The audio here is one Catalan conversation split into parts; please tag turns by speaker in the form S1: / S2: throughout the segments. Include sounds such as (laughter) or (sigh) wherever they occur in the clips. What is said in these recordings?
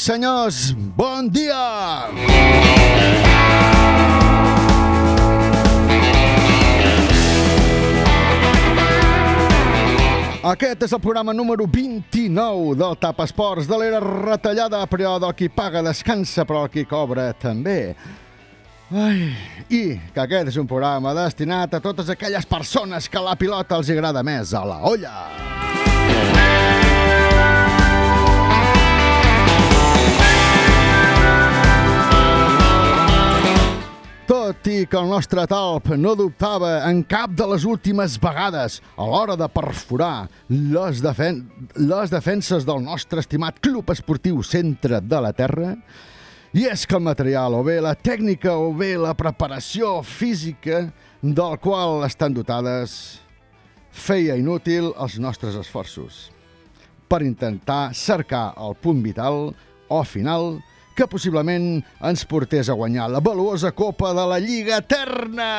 S1: Senyors, bon dia! Aquest és el programa número 29 del Tap Esports de l'era retallada, però del qui paga descansa, però el qui cobra també. Ai, I que aquest és un programa destinat a totes aquelles persones que la pilota els agrada més a la olla. Tot i que el nostre talp no dubtava en cap de les últimes vegades a l'hora de perforar les, defen les defenses del nostre estimat Club Esportiu Centre de la Terra, i és que el material, o bé la tècnica, o bé la preparació física del qual estan dotades, feia inútil els nostres esforços per intentar cercar el punt vital o final que possiblement ens portés a guanyar la valuosa Copa de la Lliga Eterna.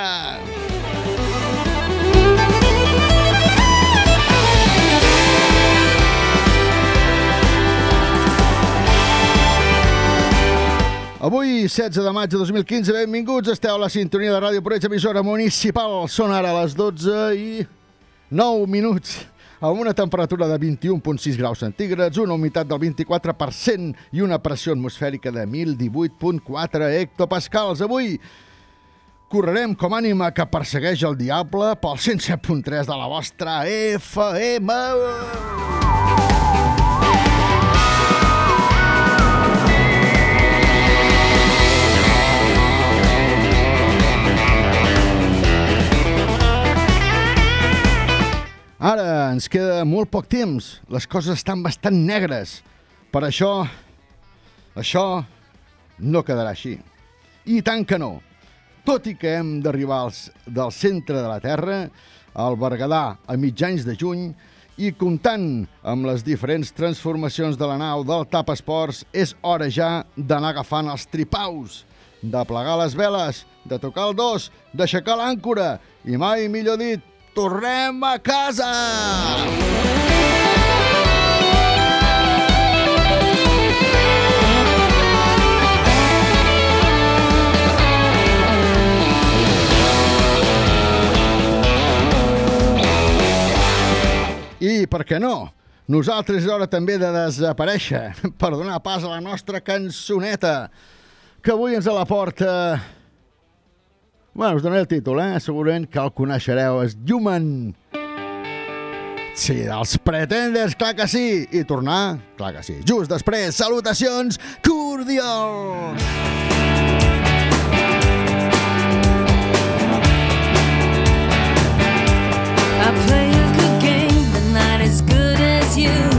S1: Avui, 16 de maig de 2015, benvinguts. Esteu a la sintonia de Ràdio Proveig, emissora municipal. Són ara les 12 i 9 minuts amb una temperatura de 21.6 graus centígrads, una humitat del 24% i una pressió atmosfèrica de 1.018.4 hectopascals. Avui correrem com ànima que persegueix el diable pel 107.3 de la vostra FM. Ara ens queda molt poc temps. Les coses estan bastant negres. Per això, això no quedarà així. I tant que no. Tot i que hem d'arribar del centre de la Terra, al Berguedà, a mitjans de juny, i comptant amb les diferents transformacions de la nau del TAP Esports, és hora ja d'anar agafant els tripaus, de plegar les veles, de tocar el dos, d'aixecar l'àncora, i mai millor dit, tornem a casa! I, per què no? Nosaltres és hora també de desaparèixer (laughs) per donar pas a la nostra cançoneta, que avui ens la porta... Bueno, us donaré el títol, eh? Segurament que el coneixereu. És Human. Sí, dels Pretenders, clar que sí. I tornar, clar que sí. Just després, salutacions cordials.
S2: I play a good game, but not as good as you.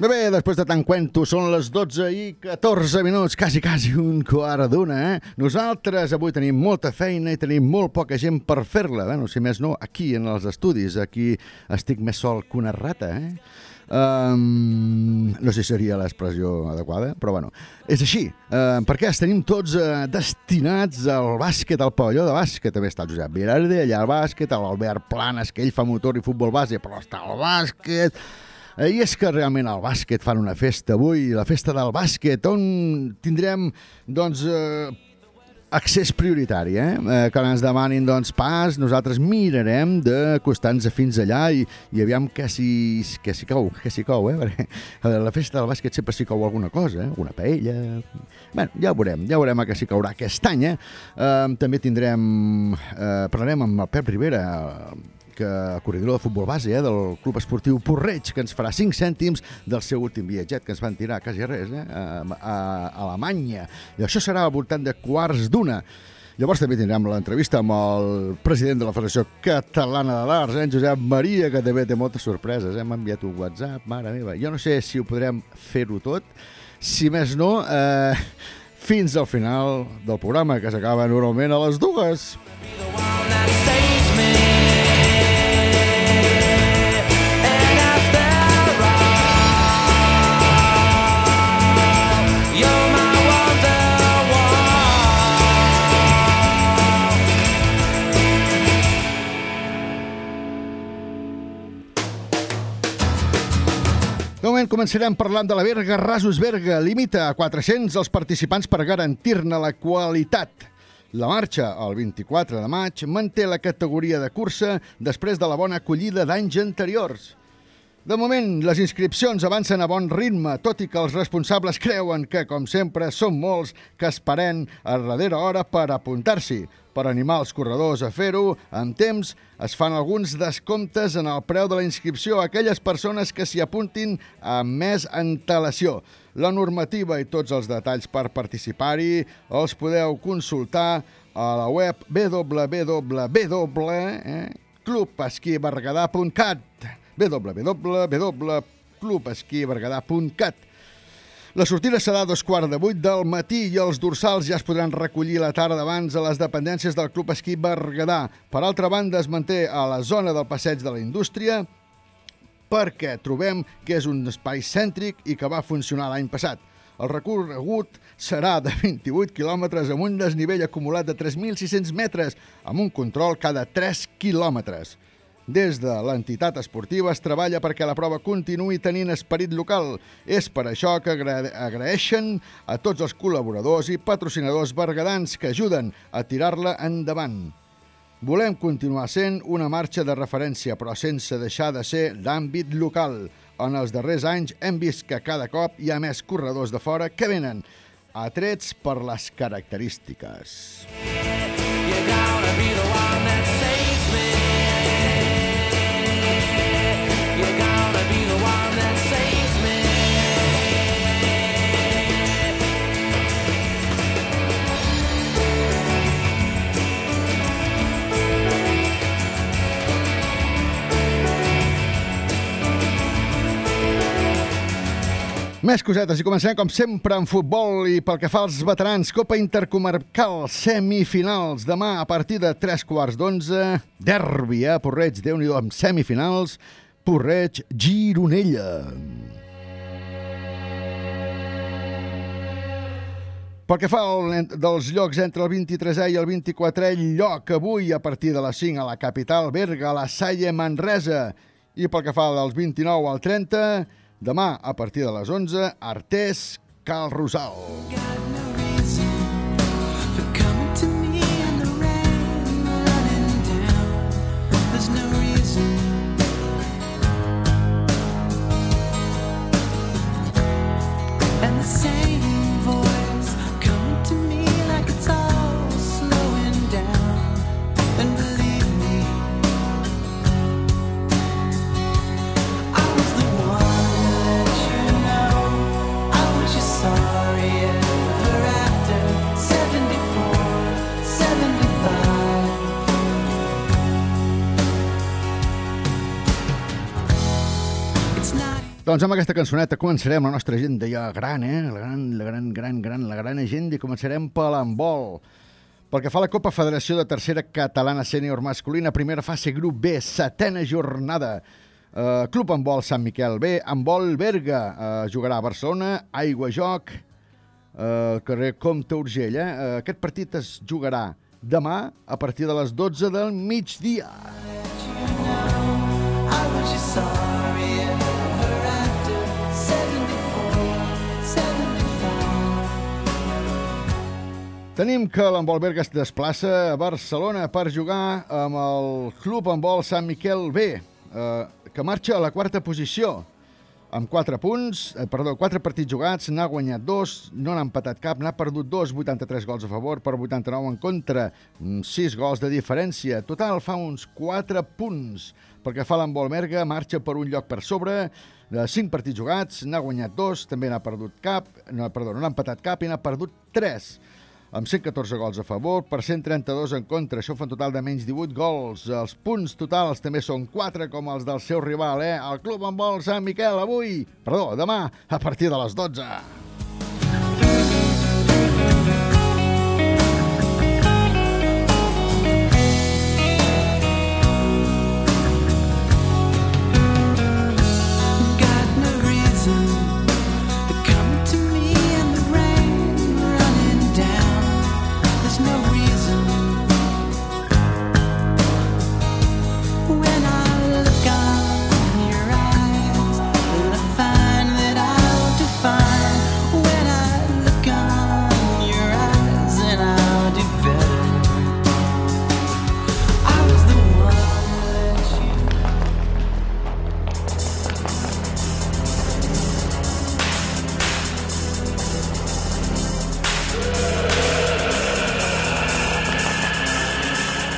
S1: Bé, bé, després de tant cuento, són les 12 i 14 minuts, quasi, quasi un quart d'una, eh? Nosaltres avui tenim molta feina i tenim molt poca gent per fer-la. Bueno, si més no, aquí, en els estudis, aquí estic més sol que una rata, eh? Um, no sé si seria l'expressió adequada, però bueno, és així, uh, perquè tenim tots uh, destinats al bàsquet, al pavelló de bàsquet, també està el Josep Virarde, allà al bàsquet, l'Albert Planes, que ell fa motor i futbol base, però està al bàsquet, I és que realment al bàsquet fan una festa avui, la festa del bàsquet, on tindrem, doncs, eh, accés prioritari, eh? eh? Que ens demanin, doncs, pas, nosaltres mirarem d'acostar-nos fins allà i, i aviam que si, que si cou, que si cou, eh? (laughs) Perquè a la festa del bàsquet sempre s'hi cou alguna cosa, eh? Una paella... Bé, ja veurem, ja veurem que s'hi caurà aquest any, eh? eh també tindrem... Eh, parlarem amb el Pep Rivera, que corredor de futbol base eh, del Club Esportiu Porreig, que ens farà 5 cèntims del seu últim viatget, que ens van tirar quasi res, eh, a, a, Alemanya. I això serà al voltant de quarts d'una. Llavors també tindrem l'entrevista amb el president de la Federació Catalana de l'Arts, eh, Josep Maria, que també té moltes sorpreses. Eh? M'ha enviat un WhatsApp, mare meva. Jo no sé si ho podrem fer-ho tot. Si més no, eh, fins al final del programa, que s'acaba normalment a les dues. Be moment començarem parlant de la Berga Rasos Berga. Limita a 400 els participants per garantir-ne la qualitat. La marxa, el 24 de maig, manté la categoria de cursa després de la bona acollida d'anys anteriors. De moment, les inscripcions avancen a bon ritme, tot i que els responsables creuen que, com sempre, són molts que esperen a darrera hora per apuntar-s'hi. Per animar els corredors a fer-ho, amb temps, es fan alguns descomptes en el preu de la inscripció a aquelles persones que s'hi apuntin amb més antelació. La normativa i tots els detalls per participar-hi els podeu consultar a la web www.clubesquiberguedà.cat www.clubesquiberguedà.cat la sortida serà a dos quarts de vuit del matí i els dorsals ja es podran recollir la tarda d'abans a les dependències del Club Esquí Berguedà. Per altra banda, es manté a la zona del passeig de la indústria perquè trobem que és un espai cèntric i que va funcionar l'any passat. El recorregut serà de 28 quilòmetres amb un desnivell acumulat de 3.600 metres, amb un control cada 3 quilòmetres. Des de l'entitat esportiva es treballa perquè la prova continuï tenint esperit local. És per això que agra agraeixen a tots els col·laboradors i patrocinadors bergadans que ajuden a tirar-la endavant. Volem continuar sent una marxa de referència, però sense deixar de ser d'àmbit local. En els darrers anys hem vist que cada cop hi ha més corredors de fora que venen atrets per les característiques. You're Més cosetes i comencem com sempre en futbol i pel que fa als veterans, Copa Intercomarcal, semifinals, demà a partir de 3 quarts d'11, derbi a eh? Porreig, déu nhi amb semifinals, Porreig, Gironella. Pel que fa al, dels llocs entre el 23è i el 24è lloc, avui a partir de les 5 a la capital, Berga, la Salle, Manresa. I pel que fa dels 29 al 30, Demà, a partir de les 11, Artés Cal Rosal. Doncs amb aquesta cançoneta començarem la nostra agenda ja gran, eh? La gran, la gran, gran, gran, la gran agenda i començarem per l'handbol. Pel que fa a la Copa Federació de Tercera Catalana Sènior Masculina, primera fase grup B, setena jornada. Uh, Club Handbol Sant Miquel B, Handbol Berga, uh, jugarà a Barcelona, Aigua Joc, uh, carrer Comte Urgell. Eh? Uh, aquest partit es jugarà demà a partir de les 12 del migdia.
S3: I
S1: Tenim que l'handbol Berga es desplaça a Barcelona per jugar amb el Club Handbol Sant Miquel B, eh, que marxa a la quarta posició amb 4 punts, eh, perdó, 4 partits jugats, n'ha guanyat 2, no n'ha empatat cap, n'ha perdut 2, 83 gols a favor per 89 en contra, 6 gols de diferència. Total fa uns 4 punts. Pel que fa a marxa per un lloc per sobre, de 5 partits jugats, n'ha guanyat 2, també n'ha perdut cap, no, perdó, no n'ha empatat cap i n'ha perdut 3 amb 114 gols a favor, per 132 en contra. Això fa un total de menys 18 gols. Els punts totals també són 4, com els del seu rival, eh? El club amb vol Sant Miquel avui, perdó, demà, a partir de les 12.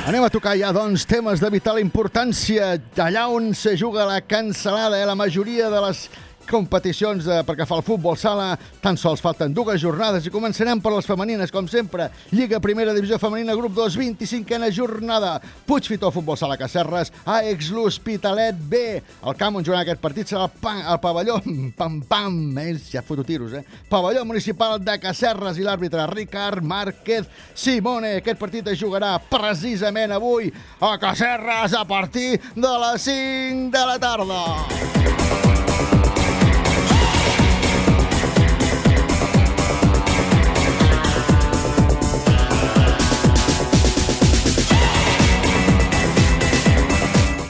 S1: Anem a tocar ja, doncs, temes de vital importància. Allà on se juga la cancel·lada, eh? la majoria de les competicions de, perquè fa el futbol sala, tan sols falten dues jornades i començarem per les femenines, com sempre. Lliga Primera Divisió Femenina, grup 2, 25a jornada. Puigfitó, futbol sala Cacerres, AEX l'Hospitalet B. El camp on jugarà aquest partit serà el, pa, el pavelló, (laughs) pam, pam, ells ja foto tiros, eh? Pavelló municipal de Cacerres i l'àrbitre Ricard Márquez Simone. Aquest partit es jugarà precisament avui a Cacerres a partir de les 5 de la tarda.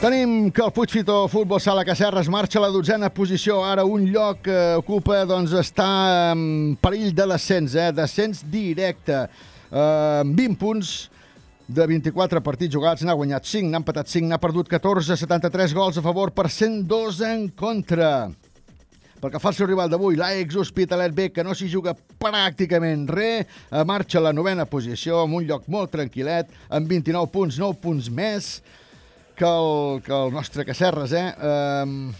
S1: Tenim que el Puigfitó Futbol Sala Cacerres marxa a la dotzena posició. Ara un lloc que ocupa doncs, està en perill de descens, eh? descens directe. Eh, 20 punts de 24 partits jugats, n'ha guanyat 5, n'ha empatat 5, n'ha perdut 14, 73 gols a favor per 102 en contra. Pel que fa al seu rival d'avui, l'Aex Hospitalet B, que no s'hi juga pràcticament res, eh, marxa a la novena posició, amb un lloc molt tranquil·let, amb 29 punts, 9 punts més que el, que el nostre Cacerres, eh? Um,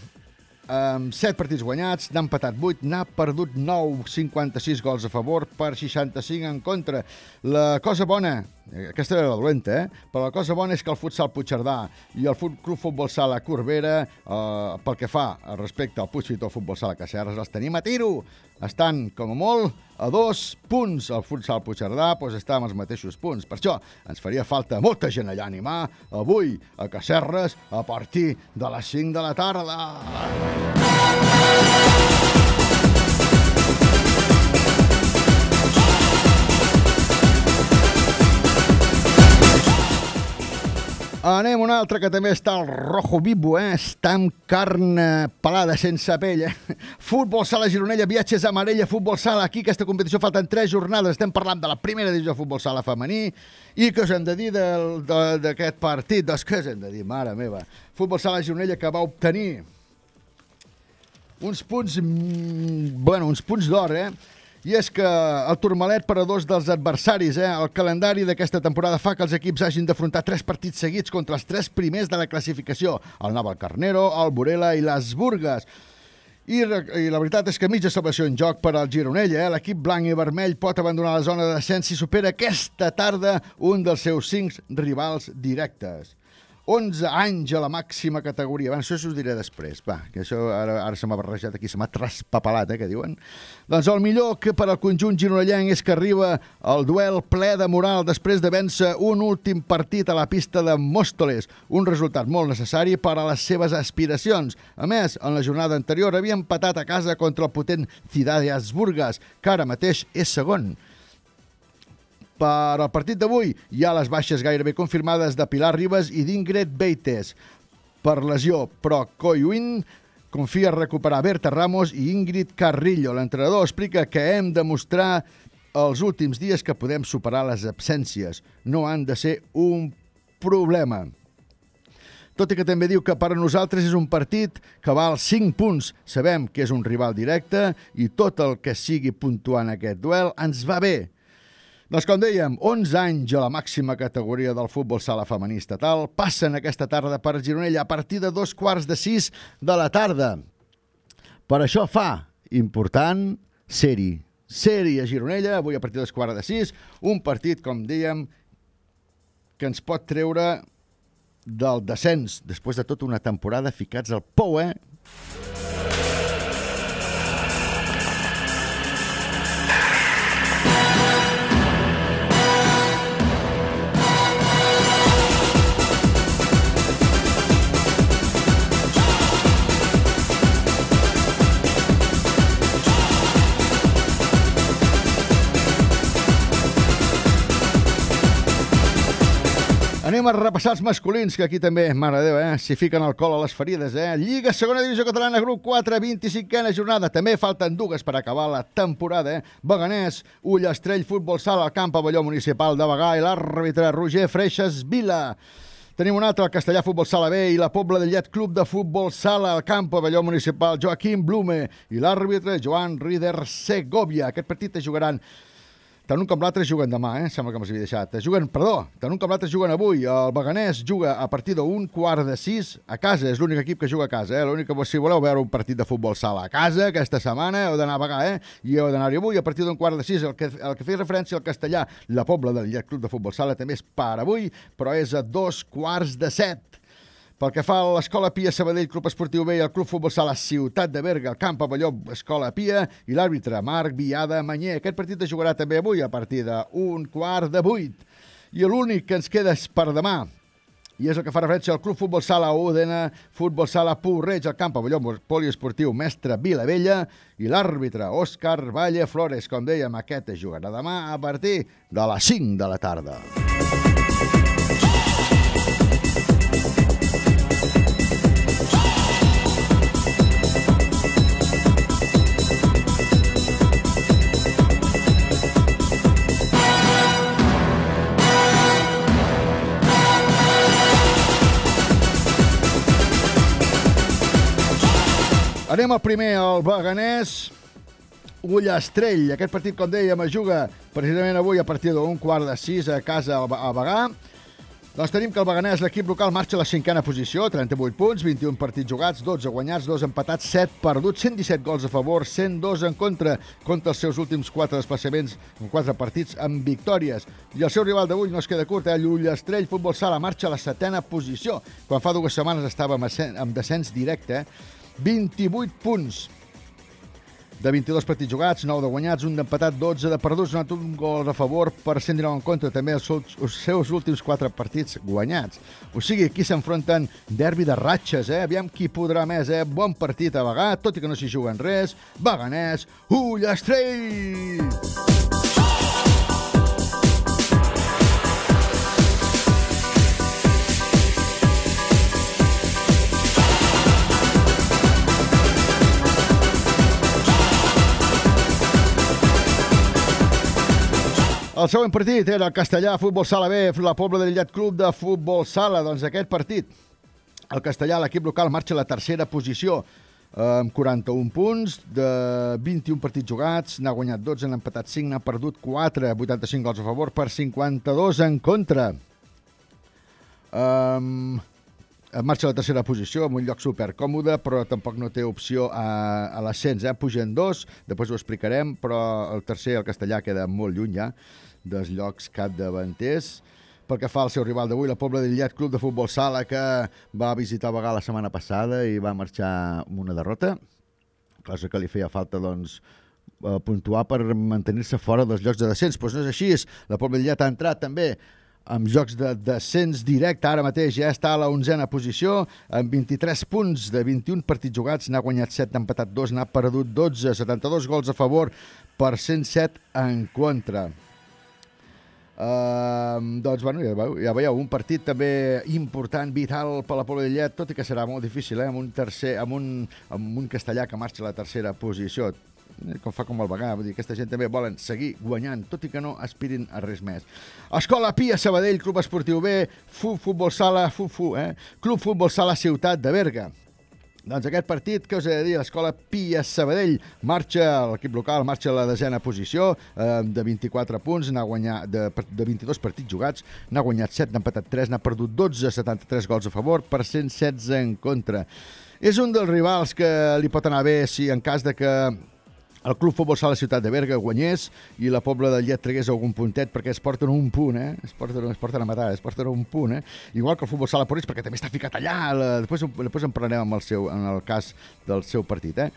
S1: amb 7 partits guanyats, n'ha empatat 8, n'ha perdut 9, 56 gols a favor per 65 en contra. La cosa bona, aquesta era la dolenta, eh? però la cosa bona és que el futsal Puigcerdà i el Club Futbol Sala Corbera, eh, pel que fa respecte al Puigfitó Futbol Sala Cacerres, els tenim a tiro. Estan, com a molt, a dos punts. El futsal Puigcerdà doncs, està amb els mateixos punts. Per això ens faria falta molta gent allà animar avui a Cacerres a partir de les 5 de la tarda. Anem a un altre que també està al rojo vivo, eh? Està amb carn eh, pelada, sense pell, eh? (laughs) Futbol sala Gironella, viatges a Marella, futbol sala. Aquí aquesta competició falten tres jornades. Estem parlant de la primera divisió de futbol sala femení. I què us hem de dir d'aquest partit? Doncs què us hem de dir, mare meva? Futbol sala Gironella que va obtenir uns punts, mm, bueno, uns punts d'or, eh? I és que el turmalet per a dos dels adversaris, eh? el calendari d'aquesta temporada fa que els equips hagin d'afrontar tres partits seguits contra els tres primers de la classificació, el Navalcarnero, el Burela i les Burgues. I, I la veritat és que mitja salvació en joc per al Gironella. Eh? L'equip blanc i vermell pot abandonar la zona de descens si supera aquesta tarda un dels seus cinc rivals directes. 11 anys a la màxima categoria. Bé, això us diré després. Va, que això ara, ara se m'ha barrejat aquí, se m'ha traspapelat, eh, que diuen. Doncs el millor que per al conjunt gironellenc és que arriba el duel ple de moral després de vèncer un últim partit a la pista de Mòstoles, un resultat molt necessari per a les seves aspiracions. A més, en la jornada anterior havia empatat a casa contra el potent Cidades Burgas, que ara mateix és segon. Per al partit d'avui hi ha les baixes gairebé confirmades de Pilar Ribas i d'Ingrid Beites per lesió, però Coiwin confia en recuperar Berta Ramos i Ingrid Carrillo. L'entrenador explica que hem de mostrar els últims dies que podem superar les absències. No han de ser un problema. Tot i que també diu que per a nosaltres és un partit que val 5 punts. Sabem que és un rival directe i tot el que sigui puntuar en aquest duel ens va bé. Doncs com dèiem, 11 anys a la màxima categoria del futbol sala femení estatal passen aquesta tarda per Gironella a partir de dos quarts de sis de la tarda. Per això fa important ser-hi. Ser-hi a Gironella, avui a partir de quarts de sis, un partit, com dèiem, que ens pot treure del descens després de tota una temporada ficats al pou, eh? Anem a repassar els masculins, que aquí també, mare Déu, eh? s'hi fiquen el col a les ferides. Eh? Lliga Segona Divisió Catalana, grup 4, 25a jornada. També falten dues per acabar la temporada. Eh? Beganès, Ullastrell, Futbol Sala, al camp pavelló municipal de Bagà i l'àrbitre Roger Freixas Vila. Tenim un altre, el Castellà Futbol Sala B i la Pobla de Llet Club de Futbol Sala al camp pavelló municipal Joaquim Blume i l'àrbitre Joan Rieder Segovia. Aquest partit es jugaran tant un com l'altre juguen demà, eh? Sembla que havia deixat. Juguen, perdó, tant un com l'altre juguen avui. El Beganès juga a partir d'un quart de sis a casa. És l'únic equip que juga a casa, eh? L'únic que, si voleu veure un partit de futbol sala a casa, aquesta setmana heu d'anar a Bagà, eh? I heu d'anar-hi avui a partir d'un quart de sis. El que, el que feia referència al castellà, la Pobla del Llet Club de Futbol Sala també és per avui, però és a dos quarts de set. Pel que fa a l'Escola Pia Sabadell, Club Esportiu B i el Club Futbol Sala Ciutat de Berga, el camp pavelló Escola Pia i l'àrbitre Marc Viada Manyer. Aquest partit es jugarà també avui a partir d'un quart de vuit. I l'únic que ens queda és per demà, i és el que fa referència al Club Futbol Sala Udena, Futbol Sala Porreig, el camp pavelló poliesportiu Mestre Vilavella i l'àrbitre Òscar Valle Flores. Com dèiem, aquest es jugarà demà a partir de les 5 de la tarda. Anem al primer, el Beganès, Ullastrell. Aquest partit, com dèiem, es juga precisament avui a partir d'un quart de sis a casa a Ba- a Bagà. Doncs tenim que el Beganès, l'equip local, marxa a la cinquena posició, 38 punts, 21 partits jugats, 12 guanyats, 2 empatats, 7 perduts, 117 gols a favor, 102 en contra, contra els seus últims 4 desplaçaments en 4 partits amb victòries. I el seu rival d'avui no es queda curt, eh? Llullastrell, futbol sala, marxa a la setena posició, quan fa dues setmanes estava amb descens directe, eh? 28 punts de 22 partits jugats, 9 de guanyats, un d'empatat, 12 de perduts, altre un gol a favor per 119 en contra, també els els seus últims 4 partits guanyats. O sigui, aquí s'enfronten derbi de ratxes, eh? Aviam qui podrà més, eh? Bon partit a Bagà, tot i que no s'hi juguen res. Baganès, Ullastrell! El següent partit era el Castellà Futbol Sala B, la Pobla del Llet Club de Futbol Sala. Doncs aquest partit, el Castellà, l'equip local, marxa a la tercera posició eh, amb 41 punts, de 21 partits jugats, n'ha guanyat 12, n'ha empatat 5, n'ha perdut 4, 85 gols a favor per 52 en contra. Um, marxa a la tercera posició, amb un lloc supercòmode, però tampoc no té opció a, a l'ascens. Eh? Pugen dos, després ho explicarem, però el tercer, el castellà, queda molt lluny ja dels llocs capdavanters. pel que fa al seu rival d'avui, la Pobla de Lillet Club de Futbol Sala, que va visitar Bagà la setmana passada i va marxar amb una derrota, cosa que li feia falta, doncs, eh, puntuar per mantenir-se fora dels llocs de descens. Però no és així, la Pobla de Lillet ha entrat també amb jocs de descens directe, ara mateix ja està a la onzena posició, amb 23 punts de 21 partits jugats, n'ha guanyat 7, n'ha empatat 2, n'ha perdut 12, 72 gols a favor per 107 en contra. Uh, doncs, bueno, ja, veieu, ja veieu, un partit també important, vital per la Pobla de Llet, tot i que serà molt difícil, eh? amb un, tercer, amb un, amb un castellà que marxa a la tercera posició com fa com el vegà, vull dir, aquesta gent també volen seguir guanyant, tot i que no aspirin a res més. Escola Pia Sabadell, Club Esportiu B, FU Futbol Sala, FU, FU, eh? Club Futbol Sala Ciutat de Berga. Doncs aquest partit, que us he de dir, l'escola Pia Sabadell marxa, l'equip local marxa a la desena posició eh, de 24 punts, n'ha guanyat de, de 22 partits jugats, n'ha guanyat 7, n'ha empatat 3, n'ha perdut 12, 73 gols a favor, per 116 en contra. És un dels rivals que li pot anar bé si en cas de que el Club Futbol Sala Ciutat de Berga guanyés i la Pobla de Llet tragués algun puntet perquè es porten un punt, eh? Es porten, es porten a matar, es porten un punt, eh? Igual que el Futbol Sala Porreig perquè també està ficat allà. La, després, després en parlarem amb el seu, en el cas del seu partit, eh?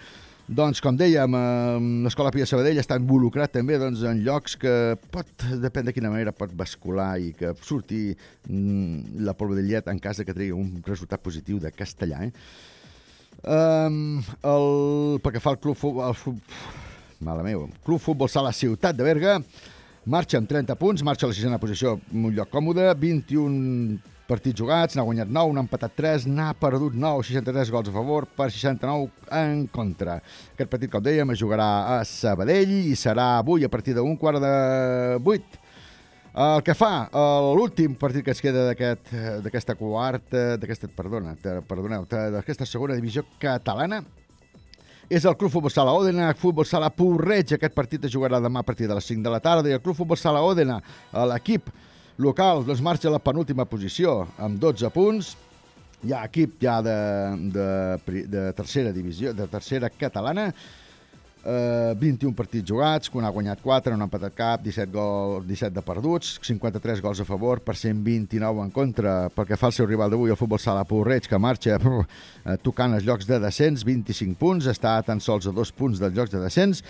S1: Doncs, com dèiem, eh, l'Escola Pia Sabadell està involucrat també doncs, en llocs que pot, depèn de quina manera, pot bascular i que surti mm, la Pobla de Llet en cas que tregui un resultat positiu de castellà, eh? Um, el, pel que fa al club, fu- al, fu- mala meva, Club Futbol Sala Ciutat de Berga, marxa amb 30 punts, marxa a la sisena posició en un lloc còmode, 21 partits jugats, n'ha guanyat 9, n'ha empatat 3, n'ha perdut 9, 63 gols a favor per 69 en contra. Aquest partit, com dèiem, es jugarà a Sabadell i serà avui a partir d'un quart de 8. El que fa, l'últim partit que es queda d'aquest, d'aquesta quarta, d'aquesta, perdona, perdoneu, d'aquesta segona divisió catalana, és el Club Futbol Sala Òdena, Futbol Sala Porreig. Aquest partit es jugarà demà a partir de les 5 de la tarda i el Club Futbol Sala Òdena, l'equip local, doncs marxa a la penúltima posició amb 12 punts. Hi ha equip ja de, de, de tercera divisió, de tercera catalana, eh, 21 partits jugats, que n'ha guanyat 4, no n'ha empatat cap, 17, gol, 17 de perduts, 53 gols a favor per 129 en contra. Pel que fa al seu rival d'avui, el futbol sala Porreig, que marxa brr, eh, tocant els llocs de descens, 25 punts, està tan sols a dos punts dels llocs de descens,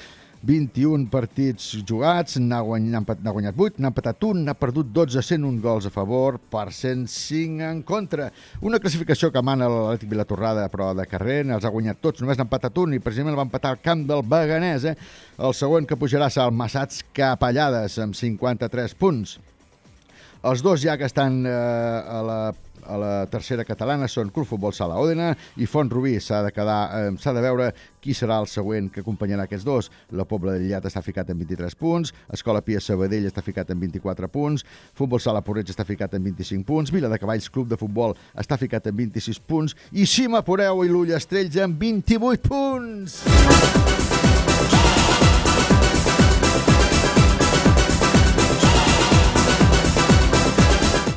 S1: 21 partits jugats, n'ha guanyat, guanyat 8, n'ha empatat 1, n'ha perdut 12, 101 gols a favor per 105 en contra. Una classificació que mana l'Atlètic Vilatorrada, però de carrer, els ha guanyat tots, només n'ha empatat un i precisament el va empatar al camp del Beganès. Eh? El següent que pujarà serà el Massats Capellades, amb 53 punts. Els dos ja que estan eh, a, la, a la tercera catalana són Club Futbol Sala Òdena i Font Rubí. S'ha de, quedar, eh, s'ha de veure qui serà el següent que acompanyarà aquests dos. La Pobla de Lillat està ficat en 23 punts, Escola Pia Sabadell està ficat en 24 punts, Futbol Sala Porreig està ficat en 25 punts, Vila de Cavalls Club de Futbol està ficat en 26 punts i Cima Poreu i l'Ull Estrells en 28 punts.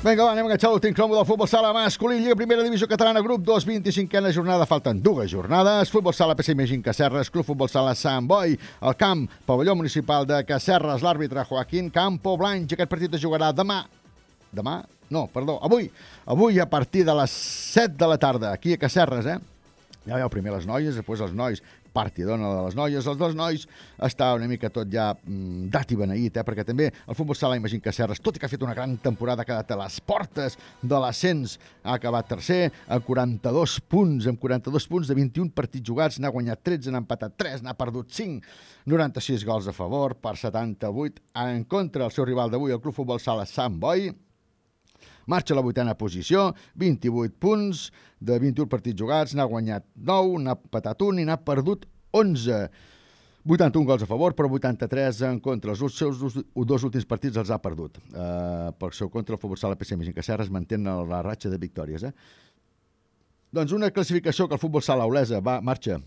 S1: Vinga, va, anem a enganxar l'últim cromo del futbol sala masculí, Lliga Primera Divisió Catalana, grup 2, 25a jornada, falten dues jornades, futbol sala PC Imagín Cacerres, club futbol sala Sant Boi, el camp, pavelló municipal de Cacerres, l'àrbitre Joaquín Campo Blanch, aquest partit es jugarà demà, demà? No, perdó, avui, avui a partir de les 7 de la tarda, aquí a Cacerres, eh? Ja veieu, primer les noies, després els nois, partidona de les noies, els dels nois està una mica tot ja mm, dat i beneït, eh? perquè també el futbol sala Imagín Cacerres, tot i que ha fet una gran temporada, ha quedat a les portes de l'ascens, ha acabat tercer, amb 42 punts, amb 42 punts de 21 partits jugats, n'ha guanyat 13, n'ha empatat 3, n'ha perdut 5, 96 gols a favor, per 78 en contra. El seu rival d'avui, el Club Futbol Sala Sant Boi, marxa a la vuitena posició, 28 punts de 21 partits jugats, n'ha guanyat 9, n'ha patat un i n'ha perdut 11. 81 gols a favor, però 83 en contra. Els seus dos, dos últims partits els ha perdut. Uh, pel seu contra, el futbol sala PC Magín Cacerres mantén la ratxa de victòries. Eh? Doncs una classificació que el futbol sala Olesa va, marxa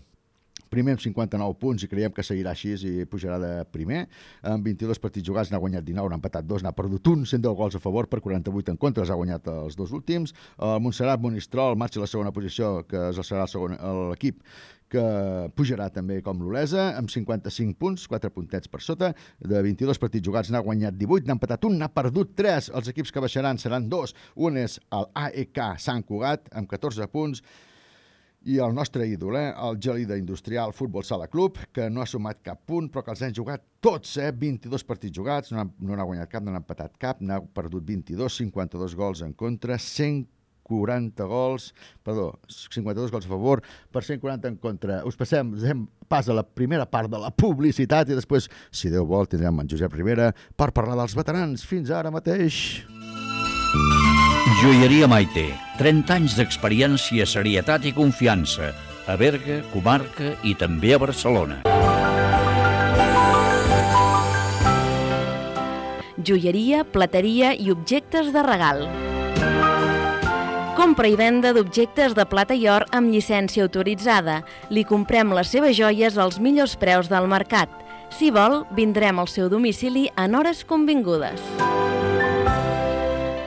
S1: primer amb 59 punts i creiem que seguirà així i pujarà de primer. Amb 22 partits jugats n'ha guanyat 19, n'ha empatat 2, n'ha perdut un, 110 gols a favor per 48 en contra, els ha guanyat els dos últims. El Montserrat Monistrol marxa a la segona posició, que és el serà l'equip que pujarà també com l'Olesa, amb 55 punts, 4 puntets per sota. De 22 partits jugats n'ha guanyat 18, n'ha empatat un, n'ha perdut 3. Els equips que baixaran seran dos. Un és el AEK Sant Cugat, amb 14 punts, i el nostre ídol, eh? el Gelida Industrial Futbol Sala Club, que no ha sumat cap punt, però que els han jugat tots, eh? 22 partits jugats, no n'ha no n'ha guanyat cap, no n'ha empatat cap, n'ha perdut 22, 52 gols en contra, 140 gols, perdó, 52 gols a favor, per 140 en contra. Us passem, fem pas a la primera part de la publicitat i després, si Déu vol, tindrem en Josep Rivera per parlar dels veterans. Fins ara mateix.
S4: Joieria Maite, 30 anys d'experiència, serietat i confiança. A Berga, comarca i també a Barcelona.
S5: joieria, plateria i objectes de regal. Compra i venda d'objectes de plata i or amb llicència autoritzada. Li comprem les seves joies als millors preus del mercat. Si vol, vindrem al seu domicili en hores convingudes.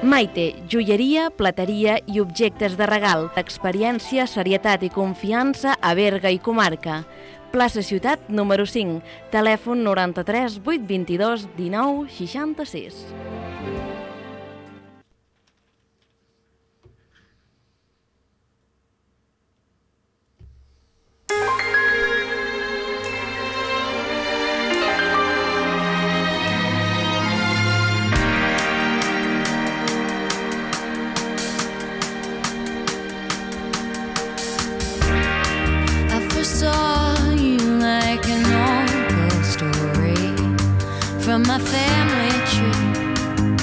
S5: Maite, joieria, plateria i objectes de regal, experiència, serietat i confiança a Berga i comarca. Plaça Ciutat, número 5, telèfon 93 822 19 66.
S2: I from my family tree.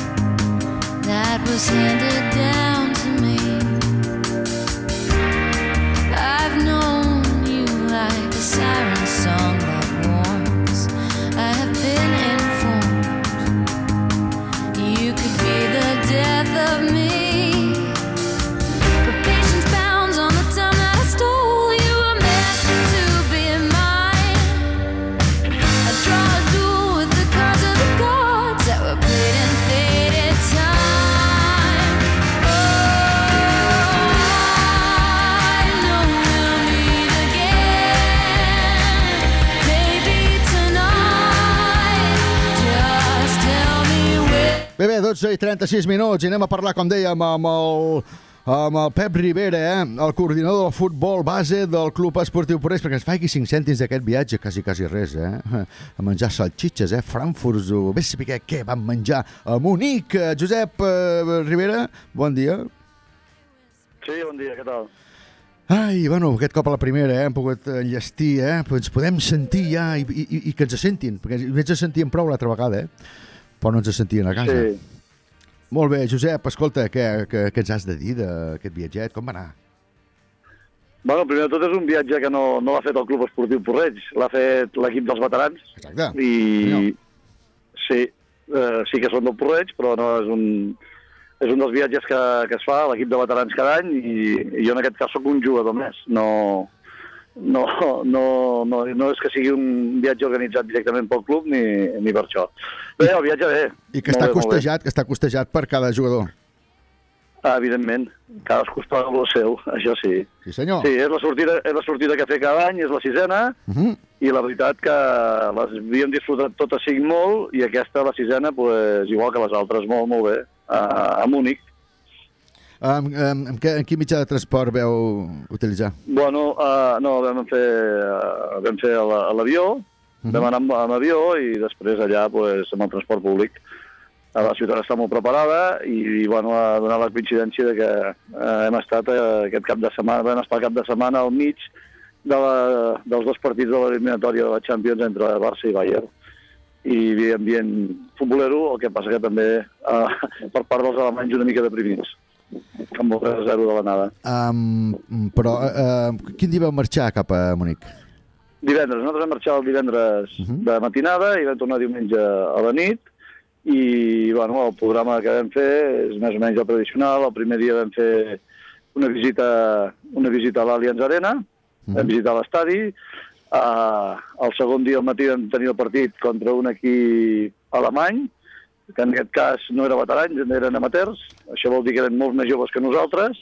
S2: That was handed down i
S1: 36 minuts i anem a parlar, com dèiem, amb el, amb el Pep Rivera, eh? el coordinador del futbol base del Club Esportiu Porreig, perquè ens faci 5 cèntims d'aquest viatge, quasi, quasi res, eh? A menjar salxitxes, eh? Frankfurts, o vés a saber què van menjar a Munic. Eh, Josep eh, Rivera, bon dia.
S6: Sí, bon dia, què tal?
S1: Ai, bueno, aquest cop a la primera, eh? hem pogut enllestir, eh? Però ens podem sentir ja i, i, i que ens sentin, perquè ens sentíem prou l'altra vegada, eh? Però no ens sentien a casa.
S6: Sí.
S1: Molt bé, Josep, escolta, què, què, què ens has de dir d'aquest viatget? Com va anar?
S6: Bueno, primer de tot és un viatge que no, no l'ha fet el Club Esportiu Porreig, l'ha fet l'equip dels veterans.
S1: Exacte.
S6: I
S1: senyor.
S6: sí, eh, sí que són del Porreig, però no és un, és un dels viatges que, que es fa a l'equip de veterans cada any i, i jo en aquest cas sóc un jugador més. No, no, no, no, no és que sigui un viatge organitzat directament pel club ni, ni per això. Bé, el viatge bé.
S1: I que
S6: Molt
S1: està
S6: bé,
S1: costejat, que està costejat per cada jugador.
S6: Ah, evidentment, cadascú es paga el seu, això sí.
S1: Sí, senyor.
S6: Sí, és la sortida, és la sortida que fer cada any, és la sisena,
S1: Uh -huh.
S6: i la veritat que les havíem disfrutat totes cinc molt, i aquesta, la sisena, pues, igual que les altres, molt, molt bé, a, a Múnich.
S1: Um, um, en, què, en quin mitjà de transport veu utilitzar?
S6: Bueno, uh, no, vam fer, uh, vam fer a la- a l'avió,
S1: Mhm.
S6: vam anar amb, amb avió, i després allà, pues, amb el transport públic. A la ciutat està molt preparada i, i bueno, ha donat la coincidència de que eh, hem estat eh, aquest cap de setmana, vam estar cap de setmana al mig de la, dels dos partits de l'eliminatòria de la Champions entre Barça i Bayern. I hi havia ambient futbolero, el que passa que també eh, (laughs) per part dels alemanys una mica deprimits, amb el 3 0 de l'anada.
S1: Um, però uh, quin dia vau marxar cap a Munic?
S6: Divendres, nosaltres vam marxar el divendres uh
S1: Mhm.
S6: -huh. de matinada i vam tornar diumenge a la nit i bueno, el programa que vam fer és més o menys el tradicional. El primer dia vam fer una visita, una visita a l'Allianz Arena, uh -huh. vam visitar l'estadi, Uh, el segon dia al matí vam tenir el partit contra un equip alemany, que en aquest cas no era veterans, eren amateurs, això vol dir que eren molt més joves que nosaltres.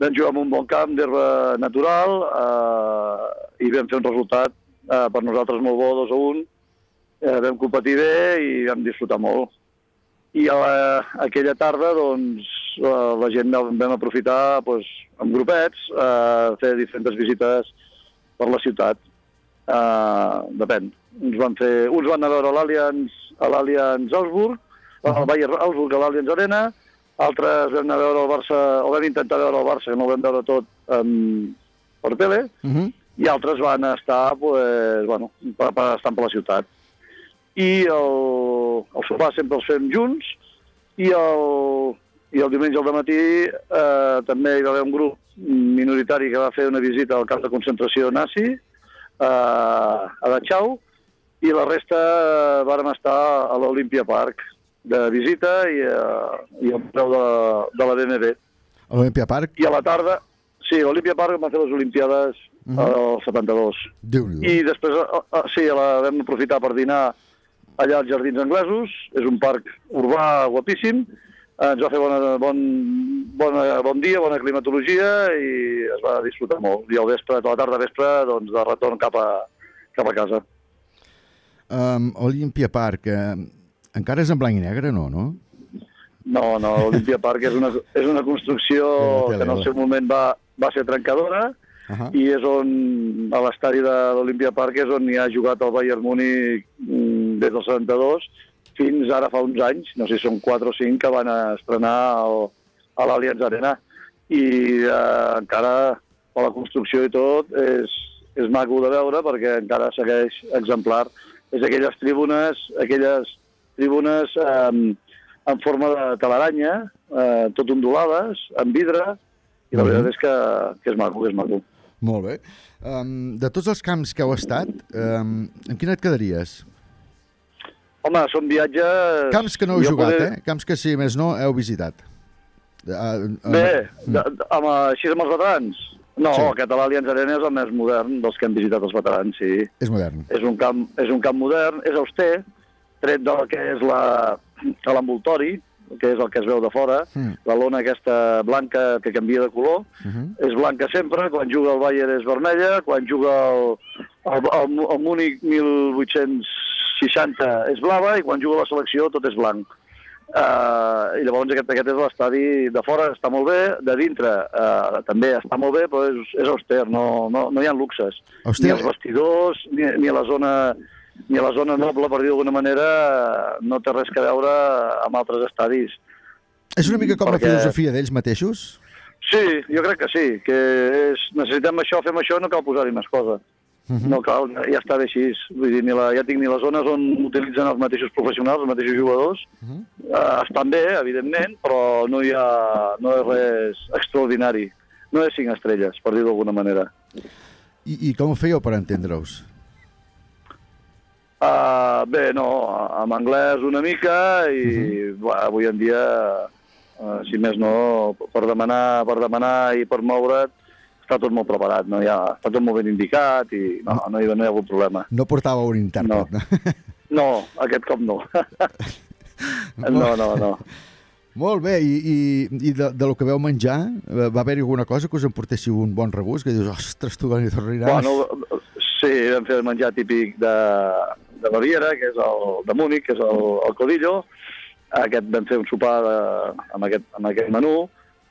S6: Vam jugar en un bon camp d'herba natural uh, i vam fer un resultat uh, per nosaltres molt bo, 2 a 1. Uh, vam competir bé i vam disfrutar molt. I a la, aquella tarda, doncs, uh, la gent vam, aprofitar doncs, amb grupets, uh, fer diferents visites per la ciutat. Uh, depèn. Uns van, fer, uns van anar a veure l'Allianz a l'Allianz Augsburg, uh -huh. al Bayern Augsburg a l'Allianz Arena, altres vam anar a veure el Barça, o vam intentar veure el Barça, que no ho vam veure tot um, per tele,
S1: Uh -huh.
S6: i altres van estar, pues, bueno, per, per estar per la ciutat. I el, el sopar sempre els fem junts, i el, i el diumenge al matí eh, també hi va haver un grup minoritari que va fer una visita al camp de concentració nazi, eh, a Dachau, i la resta eh, vàrem estar a l'Olympia Park de visita i, eh, i al preu de, de la BMB.
S1: A l'Olympia Park,
S6: I a la tarda, sí, l'Olympia Park van fer les Olimpiades
S1: Mhm.
S6: al 72.
S1: déu nhi
S6: I després, eh, eh, sí, la vam aprofitar per dinar allà als Jardins Anglesos, és un parc urbà guapíssim, eh, ens va fer bona, bon, bona, bon dia, bona climatologia i es va disfrutar molt. I al vespre, a la tarda vespre, doncs, de retorn cap a, cap a casa.
S1: Um, Olympia Park, eh, encara és en blanc i negre, no, no?
S6: No, no, l'Olympia Park és una, és una construcció que en el seu moment va, va ser trencadora
S1: Uh -huh.
S6: i és on, a l'estadi de l'Olympia Park, és on hi ha jugat el Bayern Múnich mm, des del 72 fins ara fa uns anys, no sé si són 4 o 5, que van estrenar el, a l'Allianz Arena. I eh, encara, per la construcció i tot, és, és maco de veure perquè encara segueix exemplar. És aquelles tribunes, aquelles tribunes eh, en forma de telaranya, eh, tot ondulades, en vidre, i la veritat és que, que és maco, que és maco.
S1: Molt bé. Um, de tots els camps que heu estat, um, en quin et quedaries?
S6: Home, són viatges...
S1: Camps que no heu
S6: jo
S1: jugat,
S6: poder-
S1: eh? Camps que, si més no, heu visitat. Uh,
S6: Bé, de, de, amb, així amb els veterans? No,
S1: Sí.
S6: sí. aquest a l'Allianz Arena és el més modern dels que hem visitat els veterans, sí.
S1: És modern.
S6: És un camp, és un camp modern, és auster, tret del que és la- l'envoltori, que és el que es veu de fora,
S1: Mm.
S6: la lona aquesta blanca que canvia de color,
S1: Uh -huh.
S6: és blanca sempre, quan juga el Bayern és vermella, quan juga el, el, el, el Múnich 1860 és blava i quan juga la selecció tot és blanc. Uh, I llavors aquest, aquest és l'estadi de fora, està molt bé, de dintre uh, també està molt bé, però és, és auster, no, no, no hi ha luxes.
S1: Auster-
S6: Ni els vestidors, ni, ni la zona ni a la zona noble, per dir d'alguna manera, no té res que veure amb altres estadis.
S1: És una mica com la
S6: Perquè-
S1: filosofia d'ells mateixos?
S6: Sí, jo crec que sí, que és, necessitem això, fem això, no cal posar-hi més cosa.
S1: Uh -huh.
S6: No cal, ja, ja està bé així. Vull dir, ni la, ja tinc ni les zones on utilitzen els mateixos professionals, els mateixos jugadors.
S1: Uh -huh.
S6: Uh, estan bé, evidentment, però no hi ha no és res extraordinari. No és cinc estrelles, per dir d'alguna manera.
S1: I, I com ho fèieu per entendre-us?
S6: Uh, bé, no, amb anglès una mica i uh -huh. avui en dia, uh, si més no, per demanar, per demanar i per moure't, està tot molt preparat, no? Ja, està tot molt ben indicat i no, no, hi, no hi ha hagut problema.
S1: No portàveu un intèrpret, no?
S6: No, (laughs) aquest cop no. (laughs) no, no, no.
S1: Molt bé, i, i, i de, de lo que veu menjar, eh, va haver-hi alguna cosa que us emportéssiu un bon regust? Que dius, ostres, tu, Dani Torrinàs...
S6: Bueno, sí, vam fer el menjar típic de, de Baviera, que és el de Múnich, que és el, el codillo. Aquest vam fer un sopar de, amb, aquest, amb aquest menú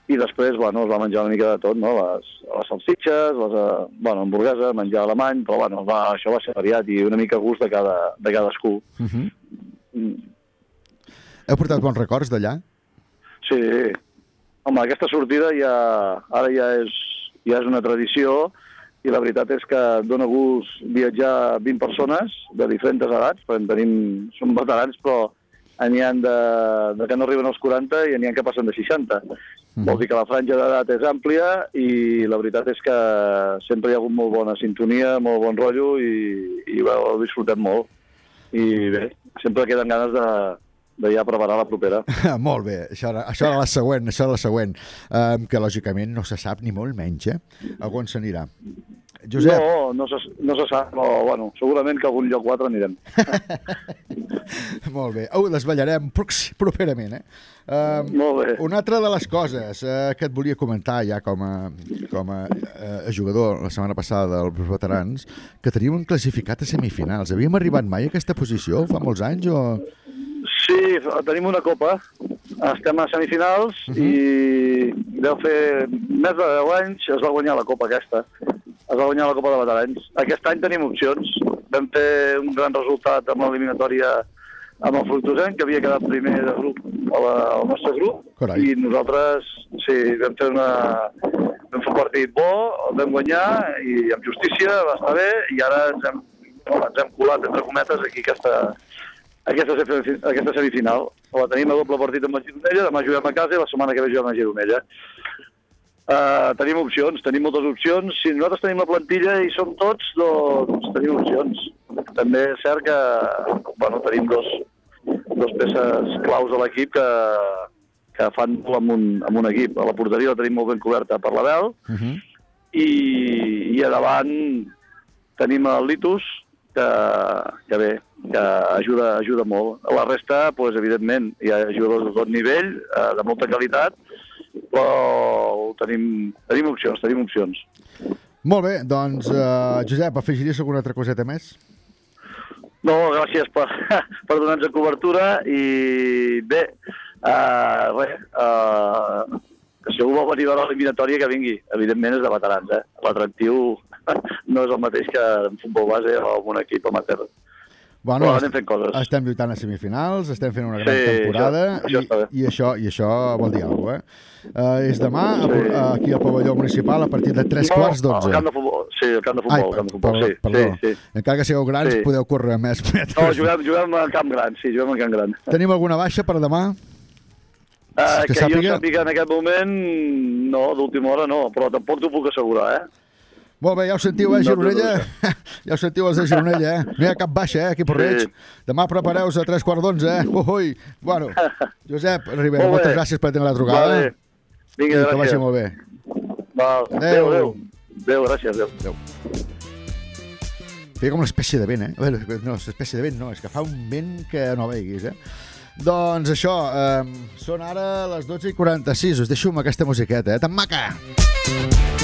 S6: i després, bueno, es va menjar una mica de tot, no? Les, les salsitxes, les, eh, bueno, hamburguesa, menjar alemany, però bueno, va, això va ser variat i una mica gust de, cada, de cadascú.
S1: Uh -huh.
S6: Mm.
S1: Heu portat bons records d'allà?
S6: Sí. Home, aquesta sortida ja, ara ja és, ja és una tradició i la veritat és que dona gust viatjar 20 persones de diferents edats, perquè en tenim, som veterans, però n'hi ha de, de que no arriben als 40 i n'hi ha que passen de 60.
S1: Mhm.
S6: Vol dir que la franja d'edat és àmplia i la veritat és que sempre hi ha hagut molt bona sintonia, molt bon rotllo i, i bé, ho disfrutem molt. I bé, sempre queden ganes de, de ja preparar la propera. (laughs)
S1: molt bé, això era, això era la següent, això era la següent, um, que lògicament no se sap ni molt menys, eh? A on s'anirà. Josep,
S6: No, no se, no se sap, però bueno, segurament que a algun lloc o altre anirem. (laughs)
S1: molt bé. Ho desvetllarem prox- properament, eh? Uh,
S6: Molt bé.
S1: Una altra de les coses uh, que et volia comentar ja com a, com a uh, jugador la setmana passada dels veterans, que teníem classificat a semifinals. Havíem arribat mai a aquesta posició fa molts anys o...
S6: Sí, tenim una copa. Estem a semifinals i deu fer més de 10 anys es va guanyar la copa aquesta. Es va guanyar la copa de veterans. Aquest any tenim opcions. Vam fer un gran resultat amb l'eliminatòria amb el Fructosen, que havia quedat primer de grup a la, al nostre grup.
S1: Carai.
S6: I nosaltres, sí, vam fer una... Vam fer un partit bo, el vam guanyar i amb justícia va estar bé i ara ens hem, ens hem colat, entre cometes, aquí aquesta, aquesta, aquesta semifinal. La tenim a doble partit amb el Gironella, demà juguem a casa i la setmana que ve juguem a Gironella. Uh, tenim opcions, tenim moltes opcions. Si nosaltres tenim la plantilla i som tots, doncs tenim opcions. També és cert que bueno, tenim dos, dos peces claus a l'equip que, que fan amb un, amb un equip. A la porteria la tenim molt ben coberta per l'Abel
S1: Uh -huh.
S6: i, i a davant tenim el Litus, que, que bé, que ajuda, ajuda molt. La resta, pues, evidentment, hi ha jugadors de tot nivell, eh, de molta qualitat, però tenim, tenim opcions, tenim opcions.
S1: Molt bé, doncs, uh, Josep, afegiries alguna altra coseta més?
S6: No, gràcies per, (laughs) per donar-nos cobertura i bé, uh, res, uh, si algú vol venir a veure l'eliminatòria que vingui, evidentment és de veterans, eh? L'atractiu (laughs) no és el mateix que en futbol base o en un equip amateur.
S1: Bueno,
S6: Però anem fent coses.
S1: estem lluitant a semifinals, estem fent una gran
S6: Sí,
S1: temporada
S6: això- això
S1: i, i, això, i això vol dir alguna cosa, eh? Uh, és demà
S6: Sí.
S1: a, aquí al pavelló municipal a partir de 3 quarts
S6: No,
S1: 12.
S6: el camp de futbol, sí, el camp de futbol,
S1: Ai,
S6: camp de futbol, sí,
S1: perdó.
S6: sí, sí.
S1: Encara que sigueu grans,
S6: Sí.
S1: podeu córrer més metres.
S6: No, juguem, juguem al camp gran, sí, juguem al camp gran.
S1: Tenim alguna baixa per demà?
S6: Uh,
S1: que
S6: que,
S1: sàpiga-
S6: jo sàpiga en aquest moment, no, d'última hora no, però tampoc t'ho puc assegurar, eh?
S1: Molt bé, ja ho sentiu, eh,
S6: No,
S1: Gironella? (laughs) ja ho sentiu, els de Gironella, eh? No hi ha cap baixa, eh, aquí a Porreig.
S6: Sí.
S1: Demà prepareu-vos a 3 quarts d'onze, eh? Ui, bueno, (laughs) Josep Rivera, moltes gràcies per tenir la trucada.
S6: Vale. Vinga,
S1: I que vagi
S6: gràcies.
S1: molt bé.
S6: Val.
S1: Adéu.
S6: Adéu, adéu. Adéu, gràcies, adéu.
S1: Adéu. Feia com una espècie de vent, eh? A veure, no, espècie de vent no, és que fa un vent que no veiguis, eh? Doncs això, eh, són ara les 12 i 46, us deixo amb aquesta musiqueta, eh? Tan maca!
S7: Where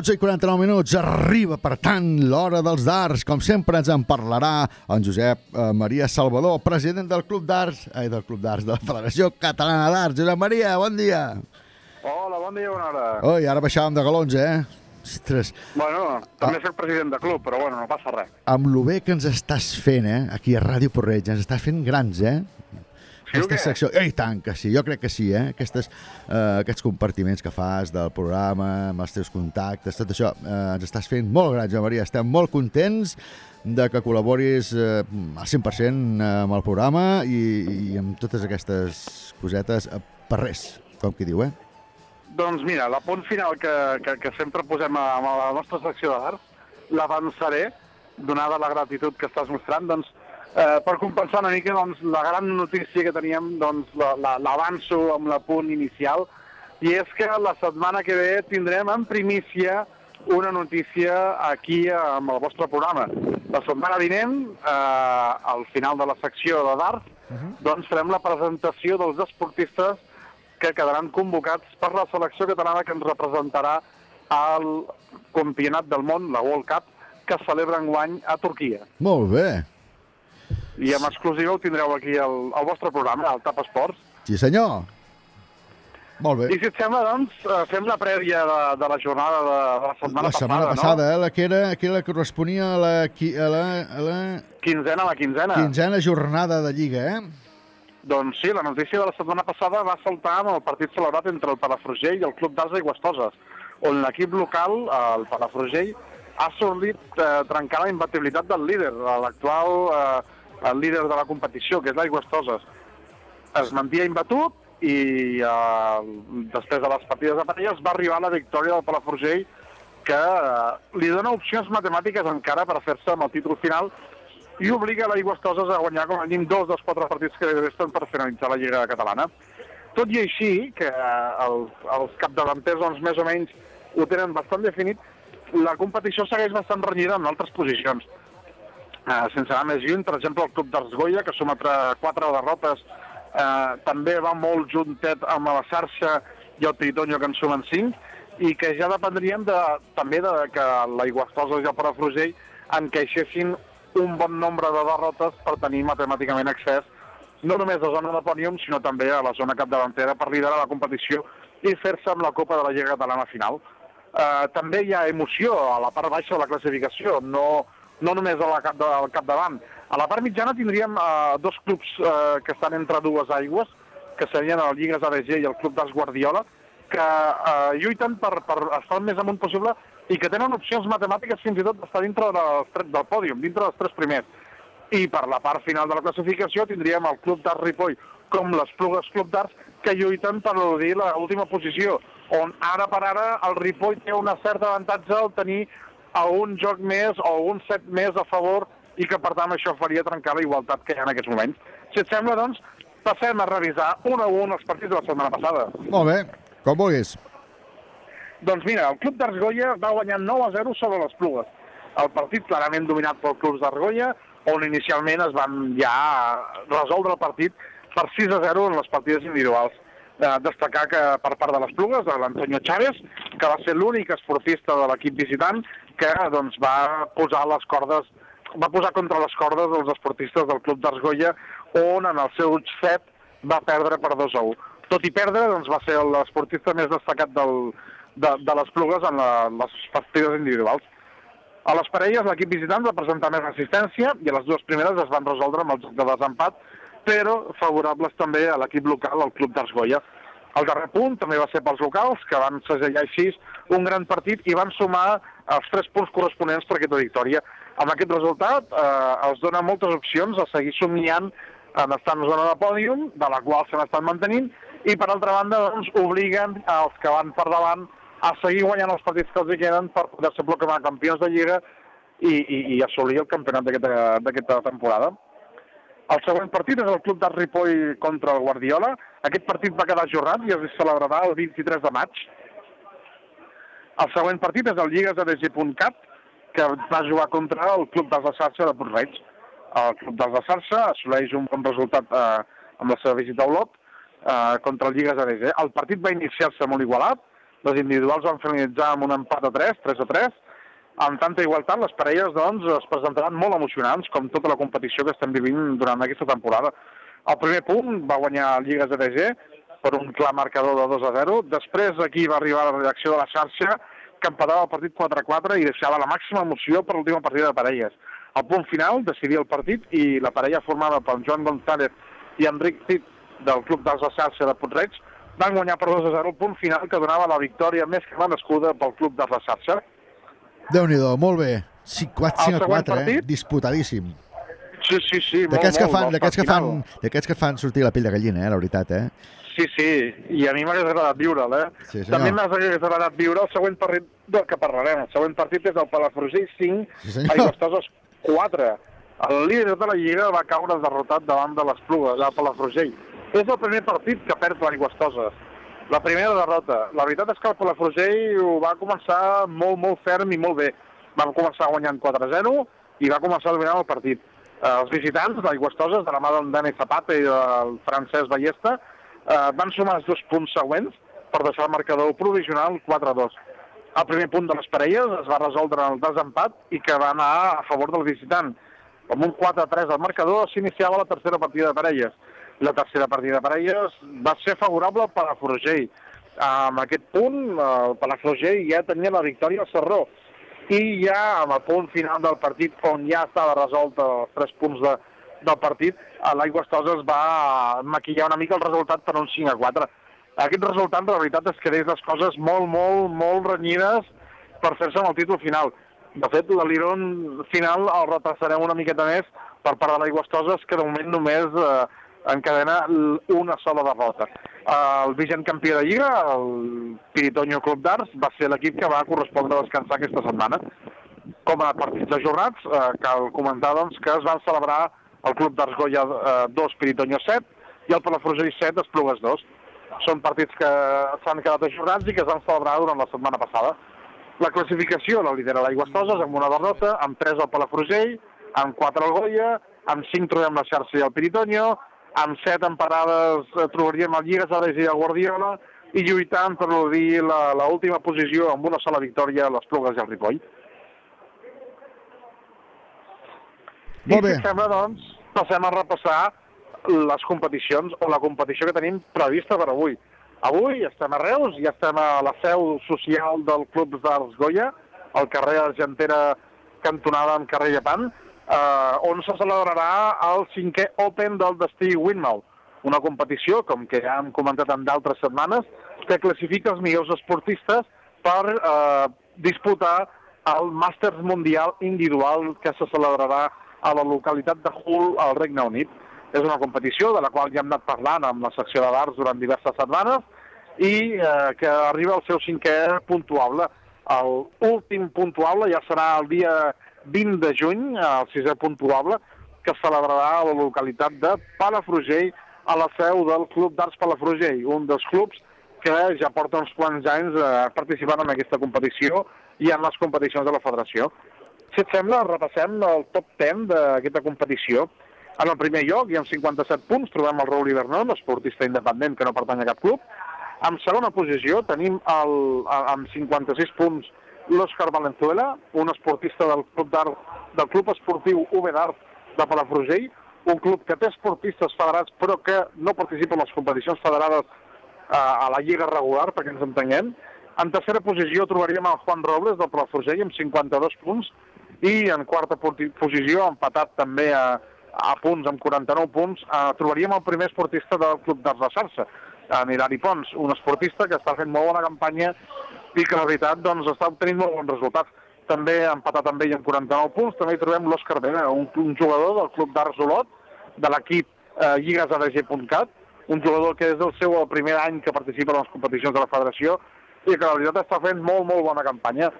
S1: 12 i 49 minuts arriba, per tant, l'hora dels darts. Com sempre ens en parlarà en Josep eh, Maria Salvador, president del Club d'Arts, ai, del Club d'Arts, de la Federació Catalana d'Arts. Josep Maria, bon dia.
S8: Hola, bon dia, bona hora.
S1: Oi, ara baixàvem de galons, eh? Ostres,
S8: Bueno, també soc president de club, però bueno, no passa res.
S1: amb lo bé que ens estàs fent, eh? Aquí a Ràdio Porreig, ens estàs fent grans, eh?
S8: O
S1: Aquesta
S8: què?
S1: secció... Ei, tant que sí, jo crec que sí, eh? Aquestes, eh, aquests compartiments que fas del programa, amb els teus contactes, tot això, eh, ens estàs fent molt grans, Joan Maria. Estem molt contents de que col·laboris eh, al 100% amb el programa i, i amb totes aquestes cosetes eh, per res, com qui diu, eh?
S8: Doncs mira, la punt final que, que, que sempre posem a, a la nostra secció d'arts l'avançaré, donada la gratitud que estàs mostrant, doncs, eh, per compensar una mica doncs, la gran notícia que teníem, doncs, la- la- l'avanço amb la punt inicial, i és que la setmana que ve tindrem en primícia una notícia aquí amb el vostre programa. La setmana vinent, eh, al final de la secció de d'art, doncs farem la presentació dels esportistes que quedaran convocats per la selecció catalana que ens representarà al Campionat del Món, la World Cup, que es celebra enguany a Turquia.
S1: Molt bé.
S8: I amb exclusiva ho tindreu aquí al, al vostre programa, al TAP Esports.
S1: Sí, senyor. Molt bé.
S8: I si et sembla, doncs, eh, fem la prèvia de, de la jornada de, de la setmana
S1: la setmana
S8: passada,
S1: passada, eh, la que era, que era la que corresponia a la, a la, a la
S8: no? Quinzena, la quinzena.
S1: quinzena jornada de Lliga, eh?
S8: Doncs sí, la notícia de la setmana passada va saltar amb el partit celebrat entre el Palafrugell i el Club d'Arts Aigüestoses, on l'equip local, el Palafrugell, ha assolit eh, trencar la imbatibilitat del líder, l'actual eh, el líder de la competició, que és l'Aigüestoses. Es mantia imbatut i eh, després de les partides de parelles va arribar la victòria del Palafrugell que eh, li dona opcions matemàtiques encara per fer-se amb el títol final i obliga l'Aigüestoses a guanyar com a mínim dos dels quatre partits que li resten per finalitzar la Lliga Catalana. Tot i així, que eh, els, els capdavanters doncs, més o menys ho tenen bastant definit, la competició segueix bastant renyida en altres posicions. Eh, sense anar més lluny, per exemple, el Club d'Arts Goya, que suma tre- quatre derrotes, eh, també va molt juntet amb la xarxa i el Tritoño, que en sumen cinc, i que ja dependrien de, també de que l'Aigüestoses i el Palafrugell encaixessin un bon nombre de derrotes per tenir matemàticament accés no només a la zona de pòdium, sinó també a la zona capdavantera per liderar la competició i fer-se amb la Copa de la Lliga Catalana final. Eh, també hi ha emoció a la part baixa de la classificació, no, no només a la cap de, al capdavant. A la part mitjana tindríem eh, dos clubs eh, que estan entre dues aigües, que serien el Lligues ADG i el Club d'Arts Guardiola, que eh, lluiten per, per estar el més amunt possible i que tenen opcions matemàtiques fins i tot d'estar dintre dels, tres- del pòdium, dintre dels tres primers. I per la part final de la classificació tindríem el Club d'Arts Ripoll com les Plugues Club d'Arts que lluiten per eludir l'última posició, on ara per ara el Ripoll té una certa avantatge al tenir a un joc més o un set més a favor i que per tant això faria trencar la igualtat que hi ha en aquests moments. Si et sembla, doncs, passem a revisar un a un els partits de la setmana passada.
S1: Molt bé, com vulguis.
S8: Doncs mira, el Club d'Argolla va guanyar 9 a 0 sobre les Plugues. El partit clarament dominat pel Club d'Argolla, on inicialment es van ja resoldre el partit per 6 a 0 en les partides individuals. Eh, destacar que per part de les Plugues, de l'Antonio Chávez, que va ser l'únic esportista de l'equip visitant que doncs, va posar les cordes va posar contra les cordes els esportistes del Club d'Argolla, on en el seu set va perdre per 2 a 1. Tot i perdre, doncs, va ser l'esportista més destacat del, de, de les plugues en la, les partides individuals. A les parelles, l'equip visitant va presentar més resistència i a les dues primeres es van resoldre amb el joc de desempat, però favorables també a l'equip local, el Club d'Argolla. El darrer punt també va ser pels locals, que van segellar així un gran partit i van sumar els tres punts corresponents per aquesta victòria. Amb aquest resultat eh, els dona moltes opcions a seguir somiant en estar en zona de pòdium, de la qual se n'estan mantenint, i per altra banda doncs, obliguen els que van per davant a seguir guanyant els partits que els queden per poder-se proclamar campions de Lliga i, i, i assolir el campionat d'aquesta temporada. El següent partit és el Club d'Art Ripoll contra el Guardiola. Aquest partit va quedar ajornat i es celebrarà el 23 de maig. El següent partit és el Lligues ADG.cat, que va jugar contra el Club dels de Sarça de Puigreig. El Club dels de Sarça assoleix un bon resultat eh, amb la seva visita a Olot eh, contra el Lligues ADG. El partit va iniciar-se molt igualat, Les individuals van finalitzar amb un empat a 3, 3 a 3. Amb tanta igualtat, les parelles doncs, es presentaran molt emocionants, com tota la competició que estem vivint durant aquesta temporada. El primer punt va guanyar Lligues EDG per un clar marcador de 2 a 0. Després aquí va arribar la reacció de la xarxa, que empatava el partit 4 a 4 i deixava la màxima emoció per l'última partida de parelles. Al punt final decidia el partit i la parella formada per Joan González i Enric Cid del Club dels de Xarxa de Puig-reig van guanyar per 2 a 0 el punt final que donava la victòria més que merescuda pel Club dels de
S1: Déu nhi molt bé. Sí, 4, 5 a
S8: següent
S1: 4, eh? Disputadíssim.
S8: Sí, sí, sí, molt,
S1: D'aquests que,
S8: molt,
S1: fan, d'aquests que, fan, que fan sortir la pell de gallina, eh? la veritat, eh?
S8: Sí, sí, i a mi m'hagués agradat viure'l, eh?
S1: Sí, senyor.
S8: També m'hagués agradat viure el següent partit del que parlarem. El següent partit és el Palafrugell 5,
S1: Sí, senyor.
S8: Aigüestoses 4. El líder de la Lliga va caure derrotat davant de l'Espluga, del Palafrugell. És el primer partit que perd l'Aigüestoses. La primera derrota. La veritat és que el Palafrugell ho va començar molt, molt ferm i molt bé. Van començar guanyant 4-0 i va començar dominant el partit. Eh, els visitants d'Aigüestoses, de la mà del Dani Zapata i del Francesc Ballesta, eh, van sumar els dos punts següents per deixar el marcador provisional 4-2. El primer punt de les parelles es va resoldre en el desempat i que va anar a favor del visitant. Amb un 4-3 al marcador s'iniciava la tercera partida de parelles. La tercera partida de parelles va ser favorable per a Forgell. Amb aquest punt, el Palafrugell ja tenia la victòria al Serró. I ja amb el punt final del partit, on ja estava resolt els tres punts de, del partit, a l'Aigües Toses va maquillar una mica el resultat per un 5 a 4. Aquest resultat, la veritat, és que deix les coses molt, molt, molt renyides per fer-se amb el títol final. De fet, l'aliron final el retrasarem una miqueta més per part de l'Aigües Toses, que de moment només eh, encadena l- una sola derrota. El vigent campió de Lliga, el Piritoño Club d'Arts, va ser l'equip que va correspondre a descansar aquesta setmana. Com a partits ajornats, eh, cal comentar doncs, que es van celebrar el Club d'Arts Goya eh, 2, Piritoño 7, i el Palafrugell 7, Esplugues 2. Són partits que s'han quedat ajornats i que es van celebrar durant la setmana passada. La classificació la lidera l'Aigües Toses amb una derrota, amb 3 al Palafrugell, amb 4 al Goya, amb 5 trobem la xarxa i el Piritoño, amb 7 emparades eh, trobaríem el Lligues Ares i el Guardiola, i lluitant per dir la, la última posició amb una sola victòria les Plugues i el Ripoll.
S1: Molt bé.
S8: I si sembla, doncs, passem a repassar les competicions o la competició que tenim prevista per avui. Avui estem a Reus i estem a la seu social del Club d'Arts Goya, al carrer Argentera cantonada amb carrer Llepant, eh, on se celebrarà el cinquè Open del destí Windmill, una competició, com que ja hem comentat en d'altres setmanes, que classifica els millors esportistes per eh, disputar el Màsters Mundial Individual que se celebrarà a la localitat de Hull, al Regne Unit. És una competició de la qual ja hem anat parlant amb la secció de d'arts durant diverses setmanes i eh, que arriba al seu cinquè puntuable. El últim puntuable ja serà el dia 20 de juny, el sisè puntuable, que es celebrarà a la localitat de Palafrugell, a la seu del Club d'Arts Palafrugell, un dels clubs que ja porta uns quants anys eh, participant en aquesta competició i en les competicions de la federació. Si et sembla, repassem el top 10 d'aquesta competició. En el primer lloc, i amb 57 punts, trobem el Raúl Ibernon, esportista independent que no pertany a cap club. En segona posició tenim el, amb 56 punts l'Òscar Valenzuela, un esportista del club del club esportiu UB d'Art de Palafrugell, un club que té esportistes federats però que no participa en les competicions federades eh, a la lliga regular, perquè ens entenguem. En tercera posició trobaríem el Juan Robles del Palafrugell amb 52 punts i en quarta posició, empatat també a, a punts amb 49 punts, eh, trobaríem el primer esportista del Club d'Arts de Sarsa, en Hilari Pons, un esportista que està fent molt bona campanya i que la veritat doncs, està obtenint molt bons resultats. També empatat amb ell amb 49 punts, també hi trobem l'Òscar Vera, un, un jugador del Club d'Arts Olot, de l'equip eh, lligasadg.cat, un jugador que és el seu el primer any que participa en les competicions de la federació i que la veritat està fent molt, molt bona campanya.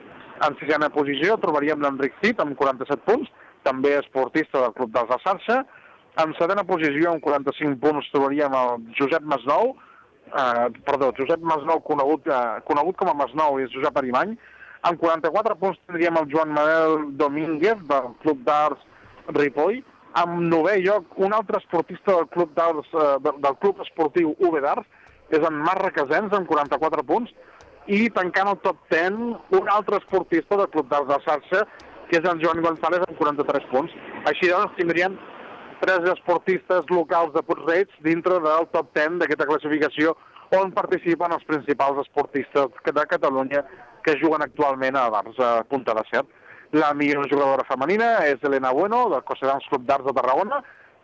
S8: En sisena posició trobaríem l'Enric Cid amb 47 punts, també esportista del Club dels de Sarxa. En setena posició, amb 45 punts, trobaríem el Josep Masnou, eh, perdó, Josep Masnou, conegut, eh, conegut com a Masnou, és Josep Arimany. Amb 44 punts tindríem el Joan Manuel Domínguez, del Club d'Arts Ripoll. Amb novè lloc, un altre esportista del Club d'Arts, eh, del, Club Esportiu UB d'Arts, és en Marc Requesens, amb 44 punts. i tancant el top 10 un altre esportista del Club d'Arts de Sarça, que és el Joan González amb 43 punts. Així doncs tindrien tres esportistes locals de Puig-reig dintre del top 10 d'aquesta classificació on participen els principals esportistes de Catalunya que juguen actualment a l'Arts a Punta de Cert. La millor jugadora femenina és Elena Bueno, del Cossedans Club d'Arts de Tarragona,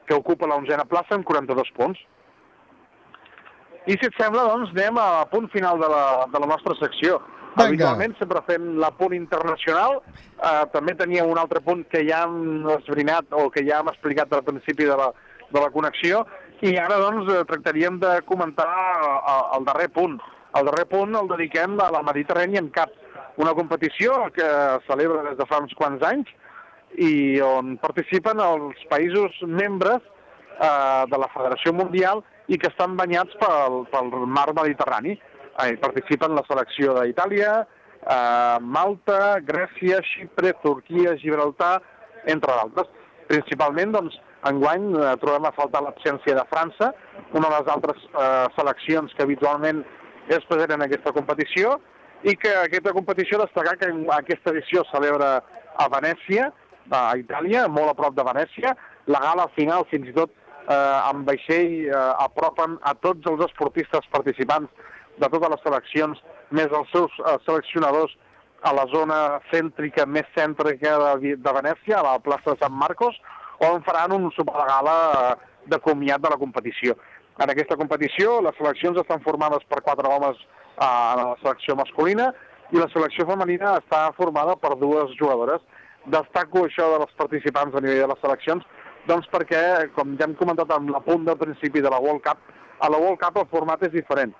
S8: que ocupa la onzena plaça amb 42 punts. I si et sembla, doncs, anem a punt final de la, de la nostra secció.
S1: Vinga.
S8: Habitualment sempre fem la punt internacional. Eh, també teníem un altre punt que ja hem esbrinat o que ja hem explicat al principi de la, de la connexió i ara doncs eh, tractaríem de comentar eh, el darrer punt. El darrer punt el dediquem a la Mediterranean Cup, una competició que celebra des de fa uns quants anys i on participen els països membres eh, de la Federació Mundial i que estan banyats pel, pel mar Mediterrani. Hi participen la selecció d'Itàlia, eh, Malta, Grècia, Xipre, Turquia, Gibraltar, entre d'altres. Principalment, doncs, enguany eh, trobem a faltar l'absència de França, una de les altres eh, seleccions que habitualment és present en aquesta competició, i que aquesta competició destacar que aquesta edició celebra a Venècia, a Itàlia, molt a prop de Venècia. La gala final, fins i tot, eh, amb vaixell eh, apropen a tots els esportistes participants de totes les seleccions, més els seus eh, seleccionadors a la zona cèntrica, més cèntrica de, de Venècia, a la plaça de Sant Marcos, on faran un sopar de gala eh, de comiat de la competició. En aquesta competició, les seleccions estan formades per quatre homes eh, en la selecció masculina i la selecció femenina està formada per dues jugadores. Destaco això de les participants a nivell de les seleccions, doncs perquè, com ja hem comentat en la punt del principi de la World Cup, a la World Cup el format és diferent.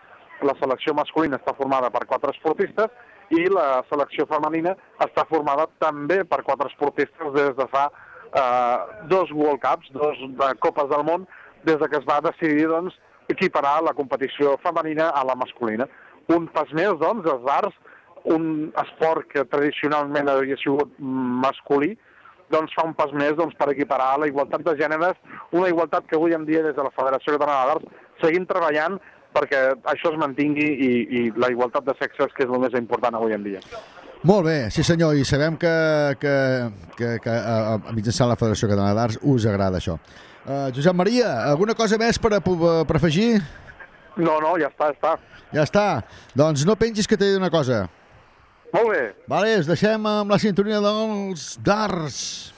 S8: La selecció masculina està formada per quatre esportistes i la selecció femenina està formada també per quatre esportistes des de fa eh, dos World Cups, dos de Copes del Món, des de que es va decidir doncs, equiparar la competició femenina a la masculina. Un pas més, doncs, els arts, un esport que tradicionalment havia sigut masculí, doncs fa un pas més doncs, per equiparar la igualtat de gèneres, una igualtat que avui en dia des de la Federació Catalana d'Arts seguim treballant perquè això es mantingui i, i la igualtat de sexes, que és el més important avui en dia.
S1: Molt bé, sí senyor, i sabem que, que, que, que a, a mitjançant la Federació Catalana d'Arts us agrada això. Uh, Josep Maria, alguna cosa més per, a, per afegir?
S8: No, no, ja està, ja està.
S1: Ja està. Doncs no pengis que t'he dir una cosa.
S8: Molt bé.
S1: Vale, es deixem amb la sintonia dels darts.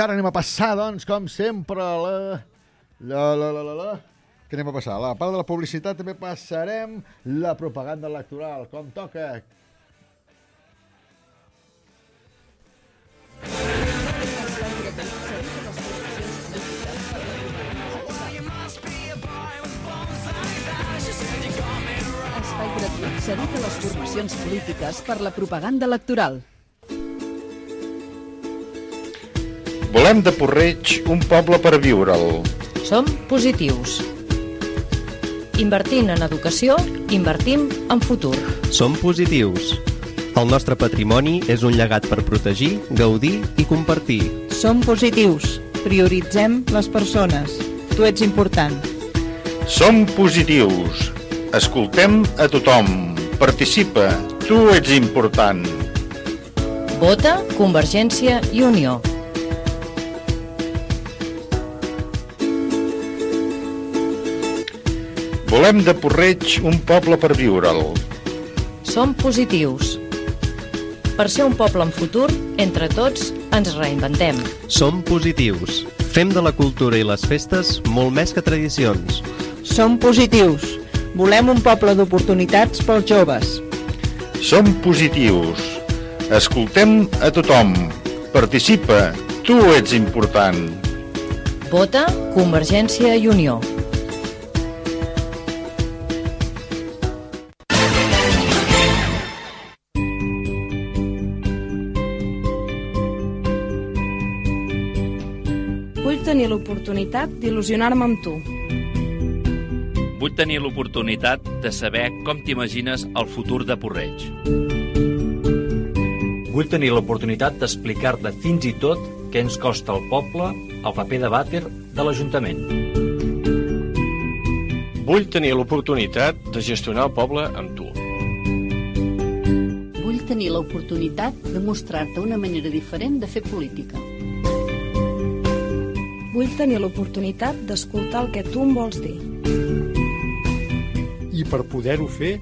S1: Ara anem a passar, doncs, com sempre, la... La, la, la, la, la... Què anem a passar? A la part de la publicitat també passarem la propaganda electoral, com toca.
S9: Espai gratuït cedit a les formacions polítiques per la propaganda electoral.
S10: Volem de Porreig un poble per viure'l.
S11: Som positius. Invertint en educació, invertim en futur.
S12: Som positius. El nostre patrimoni és un llegat per protegir, gaudir i compartir.
S13: Som positius. Prioritzem les persones. Tu ets important.
S10: Som positius. Escoltem a tothom. Participa. Tu ets important.
S11: Vota Convergència i Unió.
S10: Volem de Porreig un poble per viure'l.
S11: Som positius. Per ser un poble en futur, entre tots ens reinventem.
S12: Som positius. Fem de la cultura i les festes molt més que tradicions.
S13: Som positius. Volem un poble d'oportunitats pels joves.
S10: Som positius. Escoltem a tothom. Participa. Tu ets important.
S11: Vota Convergència i Unió.
S14: L'oportunitat d'il·lusionar-me amb tu.
S15: Vull tenir l'oportunitat de saber com t'imagines el futur de Porreig.
S16: Vull tenir l'oportunitat d'explicar-te fins i tot què ens costa al poble el paper de vàter de l'Ajuntament.
S17: Vull tenir l'oportunitat de gestionar el poble amb tu.
S18: Vull tenir l'oportunitat de mostrar-te una manera diferent de fer política.
S14: Vull tenir l'oportunitat d'escoltar el que tu em vols dir.
S19: I per poder-ho fer,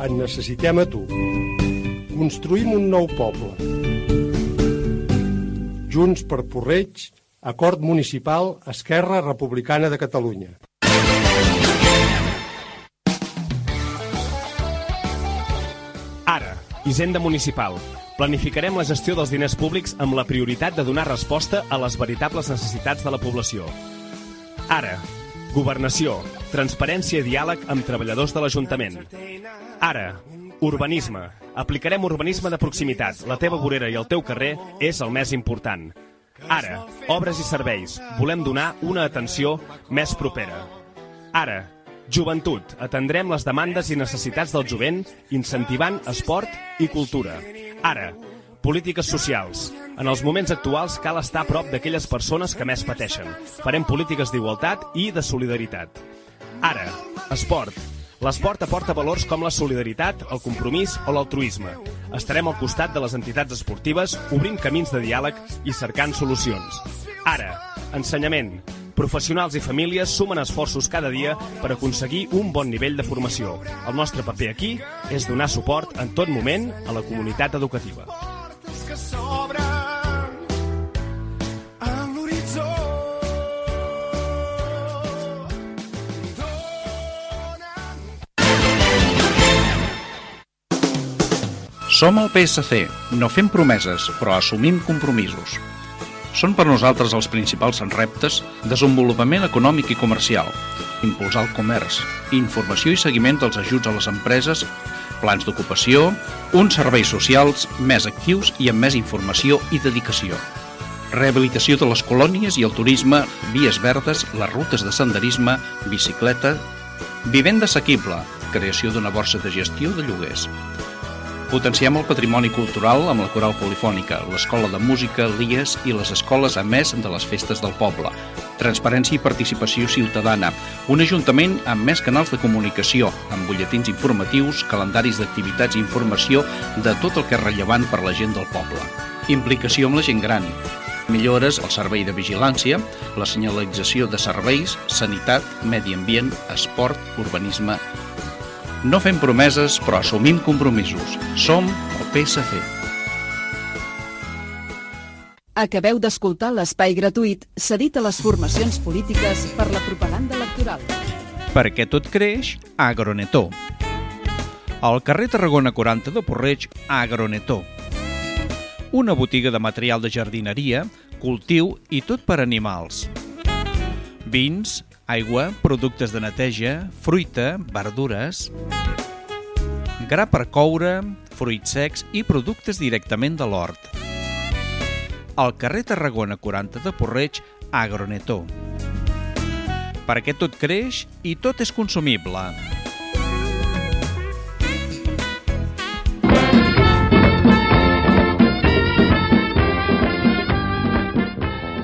S19: en necessitem a tu. Construïm un nou poble. Junts per Porreig, Acord Municipal Esquerra Republicana de Catalunya.
S20: Ara, Hisenda Municipal. Planificarem la gestió dels diners públics amb la prioritat de donar resposta a les veritables necessitats de la població. Ara, Governació, transparència i diàleg amb treballadors de l'Ajuntament. Ara, urbanisme. Aplicarem urbanisme de proximitat. La teva vorera i el teu carrer és el més important. Ara, obres i serveis. Volem donar una atenció més propera. Ara, joventut. Atendrem les demandes i necessitats del jovent incentivant esport i cultura. Ara, polítiques socials. En els moments actuals cal estar a prop d'aquelles persones que més pateixen. Farem polítiques d'igualtat i de solidaritat. Ara, esport. L'esport aporta valors com la solidaritat, el compromís o l'altruisme. Estarem al costat de les entitats esportives, obrint camins de diàleg i cercant solucions. Ara, ensenyament. Professionals i famílies sumen esforços cada dia per aconseguir un bon nivell de formació. El nostre paper aquí és donar suport en tot moment a la comunitat educativa.
S10: Som el PSC. No fem promeses, però assumim compromisos. Són per nosaltres els principals reptes desenvolupament econòmic i comercial, impulsar el comerç, informació i seguiment dels ajuts a les empreses, plans d'ocupació, uns serveis socials més actius i amb més informació i dedicació, rehabilitació de les colònies i el turisme, vies verdes, les rutes de senderisme, bicicleta, vivenda assequible, creació d'una borsa de gestió de lloguers, Potenciem el patrimoni cultural amb la coral polifònica, l'escola de música, l'IES i les escoles a més de les festes del poble. Transparència i participació ciutadana. Un ajuntament amb més canals de comunicació, amb butlletins informatius, calendaris d'activitats i informació de tot el que és rellevant per la gent del poble. Implicació amb la gent gran. Millores al servei de vigilància, la senyalització de serveis, sanitat, medi ambient, esport, urbanisme no fem promeses, però assumim compromisos. Som el PSC.
S9: Acabeu d'escoltar l'espai gratuït cedit a les formacions polítiques per la propaganda electoral.
S10: Perquè tot creix, Agronetó. Al carrer Tarragona 40 de Porreig, Agronetó. Una botiga de material de jardineria, cultiu i tot per animals. Vins, aigua, productes de neteja, fruita, verdures, gra per coure, fruits secs i productes directament de l'hort. Al carrer Tarragona 40 de Porreig, Agronetó. Perquè tot creix i tot és consumible.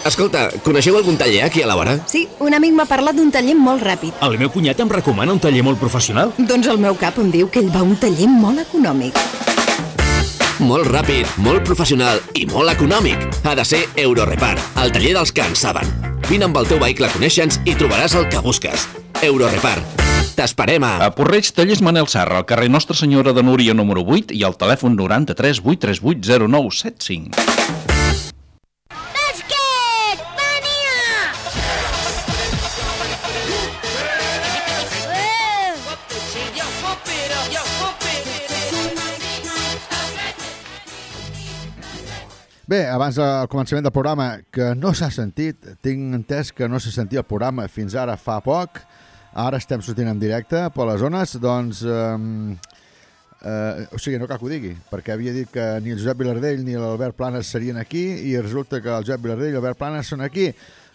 S21: Escolta, coneixeu algun taller aquí a la vora?
S22: Sí, un amic m'ha parlat d'un taller molt ràpid.
S23: El meu cunyat em recomana un taller molt professional.
S22: Doncs el meu cap em diu que ell va a un taller molt econòmic.
S21: Molt ràpid, molt professional i molt econòmic. Ha de ser Eurorepar, el taller dels que en saben. Vine amb el teu vehicle a conèixer-nos i trobaràs el que busques. Eurorepar. T'esperem a...
S10: A Porreig, tallers Manel Serra, al carrer Nostra Senyora de Núria número 8 i al telèfon 93 838 0975.
S1: Bé, abans del començament del programa, que no s'ha sentit, tinc entès que no s'ha sentit el programa fins ara fa poc, ara estem sortint en directe per les zones, doncs... Eh, eh, o sigui, no cal que ho digui, perquè havia dit que ni el Josep Vilardell ni l'Albert Planes serien aquí i resulta que el Josep Vilardell i l'Albert Planes són aquí.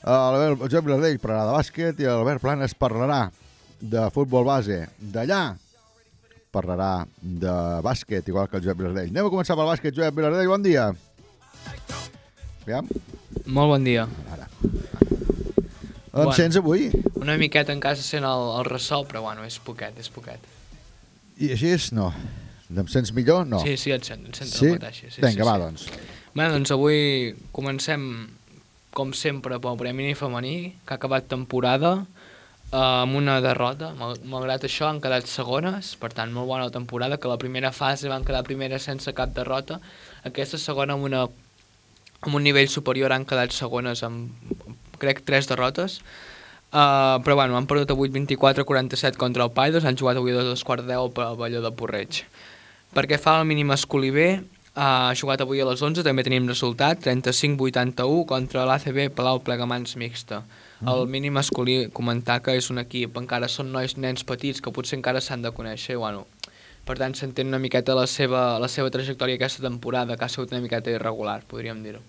S1: El Josep Vilardell parlarà de bàsquet i l'Albert Planes parlarà de futbol base. D'allà parlarà de bàsquet, igual que el Josep Vilardell. Anem a començar pel bàsquet, Josep Vilardell, bon dia. Aviam.
S24: Molt bon dia.
S1: Ara. Em sents avui?
S24: Una miqueta en casa sent el, el ressò, però bueno, és poquet, és poquet.
S1: I així és? No. Em sents millor? No.
S24: Sí, sí, et sento, et sento
S1: Sí?
S24: el mateix. Sí,
S1: Vinga,
S24: sí,
S1: va,
S24: sí.
S1: doncs.
S24: Bé, doncs avui comencem, com sempre, pel Premi Femení, que ha acabat temporada eh, amb una derrota. Mal- Malgrat això han quedat segones, per tant, molt bona la temporada, que la primera fase van quedar primeres sense cap derrota. Aquesta segona amb, una, amb un nivell superior han quedat segones amb, crec, tres derrotes. Uh, però bueno, han perdut avui 24-47 contra el Paidos, han jugat avui a dos quarts de deu pel Valló de Porreig. Perquè fa el mini masculí B, uh, ha jugat avui a les 11, també tenim resultat, 35-81 contra l'ACB Palau Plegamans Mixta. El mini masculí, comentar que és un equip, encara són nois nens petits que potser encara s'han de conèixer, i bueno, per tant s'entén una miqueta la seva, la seva trajectòria aquesta temporada, que ha sigut una miqueta irregular, podríem dir-ho.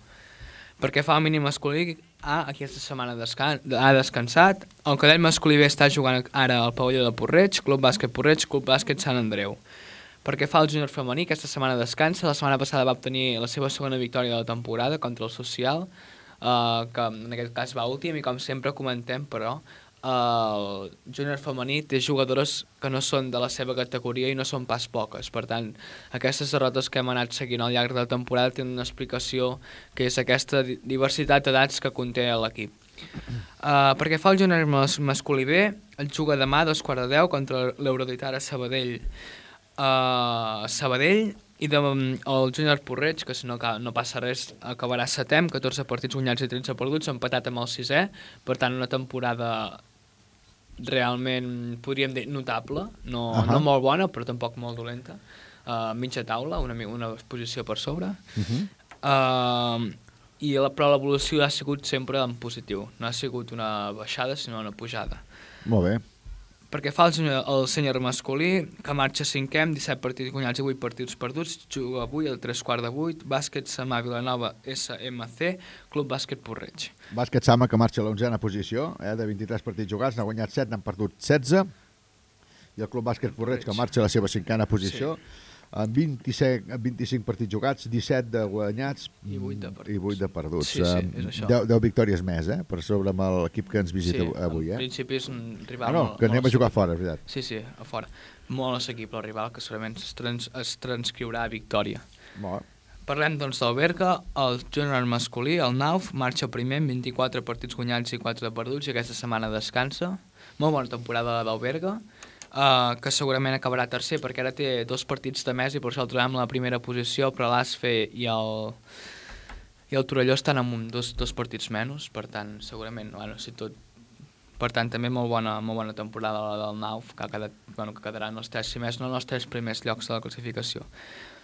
S24: Perquè fa el mini masculí, A aquesta setmana descan ha descansat, el cadet masculí B està jugant ara al pavelló de Porreig, Club Bàsquet Porreig, Club Bàsquet Sant Andreu. Perquè fa el júnior femení, aquesta setmana descansa, la setmana passada va obtenir la seva segona victòria de la temporada contra el Social, eh, que en aquest cas va últim, i com sempre comentem, però, el júnior femení té jugadores que no són de la seva categoria i no són pas poques. Per tant, aquestes derrotes que hem anat seguint al llarg de la temporada tenen una explicació que és aquesta di- diversitat d'edats que conté l'equip. Uh, perquè fa el júnior mas masculí B, el juga demà dos quarts de deu contra l'Euroditara Sabadell. Uh, Sabadell i de, el júnior Porreig, que si no, no passa res, acabarà setem, 14 partits guanyats i 13 perduts, empatat amb el sisè, per tant una temporada realment, podríem dir, notable, no, uh. -huh. no molt bona, però tampoc molt dolenta. Uh, mitja taula, una, una posició per sobre.
S1: Uh -huh.
S24: Uh, i la, però l'evolució ha sigut sempre en positiu. No ha sigut una baixada, sinó una pujada.
S1: Molt bé.
S24: Perquè fa el senyor, el senyor masculí, que marxa cinquè amb 17 partits guanyats i 8 partits perduts, juga avui al 3 quarts de 8, bàsquet Samà Vilanova SMC, Club Bàsquet Porreig.
S1: Bàsquet Sama, que marxa a l'onzena posició, eh, de 23 partits jugats, n'ha guanyat 7, n'han perdut 16. I el Club Bàsquet Porreig, que marxa a la seva cinquena posició, sí. Amb 27, amb 25 partits jugats, 17 de guanyats
S24: I vuit de perduts.
S1: i 8 de perduts.
S24: Sí, sí,
S1: Eh,
S24: és això.
S1: 10, 10 victòries més, eh, per sobre amb l'equip que ens visita
S24: Sí,
S1: avui.
S24: en
S1: Eh?
S24: principi és un rival
S1: Ah, no,
S24: molt-
S1: que anem
S24: molt
S1: a jugar fora, és veritat.
S24: Sí, sí, a fora. Molt assequible el rival, que segurament es, trans, es transcriurà a victòria.
S1: Molt.
S24: Parlem doncs del Berga, el júnior masculí, el Nauf, marxa primer amb 24 partits guanyats i 4 perduts i aquesta setmana descansa. Molt bona temporada del Berga, uh, que segurament acabarà tercer perquè ara té dos partits de més i per això el trobem la primera posició, però l'Asfe i el, i el Torelló estan amb un, dos, dos partits menys, per tant, segurament, bueno, si tot... Per tant, també molt bona, molt bona temporada la del Nauf, que, ha quedat, bueno, que quedarà en els tres, si més no, en els tres primers llocs de la classificació.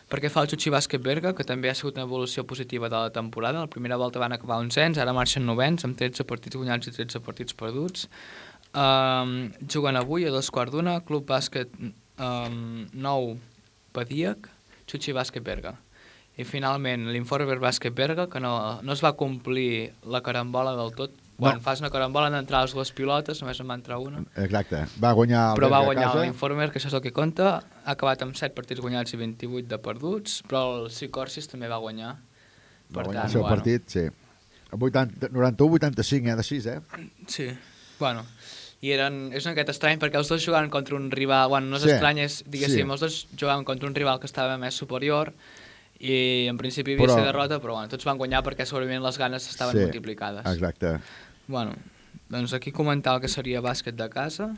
S24: Perquè fa el Xuxi Bàsquet Berga, que també ha sigut una evolució positiva de la temporada. La primera volta van acabar 11, ara marxen novens, amb 13 partits guanyats i 13 partits perduts. Um, juguen avui a dos quarts d'una, Club Bàsquet um, nou Padíac Chuchi Bàsquet Berga. I finalment l'Informer Bàsquet Berga, que no, no es va complir la carambola del tot. Quan
S1: No.
S24: fas una carambola han d'entrar les dues pilotes, només en va entrar una.
S1: Exacte. Va guanyar el
S24: Però va guanyar
S1: casa.
S24: l'Informer, que això és el que compta. Ha acabat amb 7 partits guanyats i 28 de perduts, però el Sicorsis també va guanyar.
S1: Va guanyar el seu partit, sí. 80 91-85, eh, de 6, eh?
S24: Sí, bueno, i eren, és una miqueta estrany perquè els dos jugaven contra un rival, bueno, no és
S1: Sí,
S24: estrany, és, diguéssim,
S1: sí.
S24: els dos jugaven contra un rival que estava més superior i en principi havia
S1: Però-
S24: ser derrota, però bueno, tots van guanyar perquè segurament les ganes estaven
S1: Sí,
S24: multiplicades.
S1: Exacte.
S24: Bueno, doncs aquí comentar el que seria bàsquet de casa.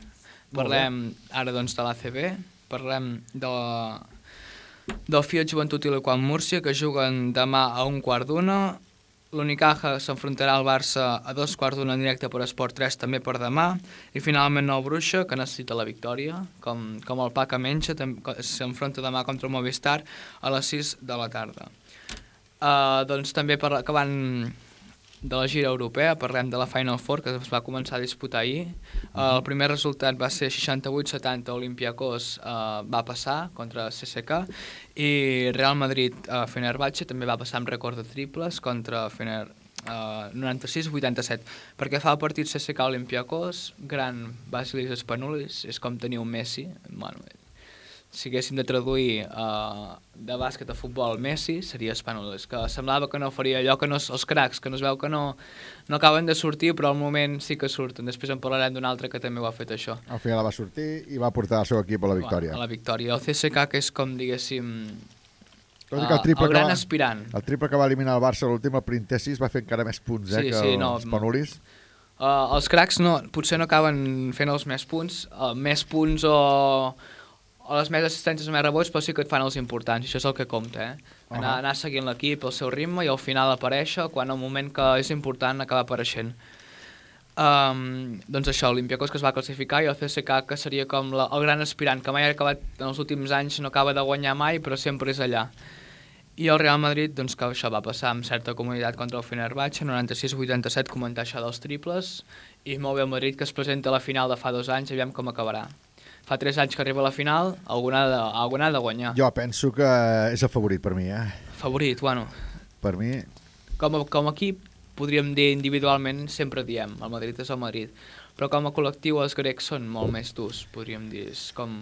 S24: Parlem ara doncs de l'ACB, parlem de la, del Fiat Joventut i l'Equam Múrcia, que juguen demà a un quart d'una. L'Unicaja s'enfrontarà al Barça a dos quarts d'una en directe per Esport 3 també per demà. I finalment el Bruixa, que necessita la victòria, com, com el Paca Menja, que s'enfronta demà contra el Movistar a les 6 de la tarda. Uh, doncs també per, acabant de la gira europea, parlem de la Final Four que es va començar a disputar ahir. Uh, el primer resultat va ser 68-70, Olympiacos uh, va passar contra CSK i Real Madrid uh, Fenerbahce també va passar amb rècord de triples contra Fener uh, 96-87. Perquè fa el partit CSK Olympiacos, gran Basilis Espanulis, és com tenir un Messi, bueno, si haguéssim de traduir uh, de bàsquet a futbol Messi, seria Spanulis, que semblava que no faria allò que no, els cracs, que no es veu que no, no acaben de sortir, però al moment sí que surten. Després en parlarem d'un altre que també ho ha fet això.
S1: Al final va sortir i va portar el seu equip a la victòria.
S24: A la victòria. El CSK, que és com, diguéssim,
S1: Tot i
S24: uh,
S1: que el triple,
S24: el gran
S1: que va,
S24: aspirant.
S1: el triple que va eliminar el Barça l'últim, el Printesis, va fer encara més punts eh,
S24: Sí,
S1: que
S24: sí, no,
S1: Spanulis.
S24: Uh, els cracs no, potser no acaben fent els més punts, uh, més punts o, o les més assistències o més rebots, però sí que et fan els importants, això és el que compta, eh? Anar,
S1: Ahà.
S24: anar seguint l'equip, el seu ritme, i al final aparèixer, quan el moment que és important acaba apareixent. Um, doncs això, l'Olimpiakos que es va classificar i el CSK que seria com la, el gran aspirant, que mai ha acabat en els últims anys, no acaba de guanyar mai, però sempre és allà. I el Real Madrid, doncs que això va passar amb certa comoditat contra el Fenerbahce, 96-87, comentar això dels triples, i molt bé el Madrid que es presenta a la final de fa dos anys, aviam com acabarà. Fa tres anys que arriba a la final, alguna ha de, alguna ha de guanyar.
S1: Jo penso que és el favorit per mi, eh?
S24: Favorit, bueno,
S1: Per mi,
S24: com a, com a equip, podríem dir individualment, sempre diem, el Madrid és el Madrid, però com a col·lectiu els grecs són molt més durs, podríem dir, és com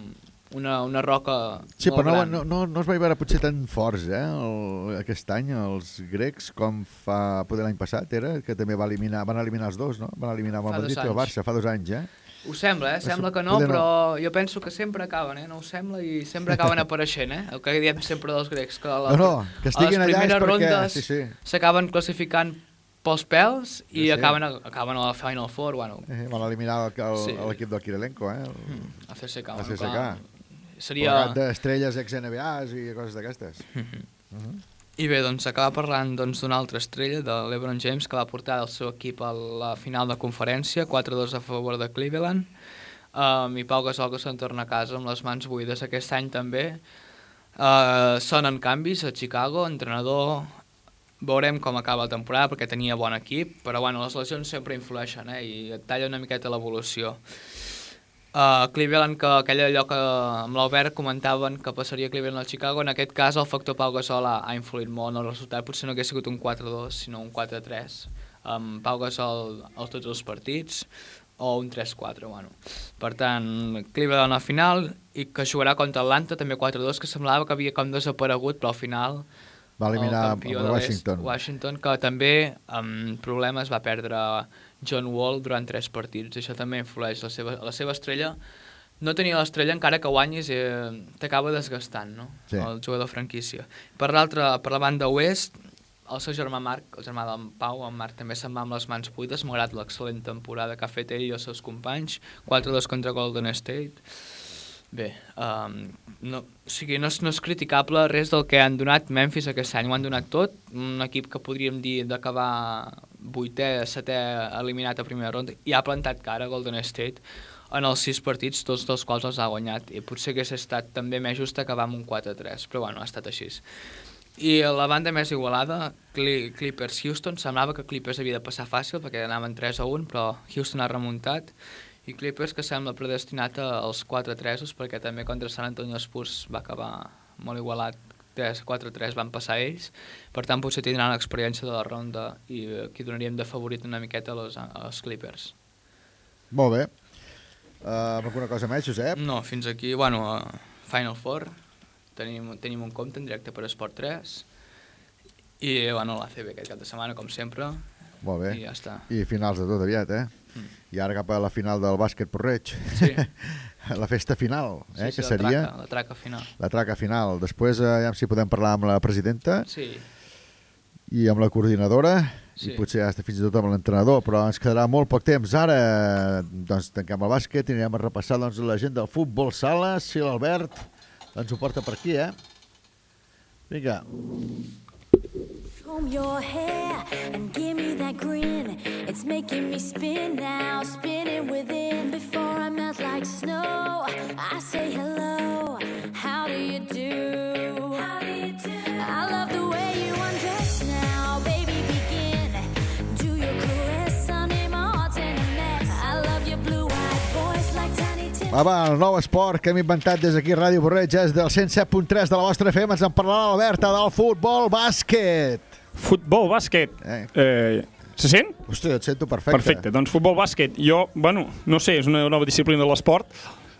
S24: una, una roca
S1: Sí,
S24: molt
S1: però no,
S24: gran.
S1: no, no, no es va veure potser tan forts, eh, el, aquest any, els grecs, com fa, poder l'any passat era, que també va eliminar, van eliminar els dos, no? Van eliminar el Madrid i el. Barça, fa dos anys, eh?
S24: Ho sembla, eh? Sembla que no, però jo penso que sempre acaben, eh? No ho sembla i sempre acaben apareixent, eh? El que diem sempre dels grecs, que, la,
S1: No, no, que estiguin
S24: a les
S1: allà
S24: primeres
S1: perquè-
S24: rondes
S1: sí, sí.
S24: s'acaben classificant pels pèls i
S1: Sí, sí.
S24: acaben, a, acaben a la Final Four, bueno,
S1: Eh, van eliminar el- el-
S24: Sí. Hmm.
S1: l'equip del Kirilenko, eh? El,
S24: a CSK.
S1: a CSK.
S24: clar, Seria...
S1: Plegat d'estrelles ex-NBAs i coses d'aquestes. (laughs) Mhm.
S24: I bé, doncs acaba parlant doncs, d'una altra estrella, de l'Ebron James, que va portar el seu equip a la final de conferència, 4-2 a favor de Cleveland, um, i Pau Gasol que se'n torna a casa amb les mans buides aquest any també. Uh, sonen canvis a Chicago, entrenador, veurem com acaba la temporada perquè tenia bon equip, però bueno, les lesions sempre influeixen eh, i et talla una miqueta l'evolució. Uh, Cleveland, que aquell allò que amb l'Albert comentaven que passaria Cleveland al Chicago, en aquest cas el factor Pau Gasol ha, ha influït molt en el resultat, potser no hagués sigut un 4-2, sinó un 4-3, amb Pau Gasol a tots els partits, o un 3-4, bueno. Per tant, Cleveland a la final, i que jugarà contra Atlanta, també 4-2, que semblava que havia com desaparegut, però al final
S1: Va eliminar
S24: el campió
S1: el Washington.
S24: Washington, que també amb problemes va perdre John Wall durant tres partits. Això també influeix. La seva, la seva estrella no tenia l'estrella encara que guanyis eh, t'acaba desgastant, no?
S1: Sí.
S24: El jugador franquícia. Per l'altra, per la banda oest, el seu germà Marc, el germà d'en Pau, en Marc també se'n va amb les mans buides, malgrat l'excel·lent temporada que ha fet ell i els seus companys, 4-2 contra Golden State. Bé, um, no, o sigui, no és, no és criticable res del que han donat Memphis aquest any, ho han donat tot, un equip que podríem dir d'acabar vuitè, setè eliminat a primera ronda, i ha plantat cara a Golden State en els sis partits, tots dels quals els ha guanyat, i potser hagués estat també més just acabar amb un 4-3, però bueno, ha estat així. I la banda més igualada, Cli- Clippers-Houston, semblava que Clippers havia de passar fàcil perquè anaven 3 a 1, però Houston ha remuntat, i Clippers que sembla predestinat als 4 3 perquè també contra Sant Antonio Spurs va acabar molt igualat 3-4-3 van passar ells, per tant potser tindran l'experiència de la ronda i eh, aquí donaríem de favorit una miqueta als, als Clippers.
S1: Molt bé. Uh, alguna cosa més, Josep?
S24: No, fins aquí, bueno, uh, Final Four, tenim, tenim un compte en directe per Esport 3 i, bueno, l'ACB aquest cap de setmana, com sempre,
S1: Molt bé.
S24: i ja està.
S1: I finals de tot aviat, eh?
S24: Mm.
S1: I ara cap a la final del bàsquet Porreig.
S24: Sí. (laughs) (laughs)
S1: la festa final, eh?
S24: Sí, sí,
S1: que
S24: la
S1: seria...
S24: traca, la traca final.
S1: La traca final. Després, eh, ja si podem parlar amb la presidenta
S24: Sí.
S1: i amb la coordinadora
S24: Sí.
S1: i potser hasta fins i tot amb l'entrenador, però ens quedarà molt poc temps. Ara doncs, tanquem el bàsquet i anirem a repassar doncs, la gent del futbol sala, si l'Albert ens ho porta per aquí, eh? Vinga.
S25: Comb your hair and give me that grin. It's making me spin now, spinning within. Before I melt like snow, I say hello. How do you do? How do you do? I love the way you undress now, baby. Begin. Do your caress, my heart's in a mess. I love your blue-eyed voice like Tiny Tim.
S1: Va, va, el nou esport que hem inventat des d'aquí Ràdio Borreig és del 107.3 de la vostra FM. Ens en parlarà l'Alberta del futbol bàsquet.
S26: Futbol, bàsquet.
S1: Eh.
S26: Eh, se sent?
S1: Hòstia, et sento perfecte.
S26: Perfecte, doncs futbol, bàsquet. Jo, bueno, no sé, és una nova disciplina de l'esport.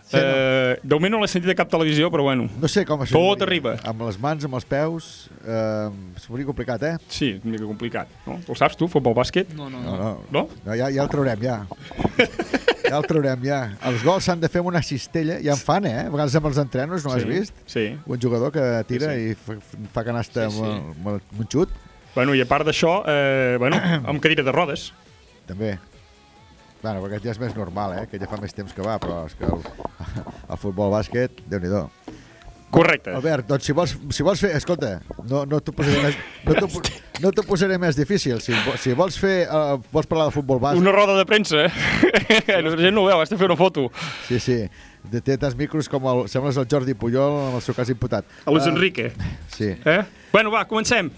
S1: Sí,
S26: eh, de moment no l'he sentit a cap televisió, però bueno.
S1: No sé com això.
S26: Tot arriba.
S1: Amb les mans, amb els peus... Eh, S'hauria complicat, eh?
S26: Sí, una mica complicat. No? Ho saps tu, futbol, bàsquet?
S24: No, no,
S1: No, no.
S26: No?
S1: no ja, ja el traurem, ja. (laughs) ja el traurem, ja. Els gols s'han de fer amb una cistella. Ja en fan, eh? A vegades amb els entrenos, no has
S26: Sí,
S1: vist?
S26: sí.
S1: Un jugador que tira
S26: Sí, sí.
S1: i fa, fa canasta
S26: Sí, sí.
S1: amb, amb, amb un xut.
S26: Bueno, i a part d'això, eh, bueno, (coughs) amb cadira de rodes.
S1: També. Bueno, perquè ja és més normal, eh? Que ja fa més temps que va, però és que el, (laughs) el futbol bàsquet, déu nhi
S26: Correcte.
S1: Albert, doncs si vols, si vols fer... Escolta, no, no t'ho posaré, més, no no posaré més difícil. Si, si vols fer... Uh, vols parlar de futbol bàsquet...
S26: Una roda de premsa, eh? (laughs) la gent no ho veu, has de fer una foto.
S1: Sí, sí. De- tants micros com el... Sembles el Jordi Puyol en el seu cas imputat.
S26: A Luis
S1: Eh,
S26: Enrique.
S1: Sí.
S26: Eh? Bueno, va, comencem.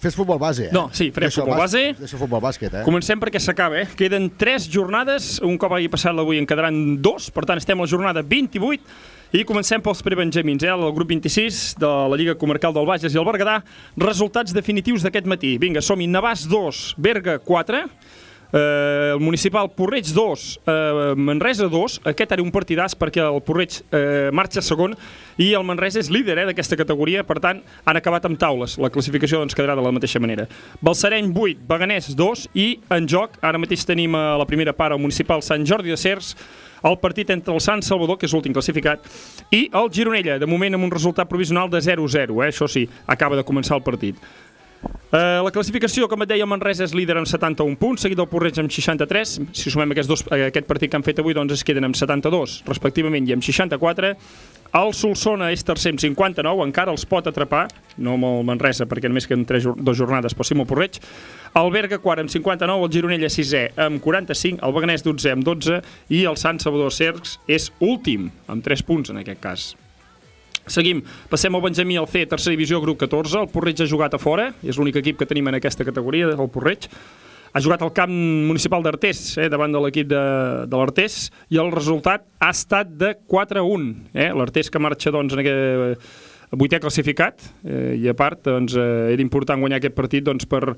S1: Fes futbol base, eh?
S26: No, sí, farem
S1: Deixa el
S26: futbol base.
S1: Deixa futbol bàsquet, eh?
S26: Comencem perquè s'acaba, eh? Queden 3 jornades, un cop hagi passat l'avui en quedaran dos, per tant estem a la jornada 28 i comencem pels prebenjamins, eh? El grup 26 de la Lliga Comarcal del Bages i el Berguedà. Resultats definitius d'aquest matí. Vinga, som-hi. Navàs 2, Berga 4, eh, el municipal Porreig 2, eh, Manresa 2. Aquest era un partidàs perquè el Porreig eh, marxa segon i el Manresa és líder eh, d'aquesta categoria, per tant, han acabat amb taules. La classificació doncs, quedarà de la mateixa manera. Balsareny 8, Beganès 2 i en joc, ara mateix tenim a la primera part el municipal Sant Jordi de Cers, el partit entre el Sant Salvador, que és l'últim classificat, i el Gironella, de moment amb un resultat provisional de 0-0, eh? això sí, acaba de començar el partit. Eh, la classificació, com et deia, Manresa és líder amb 71 punts, seguit del Porreig amb 63. Si sumem aquests dos, eh, aquest partit que han fet avui, doncs es queden amb 72, respectivament, i amb 64. El Solsona és tercer amb 59, encara els pot atrapar, no amb el Manresa, perquè només queden tres, jor- dues jornades, però sí amb el Porreig. El Berga, quart, amb 59, el Gironella, sisè, amb 45, el Beganès, 12, amb 12, i el Sant Salvador Cercs és últim, amb 3 punts, en aquest cas. Seguim, passem al Benjamí al C, tercera divisió, grup 14. El Porreig ha jugat a fora, és l'únic equip que tenim en aquesta categoria, el Porreig. Ha jugat al camp municipal d'Artés, eh, davant de l'equip de, de l'Artés, i el resultat ha estat de 4 a 1. Eh? L'Artés que marxa doncs, en aquest vuitè classificat, eh, i a part doncs, eh, era important guanyar aquest partit doncs, per,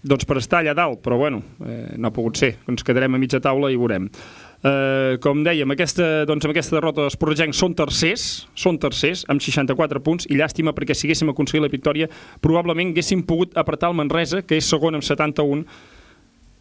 S26: doncs per estar allà dalt, però bueno, eh, no ha pogut ser. Ens quedarem a mitja taula i veurem. Eh, com dèiem, aquesta, doncs, amb aquesta derrota els porregencs són tercers, són tercers, amb 64 punts, i llàstima perquè si haguéssim aconseguit la victòria, probablement haguéssim pogut apretar el Manresa, que és segon amb 71,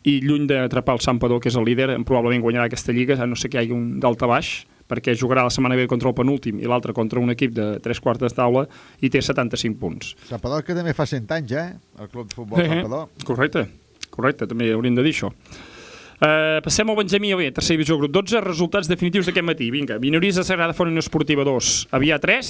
S26: i lluny d'atrapar el Sampador, que és el líder, probablement guanyarà aquesta lliga, a no sé que hi hagi un d'alta baix, perquè jugarà la setmana que ve contra el penúltim i l'altre contra un equip de tres quartes de taula i té 75 punts.
S1: Sampador, que també fa 100 anys, eh? El club de futbol
S26: Eh,
S1: Sampador.
S26: Correcte, correcte, també hauríem de dir això. Uh, passem al Benjamí B, tercera divisió, grup 12, resultats definitius d'aquest matí. Vinga, Minories de Sagrada Font Unió Esportiva 2, Avià 3,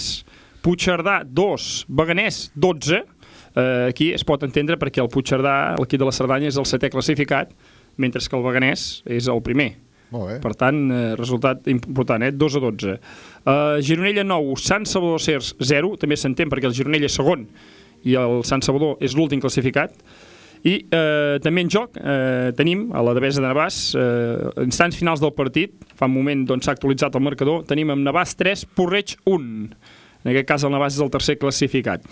S26: Puigcerdà 2, Beganès 12. Uh, aquí es pot entendre perquè el Puigcerdà, l'equip de la Cerdanya, és el setè classificat, mentre que el Beganès és el primer.
S1: Molt bé.
S26: Per tant, eh, resultat important, eh? 2 a 12. Uh, Gironella 9, Sant Salvador Cers 0, també s'entén perquè el Gironella és segon i el Sant Salvador és l'últim classificat. I eh, també en joc eh, tenim a la Devesa de Navàs eh, instants finals del partit, fa un moment doncs, s'ha actualitzat el marcador, tenim amb Navàs 3, Porreig 1. En aquest cas, el Navàs és el tercer classificat.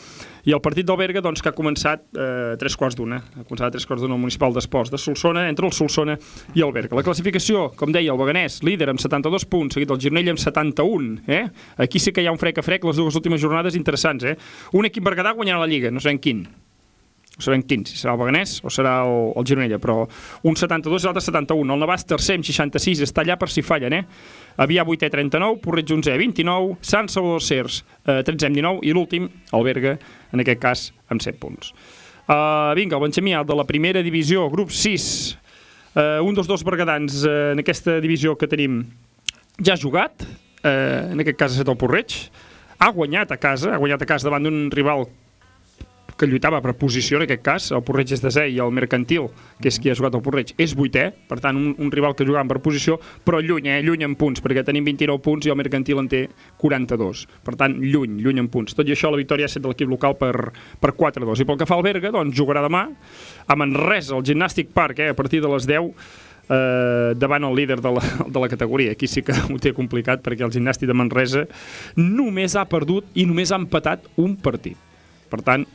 S26: I el partit del Berga, doncs, que ha començat eh, tres quarts d'una. Ha començat a tres quarts d'una al Municipal d'Esports de Solsona, entre el Solsona i el Berga. La classificació, com deia, el Beganès, líder amb 72 punts, seguit el Gironell amb 71. Eh? Aquí sí que hi ha un frec a frec les dues últimes jornades interessants. Eh? Un equip bergadà guanyarà la Lliga, no sabem quin no sabem quin, si serà el Beganès o serà el, el Gironella, però un 72 i l'altre 71. El Navàs tercer amb 66, està allà per si fallen, eh? Avià 8è 39, Porreig 11è 29, Sant Salvador Cers eh, 13è amb 19 i l'últim, el Berga, en aquest cas, amb 7 punts. Uh, vinga, el Benjamí de la primera divisió, grup 6. Uh, un dels dos bergadans uh, en aquesta divisió que tenim ja ha jugat, uh, en aquest cas ha estat el Porreig, ha guanyat a casa, ha guanyat a casa davant d'un rival que lluitava per posició, en aquest cas, el Porreig és desè i el Mercantil, que és qui ha jugat el Porreig, és vuitè, per tant, un, un rival que jugava per posició, però lluny, eh? lluny en punts, perquè tenim 29 punts i el Mercantil en té 42. Per tant, lluny, lluny en punts. Tot i això, la victòria ha estat de l'equip local per, per 4-2. I pel que fa al Berga, doncs, jugarà demà a Manresa, al Gimnàstic Park, eh? a partir de les 10, eh, davant el líder de la, de la categoria. Aquí sí que (laughs) ho té complicat perquè el gimnàstic de Manresa només ha perdut i només ha empatat un partit. Per tant,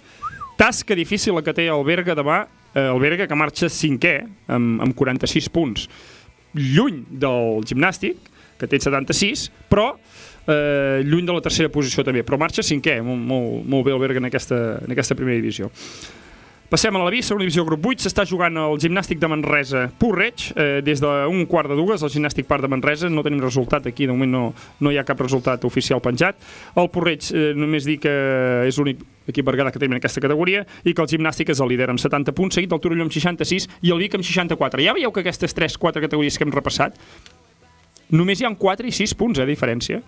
S26: tasca difícil la que té el Berga demà, eh, el Berga que marxa cinquè amb, amb 46 punts, lluny del gimnàstic, que té 76, però eh, lluny de la tercera posició també, però marxa cinquè, molt, molt, molt bé el Berga en aquesta, en aquesta primera divisió. Passem a la B, segona divisió grup 8, s'està jugant el gimnàstic de Manresa Porreig, eh, des d'un quart de dues, el gimnàstic part de Manresa, no tenim resultat aquí, de moment no, no hi ha cap resultat oficial penjat. El Porreig, eh, només dir que és l'únic equip bergadà que tenim en aquesta categoria i que el gimnàstic és el líder amb 70 punts, seguit el Torelló amb 66 i el Vic amb 64. Ja veieu que aquestes 3-4 categories que hem repassat només hi ha 4 i 6 punts, eh, de diferència.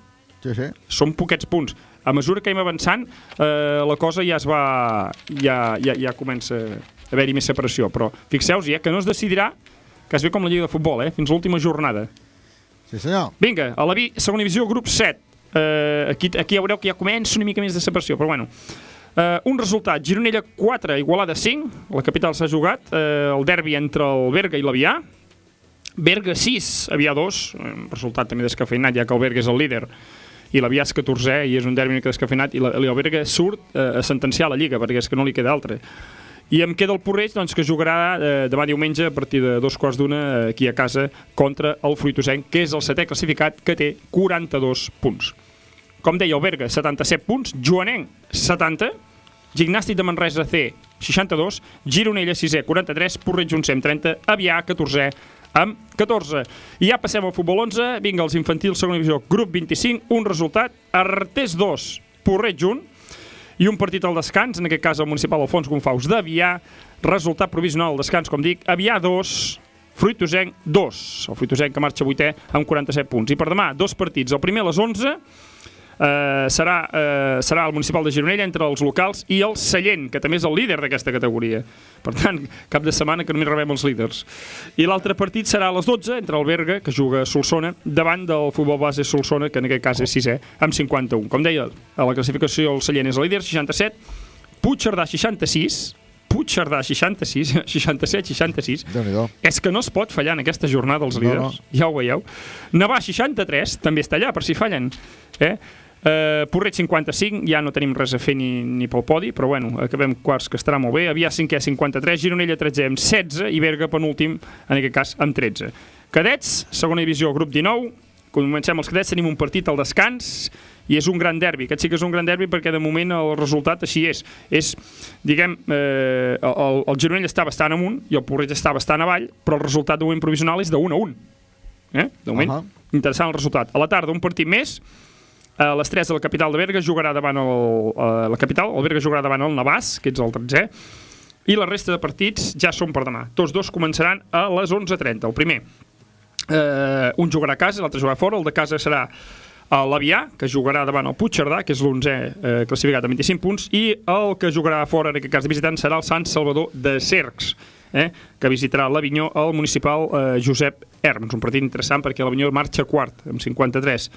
S1: Sí, sí.
S26: Són poquets punts. A mesura que anem avançant, eh, la cosa ja es va... ja, ja, ja comença a haver-hi més separació, però fixeu-vos, eh, que no es decidirà que es ve com la Lliga de Futbol, eh, fins l'última jornada.
S1: Sí, senyor.
S26: Vinga, a la segona divisió, grup 7. Eh, aquí, aquí ja veureu que ja comença una mica més de separació, però bueno. Eh, un resultat, Gironella 4, Igualada 5, la capital s'ha jugat, eh, el derbi entre el Berga i l'Avià, Berga 6, Avià 2, eh, resultat també descafeinat, ja que el Berga és el líder, i l'Avià és 14è i és un derbi que descafeinat, i la- i el Berga surt eh, a sentenciar la Lliga, perquè és que no li queda altra. I em queda el Porreig, doncs, que jugarà eh, demà diumenge a partir de dos quarts d'una eh, aquí a casa contra el Fruitosenc, que és el setè classificat, que té 42 punts. Com deia el Berga, 77 punts, Joanenc, 70, Gimnàstic de Manresa C, 62, Gironella 6è, 43, Porreig 11è, amb 30, Avià 14è, amb 14. I ja passem al futbol 11, vinga, els infantils, segona divisió, grup 25, un resultat, Artés 2, Porreig 1, i un partit al descans, en aquest cas el municipal Alfons Gonfaus d'Avià, resultat provisional al descans, com dic, Avià 2, Fruitosenc 2, el Fruitosenc que marxa 8è amb 47 punts. I per demà, dos partits, el primer a les 11, eh, serà, eh, serà el municipal de Gironella entre els locals i el Sallent, que també és el líder d'aquesta categoria. Per tant, cap de setmana que només rebem els líders. I l'altre partit serà a les 12 entre el Berga, que juga a Solsona, davant del futbol base Solsona, que en aquest cas és sisè, amb 51. Com deia, a la classificació el Sallent és el líder, 67, Puigcerdà 66, Puigcerdà 66, 67, 66. És que no es pot fallar en aquesta jornada els
S1: No,
S26: líders, ja ho veieu. Navà 63, també està allà, per si fallen. Eh? Uh, Porreig 55, ja no tenim res a fer ni, ni pel podi, però bueno, acabem quarts, que estarà molt bé. Avià 5è 53, Gironella 13è amb 16 i Berga penúltim, en aquest cas, amb 13. Cadets, segona divisió, grup 19. Comencem els cadets, tenim un partit al descans i és un gran derbi. Aquest sí que és un gran derbi perquè de moment el resultat així és. És, diguem, eh, el, el Gironella està bastant amunt i el Porreig està bastant avall, però el resultat de moment provisional és de 1 a 1. Eh? De moment, uh -huh. interessant el resultat. A la tarda, un partit més, a les 3 de la capital de Berga jugarà davant el, eh, la capital, el Berga jugarà davant el Navàs, que ets el 13è, i la resta de partits ja són per demà. Tots dos començaran a les 11.30. El primer, eh, un jugarà a casa, l'altre jugarà fora, el de casa serà a l'Avià, que jugarà davant el Puigcerdà, que és l'11è eh, classificat amb 25 punts, i el que jugarà fora, en aquest cas de visitant, serà el Sant Salvador de Cercs, eh, que visitarà l'Avinyó al municipal eh, Josep Herms, un partit interessant perquè l'Avinyó marxa quart, amb 53.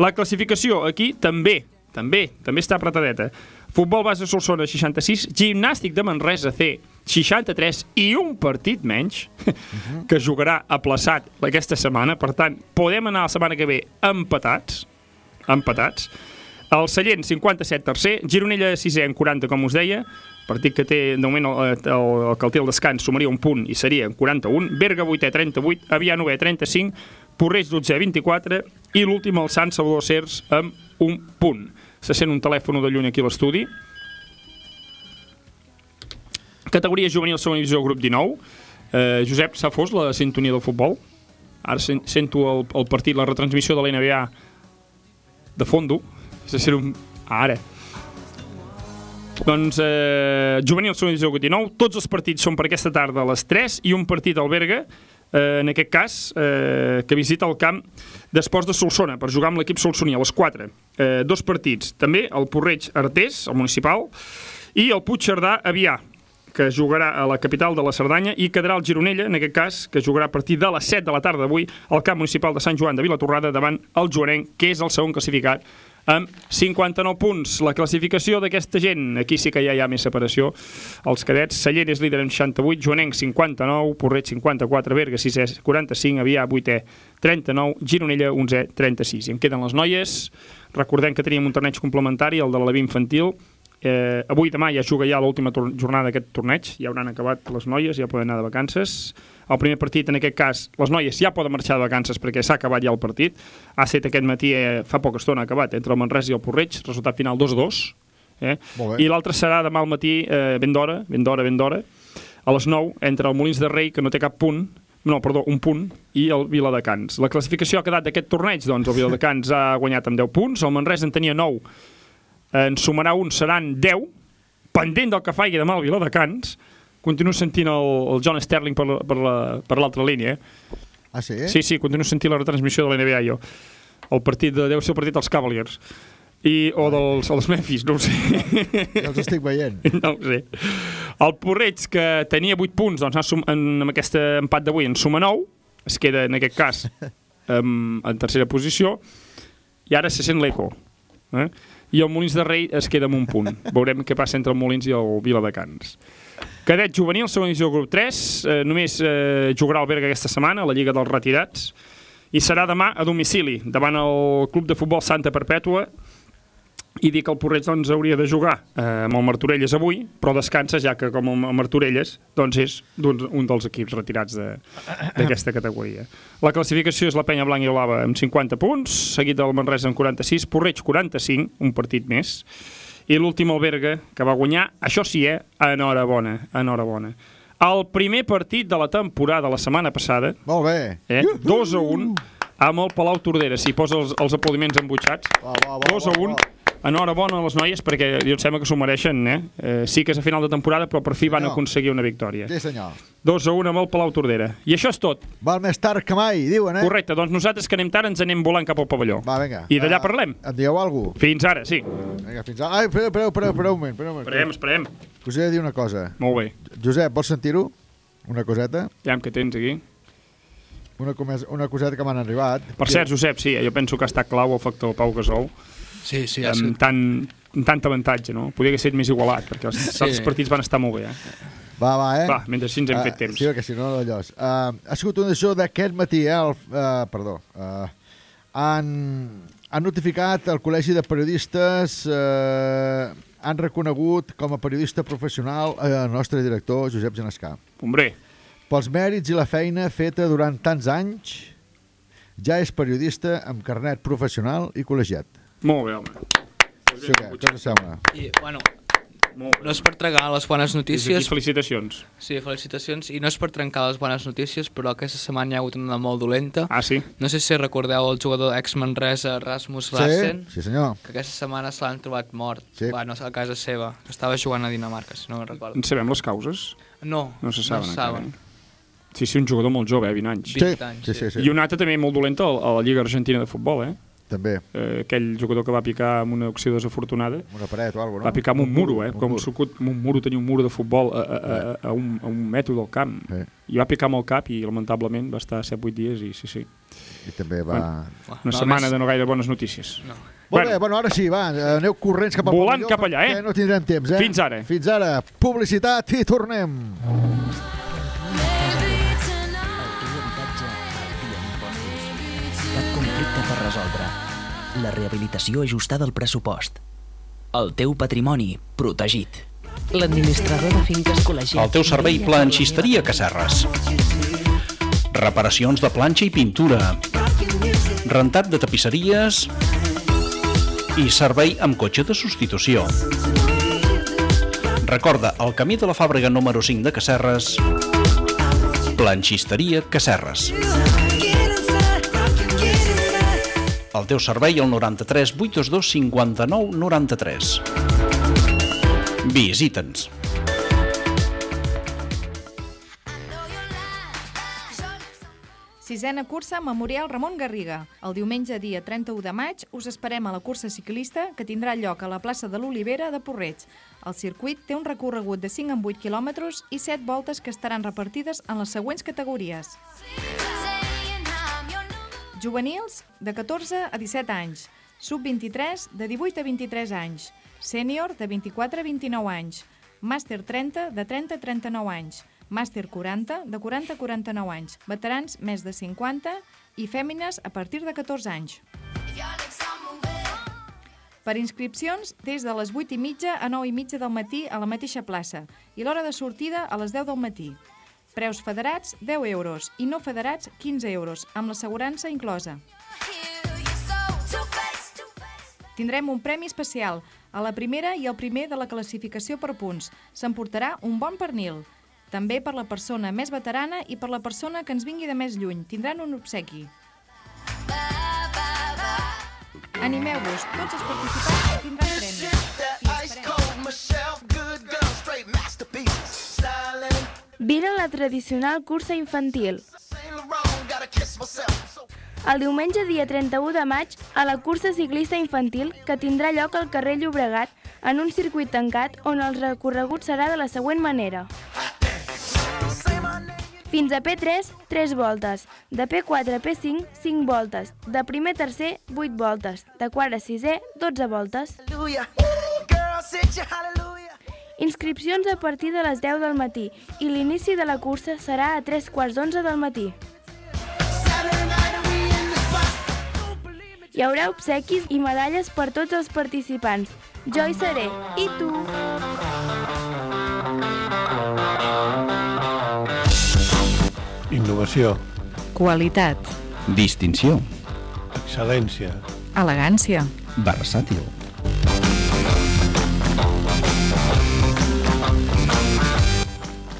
S26: La classificació aquí també, també, també està apretadeta. Futbol base Solsona 66, gimnàstic de Manresa C 63 i un partit menys que jugarà aplaçat aquesta setmana. Per tant, podem anar la setmana que ve empatats, empatats. El Sallent, 57 tercer. Gironella, 6è en 40, com us deia. Partit que té, de moment, el, el, el el el descans sumaria un punt i seria en 41. Berga, 8è, 38. Avià, 9è, 35. Porreig, 12è, 24. I l'últim, el Sant Salvador Cers, amb un punt. Se sent un telèfon de lluny aquí a l'estudi. Categoria juvenil, segona divisió, grup 19. Eh, Josep, s'ha fos la sintonia del futbol? Ara sen sento el, el partit, la retransmissió de l'NBA de fondo. Se sent un... Ara. Doncs eh, juvenil, segona divisió, grup 19. Tots els partits són per aquesta tarda a les 3 i un partit al Berga, eh, en aquest cas, eh, que visita el camp d'Esports de Solsona per jugar amb l'equip solsoní a les 4. Eh, dos partits. També el Porreig Artés, el municipal, i el Puigcerdà Avià, que jugarà a la capital de la Cerdanya i quedarà el Gironella, en aquest cas, que jugarà a partir de les 7 de la tarda d'avui al camp municipal de Sant Joan de Vilatorrada davant el Joanenc, que és el segon classificat amb 59 punts. La classificació d'aquesta gent, aquí sí que ja hi ha més separació. Els cadets, Celler és líder amb 68, Joanenc 59, Porreig 54, Berga 6è 45, Avià 8è 39, Gironella 11è 36. I em queden les noies. Recordem que teníem un torneig complementari, el de la infantil, Eh, avui demà ja juga ja l'última jornada d'aquest torneig, ja hauran acabat les noies, ja poden anar de vacances. El primer partit, en aquest cas, les noies ja poden marxar de vacances perquè s'ha acabat ja el partit. Ha set aquest matí, eh, fa poca estona acabat, entre el Manresa i el Porreig, resultat final 2-2. Eh? I l'altre serà demà al matí, eh, ben d'hora, ben d'hora, ben d'hora, a les 9, entre el Molins de Rei, que no té cap punt, no, perdó, un punt, i el Viladecans. La classificació ha quedat d'aquest torneig, doncs el Viladecans ha guanyat amb 10 punts, el Manresa en tenia 9, en sumarà un, seran 10, pendent del que faci demà al Viladecans, continuo sentint el, el John Sterling per la- per la- per l'altra línia. Eh?
S1: Ah, sí?
S26: Sí, sí, continuo sentint la retransmissió de la NBA jo. El partit de, deu ser el partit dels Cavaliers. I, o dels, o dels Memphis, no ho sé.
S1: Ja els estic veient. (laughs)
S26: No ho sé. El Porreig, que tenia 8 punts, doncs sum, en, amb aquest empat d'avui en suma 9, es queda en aquest cas (laughs) en, en tercera posició, i ara se sent l'eco. Eh? I el Molins de Rei es queda amb un punt. (laughs) Veurem què passa entre el Molins i el Viladecans. Cadet juvenil, segona divisió grup 3, eh, només eh, jugarà el Berga aquesta setmana, a la Lliga dels Retirats, i serà demà a domicili, davant el Club de Futbol Santa Perpètua, i dir que el Porreig doncs, hauria de jugar eh, amb el Martorelles avui, però descansa ja que com el Martorelles doncs, és d'un un dels equips retirats d'aquesta categoria. La classificació és la penya blanca i blava amb 50 punts, seguit del Manresa amb 46, Porreig 45, un partit més, i l'últim el Berga, que va guanyar, això sí, eh, enhorabona, enhorabona. El primer partit de la temporada la setmana passada,
S1: Molt bé.
S26: eh, 2 a 1, amb el Palau Tordera, si posa els, els aplaudiments embutxats, 2 a 1, enhorabona a les noies perquè jo em sembla que s'ho mereixen, eh? eh? Sí que és a final de temporada, però per fi van
S1: Senyor.
S26: aconseguir una victòria.
S1: Sí, senyor.
S26: 2 a 1 amb el Palau Tordera. I això és tot.
S1: Val més tard que mai, diuen, eh?
S26: Correcte, doncs nosaltres que anem tard ens anem volant cap al pavelló.
S1: Va, vinga.
S26: I d'allà
S1: Ah,
S26: parlem.
S1: Et dieu alguna cosa?
S26: Fins ara, sí.
S1: Vinga, fins ara. Ai, espereu, espereu, espereu, espereu un moment. Espereu.
S26: Esperem, esperem.
S1: Us he de dir una cosa.
S26: Molt bé.
S1: Josep, vols sentir-ho? Una coseta?
S26: Ja que tens aquí.
S1: Una, una coseta que m'han arribat.
S26: Per cert, Josep, sí, jo penso que estat clau el factor Pau Gasol.
S24: Sí, sí,
S26: amb
S24: sigut-
S26: tant, amb tant avantatge, no? Podria haver estat més igualat, perquè els
S24: Sí.
S26: altres partits van estar molt bé, eh?
S1: Va, va, eh?
S26: Va, mentre així ens hem
S1: Ah,
S26: fet temps.
S1: Sí, perquè si no, d'allòs. Uh, ha sigut una decisió d'aquest matí, eh? El, uh, perdó. Uh, han, han notificat el Col·legi de Periodistes, uh, han reconegut com a periodista professional el nostre director, Josep Genescà.
S26: Hombre.
S1: Pels mèrits i la feina feta durant tants anys, ja és periodista amb carnet professional i col·legiat.
S26: Molt bé, home.
S1: Sí, què? Què us sembla?
S24: I, bueno, no és per tregar les bones notícies.
S26: felicitacions.
S24: Sí, felicitacions. I no és per trencar les bones notícies, però aquesta setmana hi ha hagut una molt dolenta.
S26: Ah, sí?
S24: No sé si recordeu el jugador ex-Manresa Rasmus
S1: Sí,
S24: Larsen.
S1: sí, senyor.
S24: Que aquesta setmana se l'han trobat mort.
S1: Sí.
S24: Bueno, a casa seva. que Estava jugant a Dinamarca, si no me'n recordo.
S26: En sabem les causes?
S24: No,
S26: No se saben
S24: no saben.
S26: eh? Sí, sí, un jugador molt jove, eh? 20 anys.
S24: 20 Sí, anys, sí, sí, sí.
S26: I un altre també molt dolent a a la Lliga Argentina de Futbol, eh?
S1: També.
S26: Eh, aquell jugador que va picar amb una acció desafortunada.
S1: Una paret o alguna cosa, no?
S26: Va picar amb un muro, eh?
S1: Un
S26: Com
S1: mur.
S26: sucut, amb un muro, tenia un muro de futbol a, a, a, a, un, a un metro del camp.
S1: Sí.
S26: I va picar amb el cap i, lamentablement, va estar 7-8 dies i sí, sí.
S1: I també va...
S26: Bueno, una
S24: No,
S26: setmana
S24: més-
S26: de no gaire bones notícies.
S24: No.
S1: Molt bé, bueno, ara sí, va, aneu corrents cap al
S26: Volant cap allà, eh?
S1: no tindrem temps, eh?
S26: Fins ara.
S1: Fins ara. Publicitat i tornem.
S27: Cap conflicte per resoldre. La rehabilitació ajustada al pressupost. El teu patrimoni protegit.
S28: L'administrador de finques col·legiat.
S10: El teu servei planxisteria Cacerres. Reparacions de planxa i pintura. Rentat de tapisseries i servei amb cotxe de substitució. Recorda, el camí de la fàbrica número 5 de Cacerres, Planxisteria Cacerres. El teu servei al 93 822 59 93. Visita'ns.
S29: Sisena cursa Memorial Ramon Garriga. El diumenge dia 31 de maig us esperem a la cursa ciclista que tindrà lloc a la plaça de l'Olivera de Porreig. El circuit té un recorregut de 5 en 8 quilòmetres i 7 voltes que estaran repartides en les següents categories. Juvenils, de 14 a 17 anys. Sub-23, de 18 a 23 anys. Sènior, de 24 a 29 anys. Màster 30, de 30 a 39 anys. Màster 40, de 40 a 49 anys. Veterans, més de 50. I fèmines, a partir de 14 anys. Per inscripcions, des de les 8 i mitja a 9 i mitja del matí a la mateixa plaça i l'hora de sortida a les 10 del matí. Preus federats, 10 euros, i no federats, 15 euros, amb l'assegurança inclosa. Tindrem un premi especial. A la primera i el primer de la classificació per punts. S'emportarà un bon pernil. També per la persona més veterana i per la persona que ens vingui de més lluny. Tindran un obsequi. Animeu-vos, tots els participants tindran
S30: Vine la tradicional cursa infantil. El diumenge dia 31 de maig a la cursa ciclista infantil que tindrà lloc al carrer Llobregat en un circuit tancat on el recorregut serà de la següent manera. Fins a P3, 3 voltes. De P4 a P5, 5 voltes. De primer a tercer, 8 voltes. De quart a sisè, 12 voltes. Inscripcions a partir de les 10 del matí i l'inici de la cursa serà a 3 quarts d'11 del matí. Hi haurà obsequis i medalles per tots els participants. Jo hi seré. I tu?
S19: Innovació,
S31: Qualitat.
S23: Distinció.
S19: excel·lència,
S31: Elegància.
S23: Versàtil.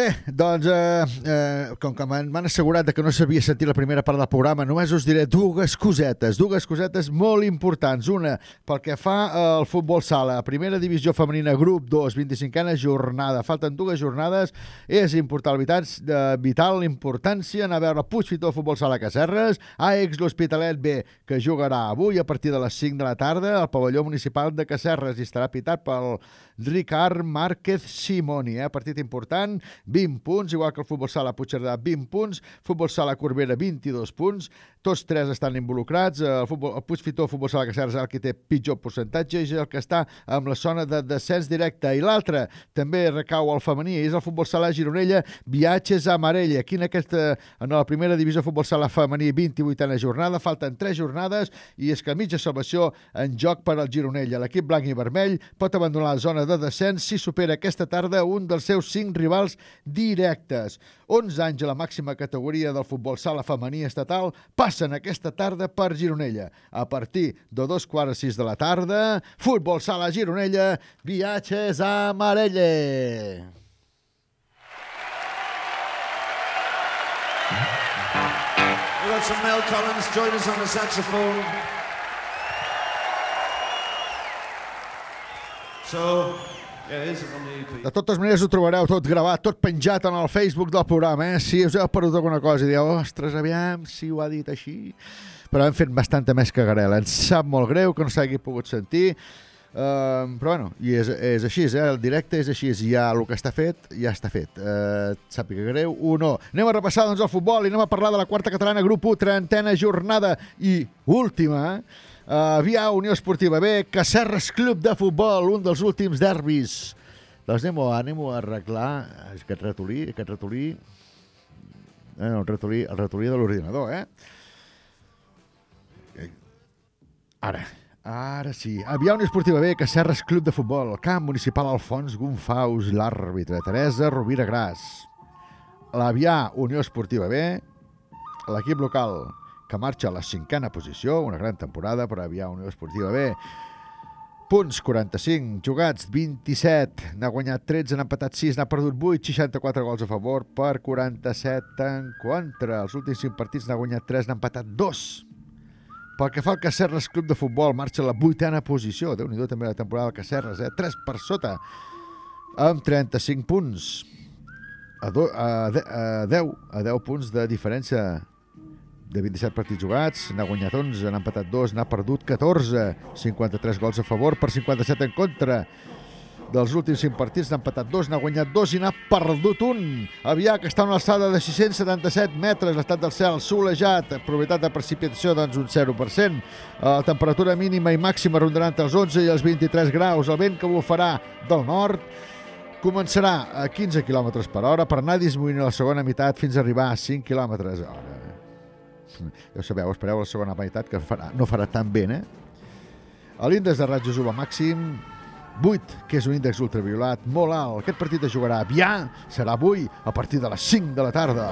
S1: Bé, doncs, eh, eh, com que m'han assegurat que no s'havia sentit la primera part del programa, només us diré dues cosetes, dues cosetes molt importants. Una, pel que fa al futbol sala, primera divisió femenina, grup 2, 25a jornada. Falten dues jornades, és important, vital, vital importància anar a veure Puigfitó Futbol Sala Cacerres, AEX l'Hospitalet B, que jugarà avui a partir de les 5 de la tarda al pavelló municipal de Cacerres i estarà pitat pel Ricard Márquez Simoni, eh? partit important, 20 punts, igual que el Futbol Sala Puigcerdà, 20 punts, Futbol Sala Corbera, 22 punts, tots tres estan involucrats, el, futbol, el Puigfitó, Futbol Sala Cacerres, el que té pitjor percentatge, és el que està amb la zona de descens directe, i l'altre també recau al femení, és el Futbol Sala Gironella, Viatges a Marella, aquí en, aquesta, en la primera divisió Futbol Sala femení, 28a jornada, falten 3 jornades, i és que mitja salvació en joc per al Gironella. L'equip blanc i vermell pot abandonar la zona de descens si supera aquesta tarda un dels seus 5 rivals directes. 11 anys a la màxima categoria del futbol sala femení estatal passen aquesta tarda per Gironella. A partir de dos quarts sis de la tarda, futbol sala Gironella, viatges a Marelle.
S32: We've got some Mel Collins join us on the saxophone. So,
S1: De totes maneres ho trobareu tot gravat, tot penjat en el Facebook del programa, eh? Si us heu perdut alguna cosa i dieu, ostres, aviam si ho ha dit així... Però hem fet bastanta més cagarela. Ens sap molt greu que no s'hagi pogut sentir, uh, però bueno, i és, és així, eh? el directe és així, ja el que està fet, ja està fet. Uh, sàpiga greu o no. Anem a repassar doncs, el futbol i anem a parlar de la quarta catalana, grup 1, trentena jornada i última, Uh, Via Unió Esportiva B, Cacerres Club de Futbol, un dels últims derbis. Doncs anem, a- anem a arreglar aquest ratolí, aquest ratolí... Eh, el ratolí, el ratolí de l'ordinador, eh? Eh, Ara, ara sí. Avià Unió Esportiva B, Cacerres Club de Futbol, camp municipal Alfons Gonfaus, l'àrbitre, Teresa Rovira Gras. L'Avià Unió Esportiva B, l'equip local que marxa a la cinquena posició, una gran temporada per Avià Unió Esportiva B. Punts 45, jugats 27, n'ha guanyat 13, n'ha empatat 6, n'ha perdut 8, 64 gols a favor per 47 en contra. Els últims 5 partits n'ha guanyat 3, n'ha empatat 2. Pel que fa al Cacerres Club de Futbol, marxa a la vuitena posició. déu nhi també la temporada del Cacerres, eh? 3 per sota, amb 35 punts. A, do, a, de, a 10, a 10 punts de diferència de 27 partits jugats, n'ha guanyat 11, n'ha empatat 2, n'ha perdut 14, 53 gols a favor per 57 en contra. Dels últims 5 partits n'ha empatat 2, n'ha guanyat 2 i n'ha perdut 1. Avià, que està a una alçada de 677 metres, l'estat del cel solejat, probabilitat de precipitació doncs un 0%. La temperatura mínima i màxima rondaran entre els 11 i els 23 graus. El vent que bufarà del nord començarà a 15 km per hora per anar disminuint la segona meitat fins a arribar a 5 km hora. Ja ho sabeu, espereu la segona meitat que farà, no farà tan bé, eh? L'índex de rajos UVA màxim 8, que és un índex ultraviolat molt alt. Aquest partit es jugarà a Vià, serà avui a partir de les 5 de la tarda.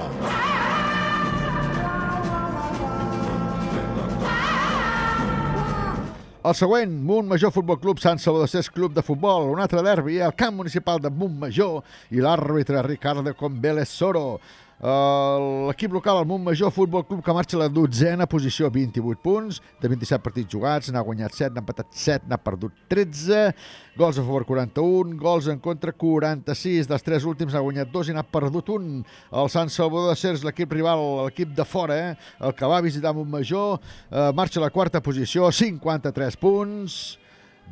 S1: El següent, Montmajor Futbol Club Sant Salvador Club de Futbol, un altre derbi al camp municipal de Montmajor i l'àrbitre Ricardo Conveles Soro. L'equip local, el Montmajor Futbol Club, que marxa a la dotzena posició, 28 punts, de 27 partits jugats, n'ha guanyat 7, n'ha empatat 7, n'ha perdut 13, gols a favor 41, gols en contra 46, dels tres últims n'ha guanyat 2 i n'ha perdut un. El Sant Salvador de Cers, l'equip rival, l'equip de fora, eh? el que va visitar Montmajor, uh, marxa a la quarta posició, 53 punts,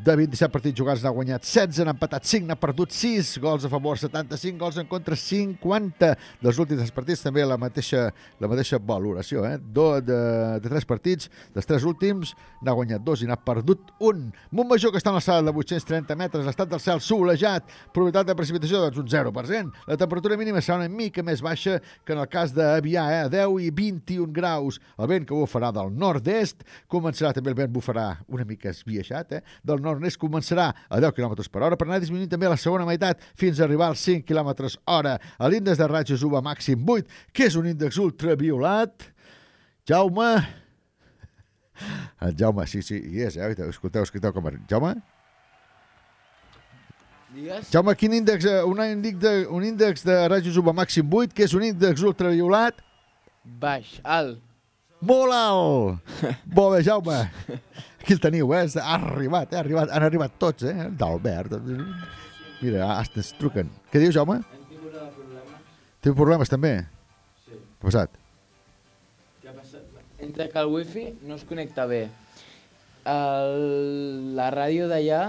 S1: de 27 partits jugats n'ha guanyat 16, n'ha empatat 5, n'ha perdut 6, gols a favor 75, gols en contra 50. Dels últims partits també la mateixa, la mateixa valoració, eh? Do, de, de 3 partits, dels 3 últims n'ha guanyat 2 i n'ha perdut 1. Montmajor, que està a l'alçada de 830 metres, l'estat del cel solejat, probabilitat de precipitació doncs un 0%. La temperatura mínima serà una mica més baixa que en el cas d'Avià, eh? 10 i 21 graus. El vent que bufarà del nord-est, començarà també el vent bufarà una mica esbiaixat, eh? del nord-est començarà a 10 km per hora per anar disminuint també a la segona meitat fins a arribar als 5 km hora. A l'índex de ratxos UVA màxim 8, que és un índex ultraviolat. Jaume... El Jaume, sí, sí, hi és, eh? Escolteu, escolteu com... Jaume?
S33: Digues?
S1: Jaume, quin índex, eh, un índex de, un índex de rajos UVA màxim 8, que és un índex ultraviolat?
S33: Baix, alt.
S1: Molt alt! Molt (laughs) bé, Jaume. Aquí el teniu, eh? Ha arribat, eh? Ha arribat, han arribat tots, eh? D'Albert. Mira, hasta es truquen. Què dius, Jaume?
S33: Hem tingut problemes.
S1: Teniu problemes, també?
S33: Sí.
S1: Què ha passat?
S33: Què ha passat? Entre que el wifi no es connecta bé. El, la ràdio d'allà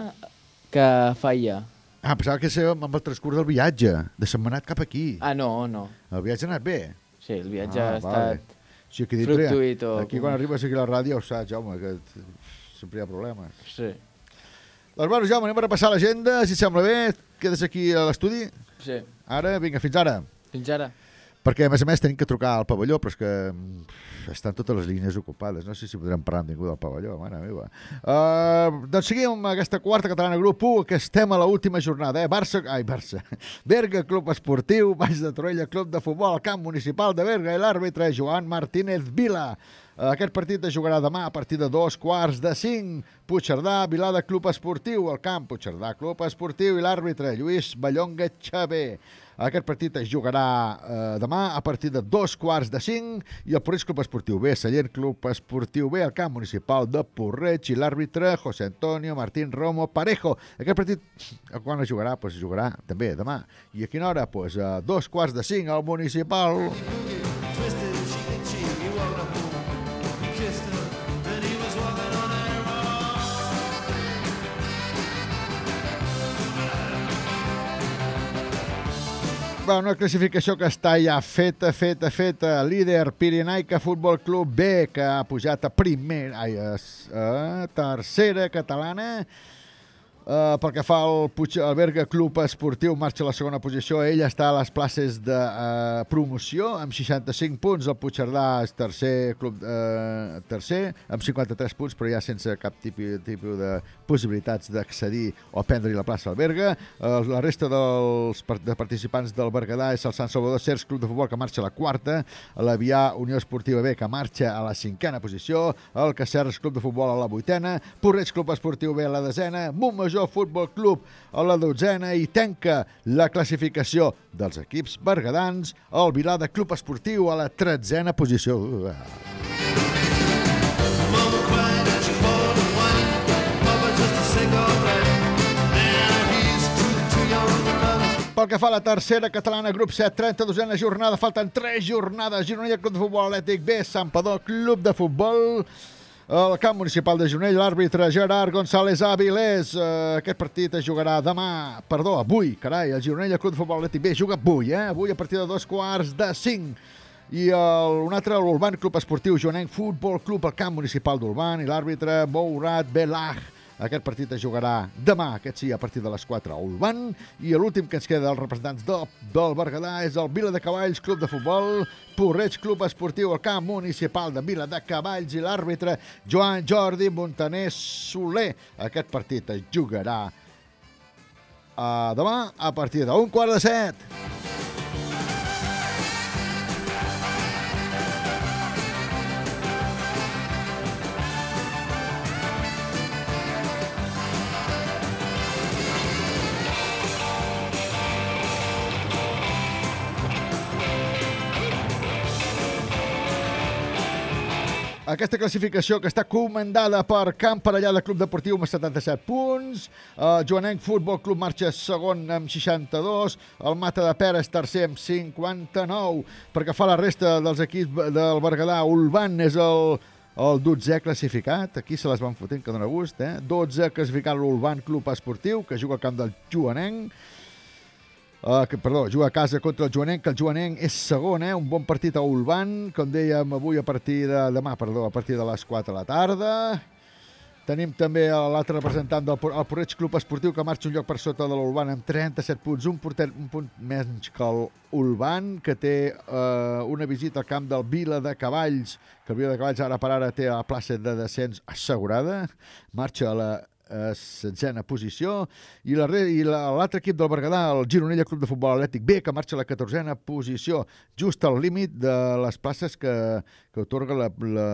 S33: que falla.
S1: Ah, pensava que era amb el transcurs del viatge, de Setmanat cap aquí.
S33: Ah, no, no.
S1: El viatge ha anat bé?
S33: Sí, el viatge ha
S1: vale. Sí, aquí dintre,
S33: fructuït. O...
S1: Aquí quan arribes aquí a la ràdio ho saps, Jaume, que sempre hi ha problemes.
S33: Sí.
S1: Doncs bueno, Jaume, anem a repassar l'agenda, si sembla bé. Quedes aquí a l'estudi?
S33: Sí.
S1: Ara, vinga, fins ara.
S33: Fins ara.
S1: Perquè, a més a més, tenim que trucar al pavelló, però és que mm, estan totes les línies ocupades. No sé si podrem parlar amb ningú del pavelló, mare meva. Uh, doncs seguim amb aquesta quarta catalana grup 1, que estem a l'última jornada. Eh? Barça, ai, Barça. (laughs) Berga, Club Esportiu, Baix de Torella, Club de Futbol, Camp Municipal de Berga i l'àrbitre Joan Martínez Vila. Aquest partit es jugarà demà a partir de dos quarts de cinc. Puigcerdà, Vilada Club Esportiu, el camp Puigcerdà Club Esportiu i l'àrbitre Lluís Ballonga Xavé. Aquest partit es jugarà eh, demà a partir de dos quarts de cinc i el Porreig Club Esportiu B, Sallent Club Esportiu B, al camp municipal de Porreig i l'àrbitre José Antonio Martín Romo Parejo. Aquest partit, quan es jugarà? Pues es jugarà també demà. I a quina hora? Pues a dos quarts de cinc al municipal. Va, una classificació que està ja feta, feta, feta. Líder, Pirinaica Futbol Club B, que ha pujat a primer, ai, a tercera catalana. Uh, pel que fa al Puig Alberga Club Esportiu, marxa a la segona posició. Ell està a les places de uh, promoció, amb 65 punts. El Puigcerdà és tercer, club, uh, tercer, amb 53 punts, però ja sense cap tipus, tipus de possibilitats d'accedir o prendre la plaça al Berga. Uh, la resta dels de participants del Berguedà és el Sant Salvador Cers Club de Futbol, que marxa a la quarta, l'Avià Unió Esportiva B, que marxa a la cinquena posició, el Cacerres Club de Futbol a la vuitena, Porreig Club Esportiu B a la desena, Montmajor Futbol Club a la dotzena i tanca la classificació dels equips bergadans, el Vilada Club Esportiu a la tretzena posició. Pel que fa a la tercera catalana, grup 7, 32a jornada, falten 3 jornades. Gironella Club de Futbol Atlètic B, Sant Padó Club de Futbol, el camp municipal de Gironell, l'àrbitre Gerard González Avilés. Eh, aquest partit es jugarà demà, perdó, avui, carai, el Gironella Club de Futbol Atlètic B juga avui, eh? Avui a partir de dos quarts de 5. I el, un altre, l'Urban Club Esportiu Joanenc Futbol Club, al camp municipal d'Urban, i l'àrbitre Bourat Belach. Aquest partit es jugarà demà, aquest sí, a partir de les 4 a Urban. I l'últim que ens queda dels representants del, del Berguedà és el Vila de Cavalls Club de Futbol, Porreig Club Esportiu, el camp municipal de Vila de Cavalls i l'àrbitre Joan Jordi Montaner Soler. Aquest partit es jugarà uh, demà a partir d'un quart de set. Aquesta classificació que està comandada per Camp Parellada Club Deportiu amb 77 punts, el Joanenc Futbol Club marxa segon amb 62, el Mata de Pera és tercer amb 59, perquè fa la resta dels equips del Berguedà, Ulvan és el, el 12è classificat, aquí se les van fotent que dona gust, eh? 12 classificat l'Ulvan Club Esportiu, que juga al camp del Joanenc, Uh, que, perdó, juga a casa contra el Joanenc, que el Joanenc és segon, eh? un bon partit a Ulvan, com dèiem avui a partir de demà, perdó, a partir de les 4 de la tarda. Tenim també l'altre representant del el Porreig Club Esportiu que marxa un lloc per sota de l'Ulvan amb 37 punts, un, porter, un punt menys que l'Ulvan, que té eh, una visita al camp del Vila de Cavalls, que el Vila de Cavalls ara per ara té la plaça de descens assegurada, marxa a la setzena posició i la re- i la- l'altre equip del Berguedà, el Gironella Club de Futbol Atlètic B, que marxa a la catorzena posició, just al límit de les places que, que otorga la, la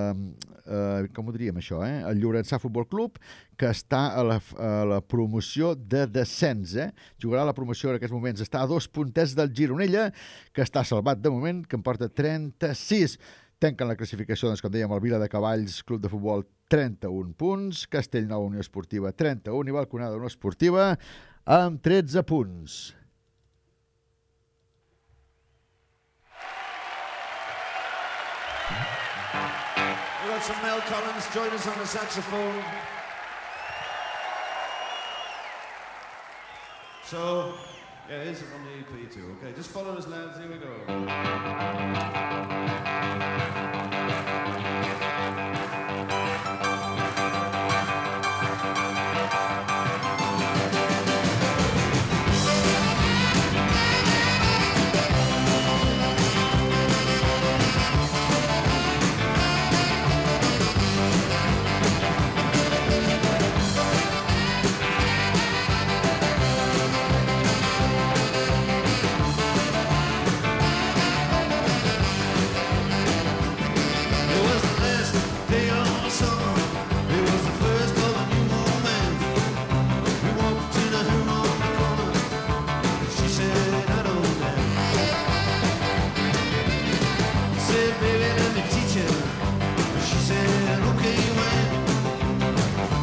S1: eh, com ho diríem això, eh? el Llorençà Futbol Club, que està a la, a la promoció de descens. Eh? Jugarà la promoció en aquests moments. Està a dos puntets del Gironella, que està salvat de moment, que en porta 36. Tanquen la classificació, doncs, com dèiem, el Vila de Cavalls, Club de Futbol, 31 punts, Castellnou, Unió Esportiva, 31, i Balconada, Unió Esportiva, amb 13 punts.
S32: We've got some Mel Collins join us on the saxophone. So, yeah, here's it from the EP too. Okay, just follow us, lads. Here we go.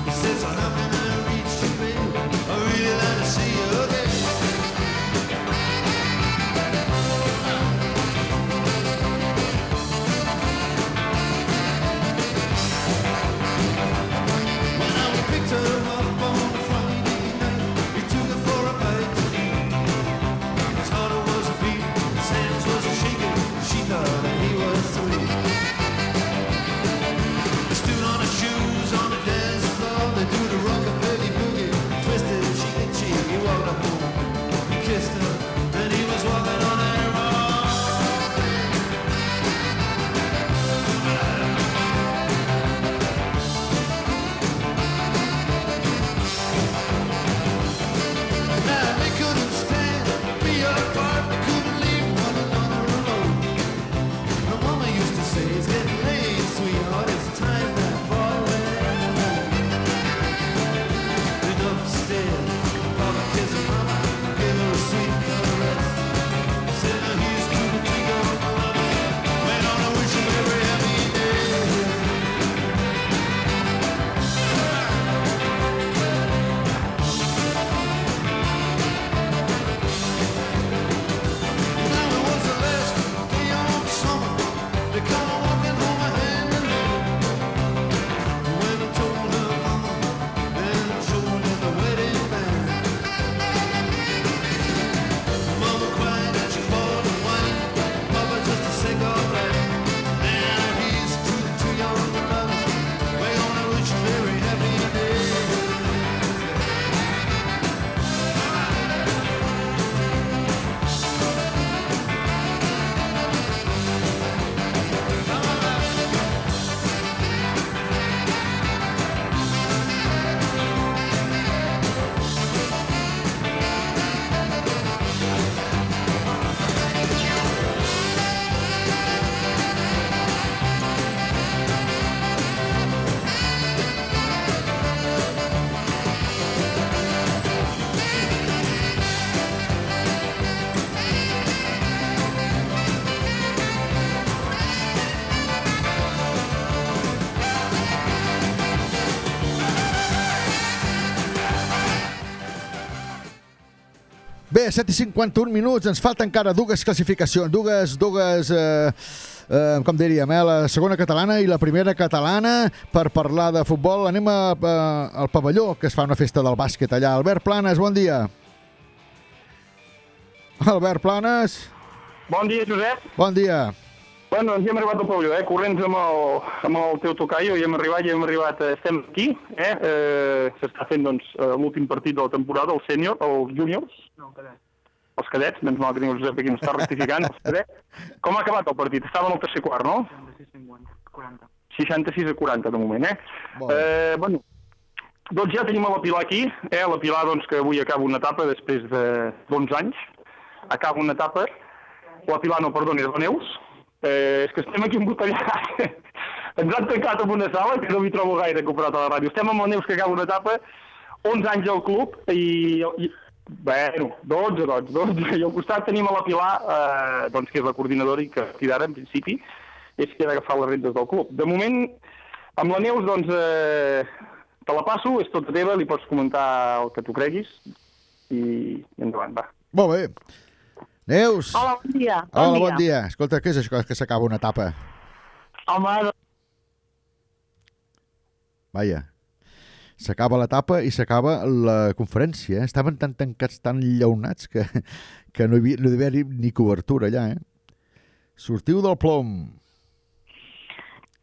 S25: He says, I'm
S1: Bé, 7 i 51 minuts, ens falten encara dues classificacions, dues, dues eh, eh, com diríem, eh, la segona catalana i la primera catalana per parlar de futbol. Anem a, a, al pavelló, que es fa una festa del bàsquet allà. Albert Planes, bon dia. Albert Planes,
S26: Bon dia, Josep.
S1: bon dia.
S26: Bueno, ens hi hem arribat al pavelló, eh? Corrents amb el, amb el teu tocaio, i hem arribat, i hem arribat, eh, estem aquí, eh? eh S'està fent, doncs, eh, l'últim partit de la temporada, el sènior, els júniors, els cadets, menys mal que tinc el Josep aquí, està rectificant, els cadets. Com ha acabat el partit? Estava en el tercer quart, no? 66 a 40, de moment, eh? eh bueno, doncs ja tenim a la Pilar aquí, eh? La Pilar, doncs, que avui acaba una etapa després de 11 anys. Acaba una etapa. La Pilar, no, perdoni, és la Neus. Eh, és que estem aquí embotellat. (laughs) Ens han tancat en una sala que no m'hi trobo gaire comparat a la ràdio. Estem amb la Neus que acaba una etapa, 11 anys al club i, i bueno, 12, doncs, 12. I al costat tenim a la Pilar, eh, doncs, que és la coordinadora i que aquí d'ara, en principi, és qui ha d'agafar les rendes del club. De moment, amb la Neus, doncs, eh, te la passo, és tota teva, li pots comentar el que tu creguis i, i endavant, va.
S1: Molt bé. Neus.
S34: Hola, bon dia.
S1: Hola, bon dia. Escolta, què és això que s'acaba una etapa?
S34: Home,
S1: Vaja. S'acaba l'etapa i s'acaba la conferència. eh? Estaven tan tancats, tan llaunats, que, que no hi havia, no hi havia ni, cobertura allà, eh? Sortiu del plom.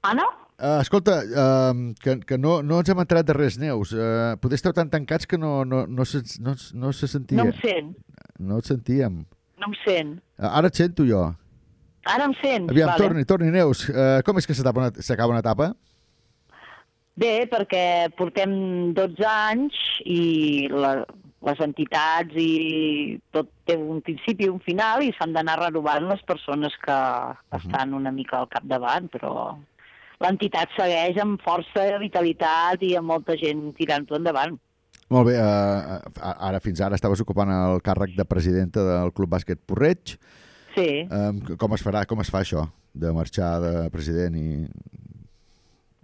S34: Anna?
S1: Uh, escolta, uh, que, que no, no ens hem entrat de res, Neus. Uh, poder esteu tan tancats que no, no, no, se, no, no se sentia.
S34: no em sent,
S1: No et sentíem.
S34: No em sent.
S1: Uh, ara et sento jo.
S34: Ara em sents,
S1: Aviam,
S34: vale.
S1: torni, torni, Neus. Uh, com és que s'acaba una, s'acaba una etapa?
S34: Bé, perquè portem 12 anys i la, les entitats i tot té un principi i un final i s'han d'anar renovant les persones que estan una mica al capdavant, però l'entitat segueix amb força, vitalitat i amb molta gent tirant-ho endavant.
S1: Molt bé, uh, ara fins ara estaves ocupant el càrrec de presidenta del Club Bàsquet Porreig.
S34: Sí.
S1: Um, com es farà, com es fa això, de marxar de president i...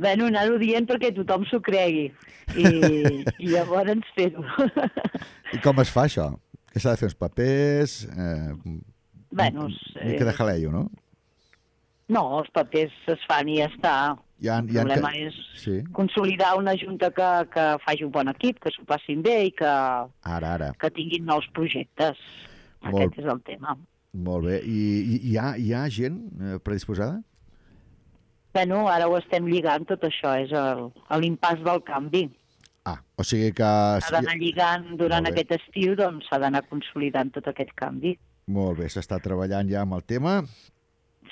S34: Bueno, anar-ho dient perquè tothom s'ho cregui i, (laughs) i llavors fer-ho.
S1: I com es fa això? Que s'ha de fer uns papers... Eh,
S34: Bueno,
S1: una mica de
S34: eh,
S1: jaleio, no?
S34: No, els papers es fan i ja està.
S1: Hi ha,
S34: El problema
S1: que-
S34: és
S1: Sí,
S34: consolidar una junta que, que faci un bon equip, que s'ho passin bé i que,
S1: ara, ara.
S34: que tinguin nous projectes.
S1: Molt-
S34: Aquest és el tema.
S1: Molt bé. I, i hi, ha, hi ha gent eh, predisposada?
S34: Bueno, ara ho estem lligant, tot això és l'impàs del canvi.
S1: Ah, o sigui que...
S34: S'ha d'anar lligant durant aquest estiu, doncs s'ha d'anar consolidant tot aquest canvi.
S1: Molt bé, s'està treballant ja amb el tema.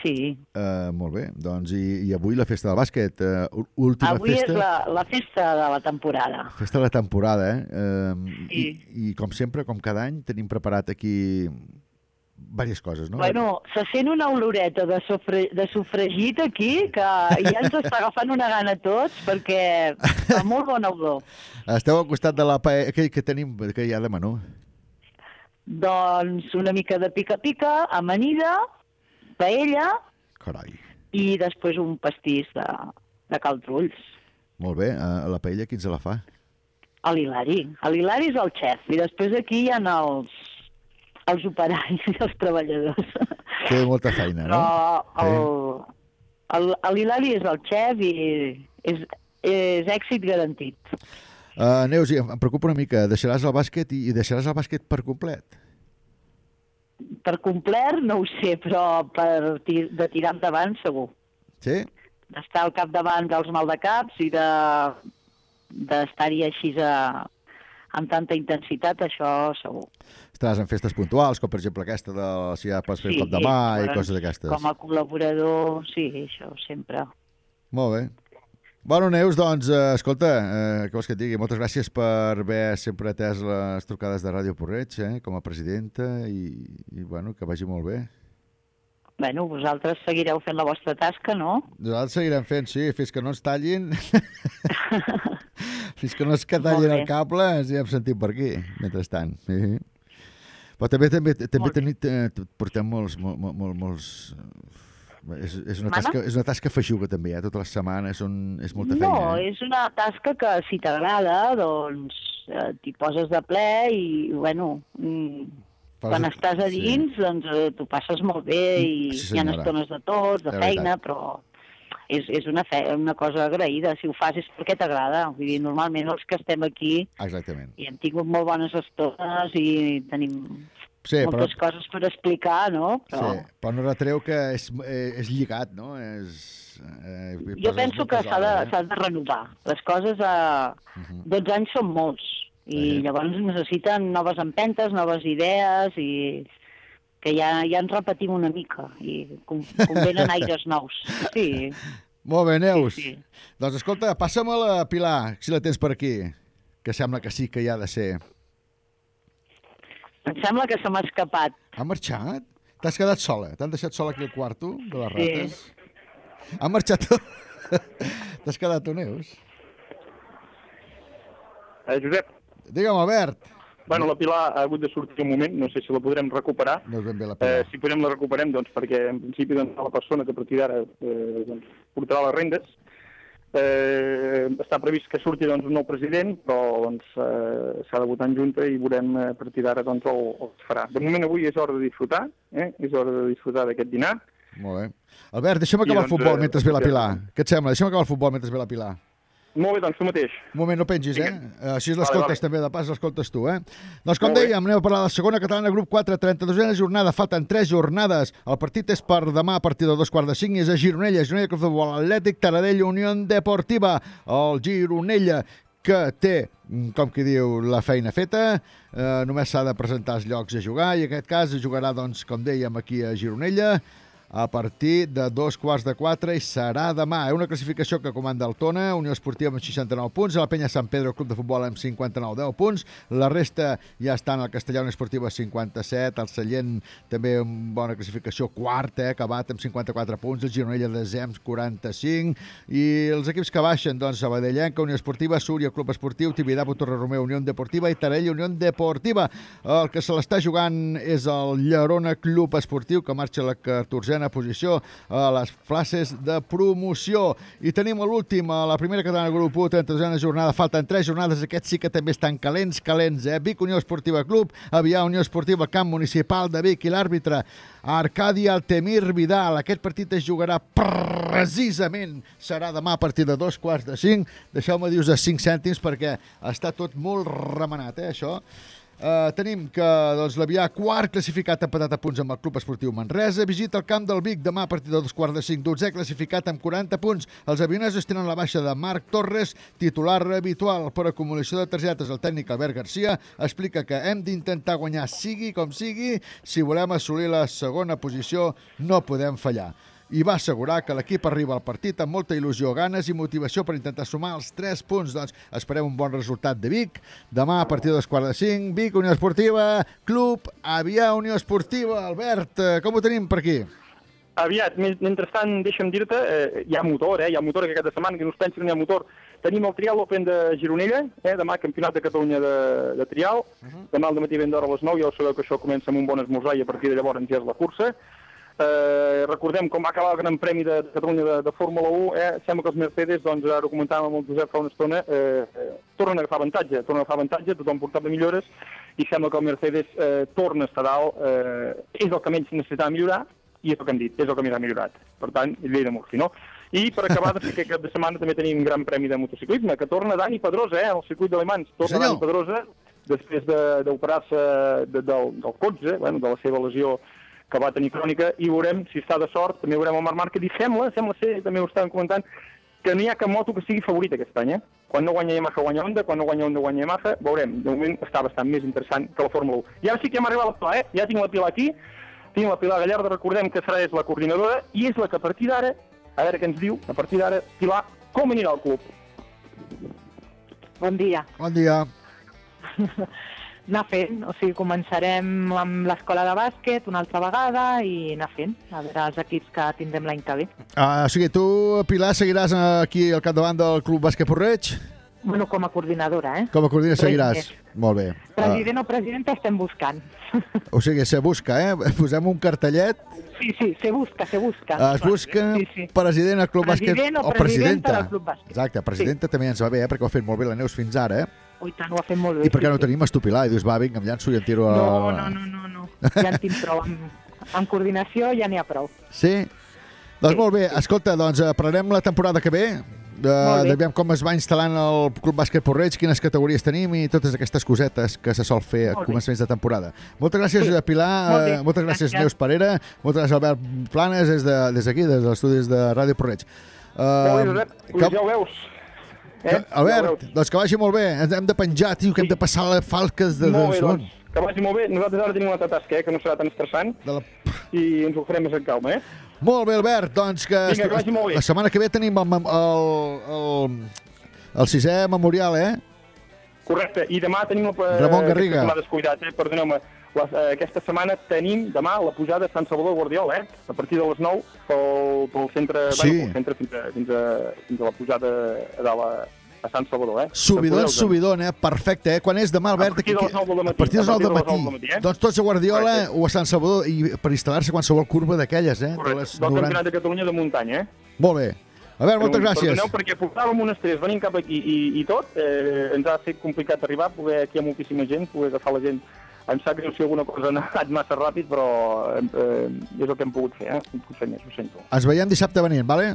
S34: Sí.
S1: Uh, molt bé, doncs i, i avui la festa del bàsquet, uh, última
S34: Avui
S1: festa...
S34: és la, la festa de la temporada.
S1: Festa de la temporada, eh? Uh,
S34: Sí.
S1: i, I com sempre, com cada any, tenim preparat aquí diverses coses, no?
S34: Bueno, se sent una oloreta de, sofre, de sofregit aquí que ja ens està agafant una gana a tots perquè fa molt bona olor. (laughs)
S1: Esteu al costat de la paella que, que tenim, que hi ha de menú.
S34: Doncs una mica de pica-pica, amanida, paella
S1: Carai,
S34: i després un pastís de, de caltrulls.
S1: molt bé. Uh, la paella qui ens la fa?
S34: A l'Hilari. A l'Hilari és el xef i després aquí hi ha els, els operaris i els treballadors.
S1: Té molta feina, no?
S34: Però el, el, el l'Hilari és el xef i és, és èxit garantit.
S1: Uh, Neus, em preocupa una mica. Deixaràs el bàsquet i, i deixaràs el bàsquet per complet?
S34: Per complet no ho sé, però per ti- de tirar endavant segur.
S1: Sí?
S34: D'estar al capdavant dels maldecaps i de d'estar-hi així a, amb tanta intensitat, això segur.
S1: Estaràs en festes puntuals, com per exemple aquesta de si ja pots fer sí, cop de mà i coses d'aquestes.
S34: Com a col·laborador, sí, això sempre.
S1: Molt bé. Bueno, Neus, doncs, eh, escolta, eh, què vols que et digui? Moltes gràcies per haver sempre atès les trucades de Ràdio Porreig, eh, com a presidenta, i, i bueno, que vagi molt bé.
S34: Bueno, vosaltres seguireu fent la vostra tasca, no?
S1: Nosaltres seguirem fent, sí, fins que no ens tallin... (laughs) fins que no es que tallin el cable, ens hi hem sentit per aquí, mentrestant. Sí. Però també, també, també tenim, eh, portem molts, molt, molt, molt, molts... És, és, una tasca, és una tasca feixuga també, eh? totes les setmanes són, és molta
S34: no,
S1: feina. Eh?
S34: és una tasca que si t'agrada, doncs eh, t'hi poses de ple i, bueno, mm, Quan estàs a
S1: sí.
S34: dins, doncs eh, tu passes molt bé i
S1: Sí,
S34: hi ha estones de tots, de
S1: De
S34: feina,
S1: veritat.
S34: però és, és una, fe, una cosa agraïda. Si ho fas és perquè t'agrada. Vull dir, normalment els que estem aquí
S1: Exactament.
S34: i hem tingut molt bones estones i tenim
S1: Sí, però-
S34: moltes coses per explicar, no? Però
S1: Sí, però no retreu que és, eh, és lligat, no? És, eh,
S34: jo penso que s'ha de,
S1: eh?
S34: de renovar. Les coses a 12 anys són molts i llavors necessiten noves empentes, noves idees i que ja, ja ens repetim una mica i con- convenen (laughs) aires nous. Sí,
S1: Molt bé, Neus. Sí, sí. Doncs escolta, passa'm a la Pilar, si la tens per aquí, que sembla que sí que hi ha de ser.
S34: Em sembla que se m'ha escapat.
S1: Ha marxat? T'has quedat sola? T'han deixat sola aquí al quarto de les
S34: Sí.
S1: rates? Ha marxat? (laughs) T'has quedat tu, Neus?
S26: Eh, Josep,
S1: Digue'm, Albert.
S26: bueno, la Pilar ha hagut de sortir un moment, no sé si la podrem recuperar.
S1: No és ben bé la Pilar.
S26: Eh, si podem la recuperem, doncs, perquè en principi doncs, la persona que a partir d'ara eh, doncs, portarà les rendes. Eh, està previst que surti doncs, un nou president, però doncs, eh, s'ha de votar en junta i veurem eh, a partir d'ara doncs, el, el farà. De moment avui és hora de disfrutar, eh? és hora de disfrutar d'aquest dinar.
S1: Molt bé. Albert, deixa'm
S26: I
S1: acabar el
S26: doncs,
S1: futbol
S26: eh,
S1: mentre ve la
S26: ja.
S1: Pilar. Què et sembla? Deixa'm acabar el futbol mentre ve la Pilar.
S26: Molt bé, doncs tu mateix.
S1: Un moment, no pengis, eh? Eh, Així l'escoltes
S26: vale.
S1: també, de pas l'escoltes tu, eh? Doncs com
S26: Molt bé.
S1: dèiem, anem a parlar de la segona catalana, grup 4, 32a jornada, falten 3 jornades. El partit és per demà a partir de dos quarts de cinc i és a Gironella, Gironella Club de Futbol Atlètic, Taradell, Unió Deportiva. El Gironella que té, mm, com qui diu, la feina feta, eh, només s'ha de presentar els llocs a jugar i en aquest cas jugarà, doncs, com dèiem, aquí a Gironella, a partir de dos quarts de quatre i serà demà. Una classificació que comanda el Tona, Unió Esportiva amb 69 punts, la Penya Sant Pedro Club de Futbol amb 59 10 punts, la resta ja estan el Castellà Unió Esportiva 57, el Sallent també amb bona classificació, quart, eh? acabat amb 54 punts, el Gironella de Zems 45, i els equips que baixen, doncs, Sabadellenca, Unió Esportiva, Súria, Club Esportiu, Tibidabo, Torre Romeu, Unió Deportiva i Tarell, Unió Deportiva. El que se l'està jugant és el Llerona Club Esportiu, que marxa la 14a posició a les classes de promoció. I tenim l'últim, a la primera catalana grup 1, 32a jornada. Falten 3 jornades, aquests sí que també estan calents, calents, eh? Vic Unió Esportiva Club, Avià Unió Esportiva Camp Municipal de Vic i l'àrbitre Arcadi Altemir Vidal. Aquest partit es jugarà precisament, serà demà a partir de dos quarts de cinc. Deixeu-me dir-vos a 5 cèntims perquè està tot molt remenat, eh, això. Uh, tenim que doncs, l'Avià, quart classificat empatat a punts amb el Club Esportiu Manresa, visita el camp del Vic demà a partir de dos quarts de cinc, 12 classificat amb 40 punts. Els avionesos tenen la baixa de Marc Torres, titular habitual per acumulació de targetes. El tècnic Albert Garcia explica que hem d'intentar guanyar sigui com sigui, si volem assolir la segona posició no podem fallar i va assegurar que l'equip arriba al partit amb molta il·lusió, ganes i motivació per intentar sumar els 3 punts. Doncs esperem un bon resultat de Vic. Demà a partir de les quarts de 5, Vic, Unió Esportiva, Club, Avià, Unió Esportiva. Albert, eh, com ho tenim per aquí?
S26: Aviat, men- mentrestant, deixa'm dir-te, eh, hi ha motor, eh? hi ha motor que aquesta setmana, que no es pensi que no hi ha motor. Tenim el trial Open de Gironella, eh? demà campionat de Catalunya de, de trial, demà al matí ben d'hora a les 9, ja ho sabeu que això comença amb un bon esmorzar i a partir de llavors ja és la cursa. Eh, recordem com va acabar el Gran Premi de, de Catalunya de, de Fórmula 1, eh? sembla que els Mercedes, doncs ara ho comentàvem amb el Josep fa una estona, eh, eh, tornen a agafar avantatge, tornen a agafar avantatge, tothom portava millores, i sembla que el Mercedes eh, torna a estar dalt, eh, és el que menys necessitava millorar, i és el que hem dit, és el que més ha millorat. Per tant, llei de Murphy, no? I per acabar, de que cap de setmana també tenim un gran premi de motociclisme, que torna Dani Pedrosa, eh, al circuit d'Alemans. Torna
S1: Senyor.
S26: Dani Pedrosa, després de- d'operar-se de, del, del cotxe, bueno, de la seva lesió que va tenir crònica, i veurem si està de sort, també veurem el Marc Márquez, i sembla, sembla ser, també ho estàvem comentant, que no hi ha cap moto que sigui favorita aquest any, eh? Quan no guanya Yamaha, guanya Honda, quan no guanya Honda, guanya Yamaha, veurem. De moment està bastant més interessant que la Fórmula 1. I ara sí que hem arribat a la Pilar, eh? Ja tinc la Pilar aquí, tinc la Pilar Gallarda, recordem que serà és la coordinadora, i és la que a partir d'ara, a veure què ens diu, a partir d'ara, Pilar, com anirà el club?
S35: Bon dia.
S1: Bon dia. (laughs)
S35: Anar fent, o sigui, començarem amb l'escola de bàsquet una altra vegada i anar fent, a veure els equips que tindrem l'any que ve.
S1: Ah, o sigui, tu, Pilar, seguiràs aquí al capdavant del Club Bàsquet Porreig?
S35: Bueno, com a coordinadora, eh?
S1: Com a coordinador
S35: Res
S1: seguiràs?
S35: més.
S1: Molt bé.
S35: President o presidenta estem buscant.
S1: O sigui, se busca, eh? Posem un cartellet
S35: Sí, sí, se busca, se busca.
S1: Es busca
S35: Sí, sí.
S1: president del Club Bàsquet
S35: President o
S1: o presidenta.
S35: presidenta del Club Bàsquet.
S1: Exacte, presidenta també ens va bé, eh? perquè ho ha fet molt bé la Neus fins ara. Eh?
S35: Ui, tant, ho ha fet molt bé.
S1: I per què
S35: sí,
S1: no
S35: sí.
S1: tenim estupilar? I dius, va, vinga, em llanço i em tiro a...
S35: No, no, no, no, no. ja en tinc prou. Amb, amb coordinació ja n'hi ha prou.
S1: Sí? Doncs molt bé, escolta, doncs eh, parlarem la temporada que ve, de,
S35: bé.
S1: de veure com es va instal·lant el Club Bàsquet Porreig, quines categories tenim i totes aquestes cosetes que se sol fer a començaments de temporada. Moltes gràcies,
S35: Sí.
S1: sí. Pilar,
S35: Molt bé.
S1: eh, moltes gràcies,
S35: Gràcies.
S1: Neus Parera, moltes gràcies, Albert Planes, des d'aquí, des, d'aquí, des dels estudis de Ràdio Porreig. Uh,
S26: Josep, ja ho veus.
S1: que,
S26: Ja ho
S1: Albert,
S26: veus.
S1: doncs que vagi molt bé, ens hem de penjar, tio, que hem de passar les falques de,
S26: Molt bé, doncs, que vagi molt bé. Nosaltres ara tenim una altra tasca, eh, que no serà tan estressant,
S1: de la...
S26: i ens ho farem més en calma, eh?
S1: Molt bé, Albert, doncs que,
S26: Vinga, que vagi molt bé.
S1: la setmana que ve tenim el, el, el, el sisè memorial, eh?
S26: Correcte, i demà tenim la...
S1: Ramon Garriga.
S26: descuidat, eh? Perdoneu-me. La, eh, aquesta setmana tenim demà la pujada a Sant Salvador Guardiola, eh? A partir de les 9 pel, pel centre,
S1: Sí.
S26: bueno, pel centre fins a, fins, a, fins a la pujada a dalt a, a Sant Salvador, eh?
S1: Subidon,
S26: Temporals,
S1: subidon, eh? Perfecte, eh? Quan és demà, Albert?
S26: A partir de les 9 del matí.
S1: A partir de les 9 del
S26: A
S1: matí.
S26: 9 del matí, eh?
S1: Doncs tots a Guardiola o a Sant Salvador i per instal·lar-se a qualsevol curva d'aquelles, eh? De les
S26: Del
S1: 90.
S26: Campionat de Catalunya de muntanya, eh?
S1: Molt bé. Albert, moltes gràcies.
S26: Perdoneu, perquè portàvem un estrès venint cap aquí i, i tot, eh, ens ha fet complicat arribar, poder, aquí hi ha moltíssima gent, poder agafar la gent. Em sap greu si alguna cosa ha (laughs) anat massa ràpid, però eh, eh, és el que hem pogut fer, eh? No puc fer més, ho sento.
S1: Ens veiem dissabte venint, vale?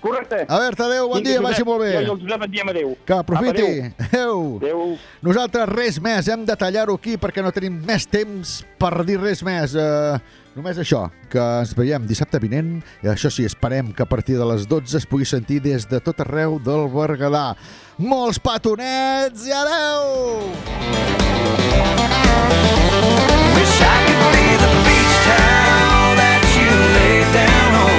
S26: Correcte.
S1: Albert, adéu, bon dia,
S26: Josep,
S1: vagi molt bé.
S26: Jo i el Josep et diem adéu.
S1: Que aprofiti.
S26: Apa,
S1: Adéu.
S26: Adéu.
S1: Nosaltres res més, hem de tallar-ho aquí perquè no tenim més temps per dir res més. Uh, només això, que ens veiem dissabte vinent i això sí, esperem que a partir de les 12 es pugui sentir des de tot arreu del Berguedà. Molts petonets i adeu!
S32: Wish I could be the beach towel that you laid down on,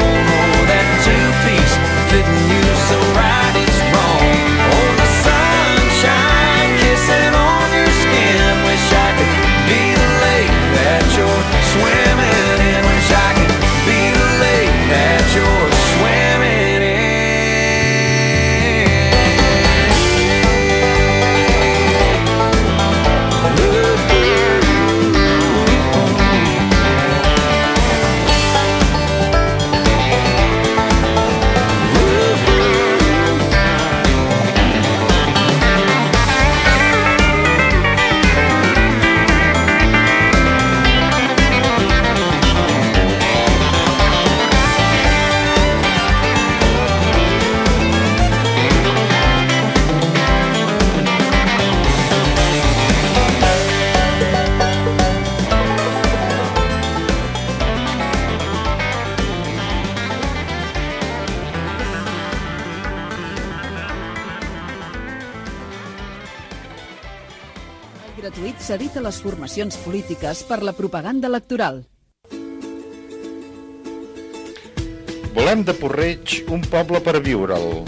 S9: cedit a les formacions polítiques per la propaganda electoral.
S23: Volem de Porreig un poble per viure'l.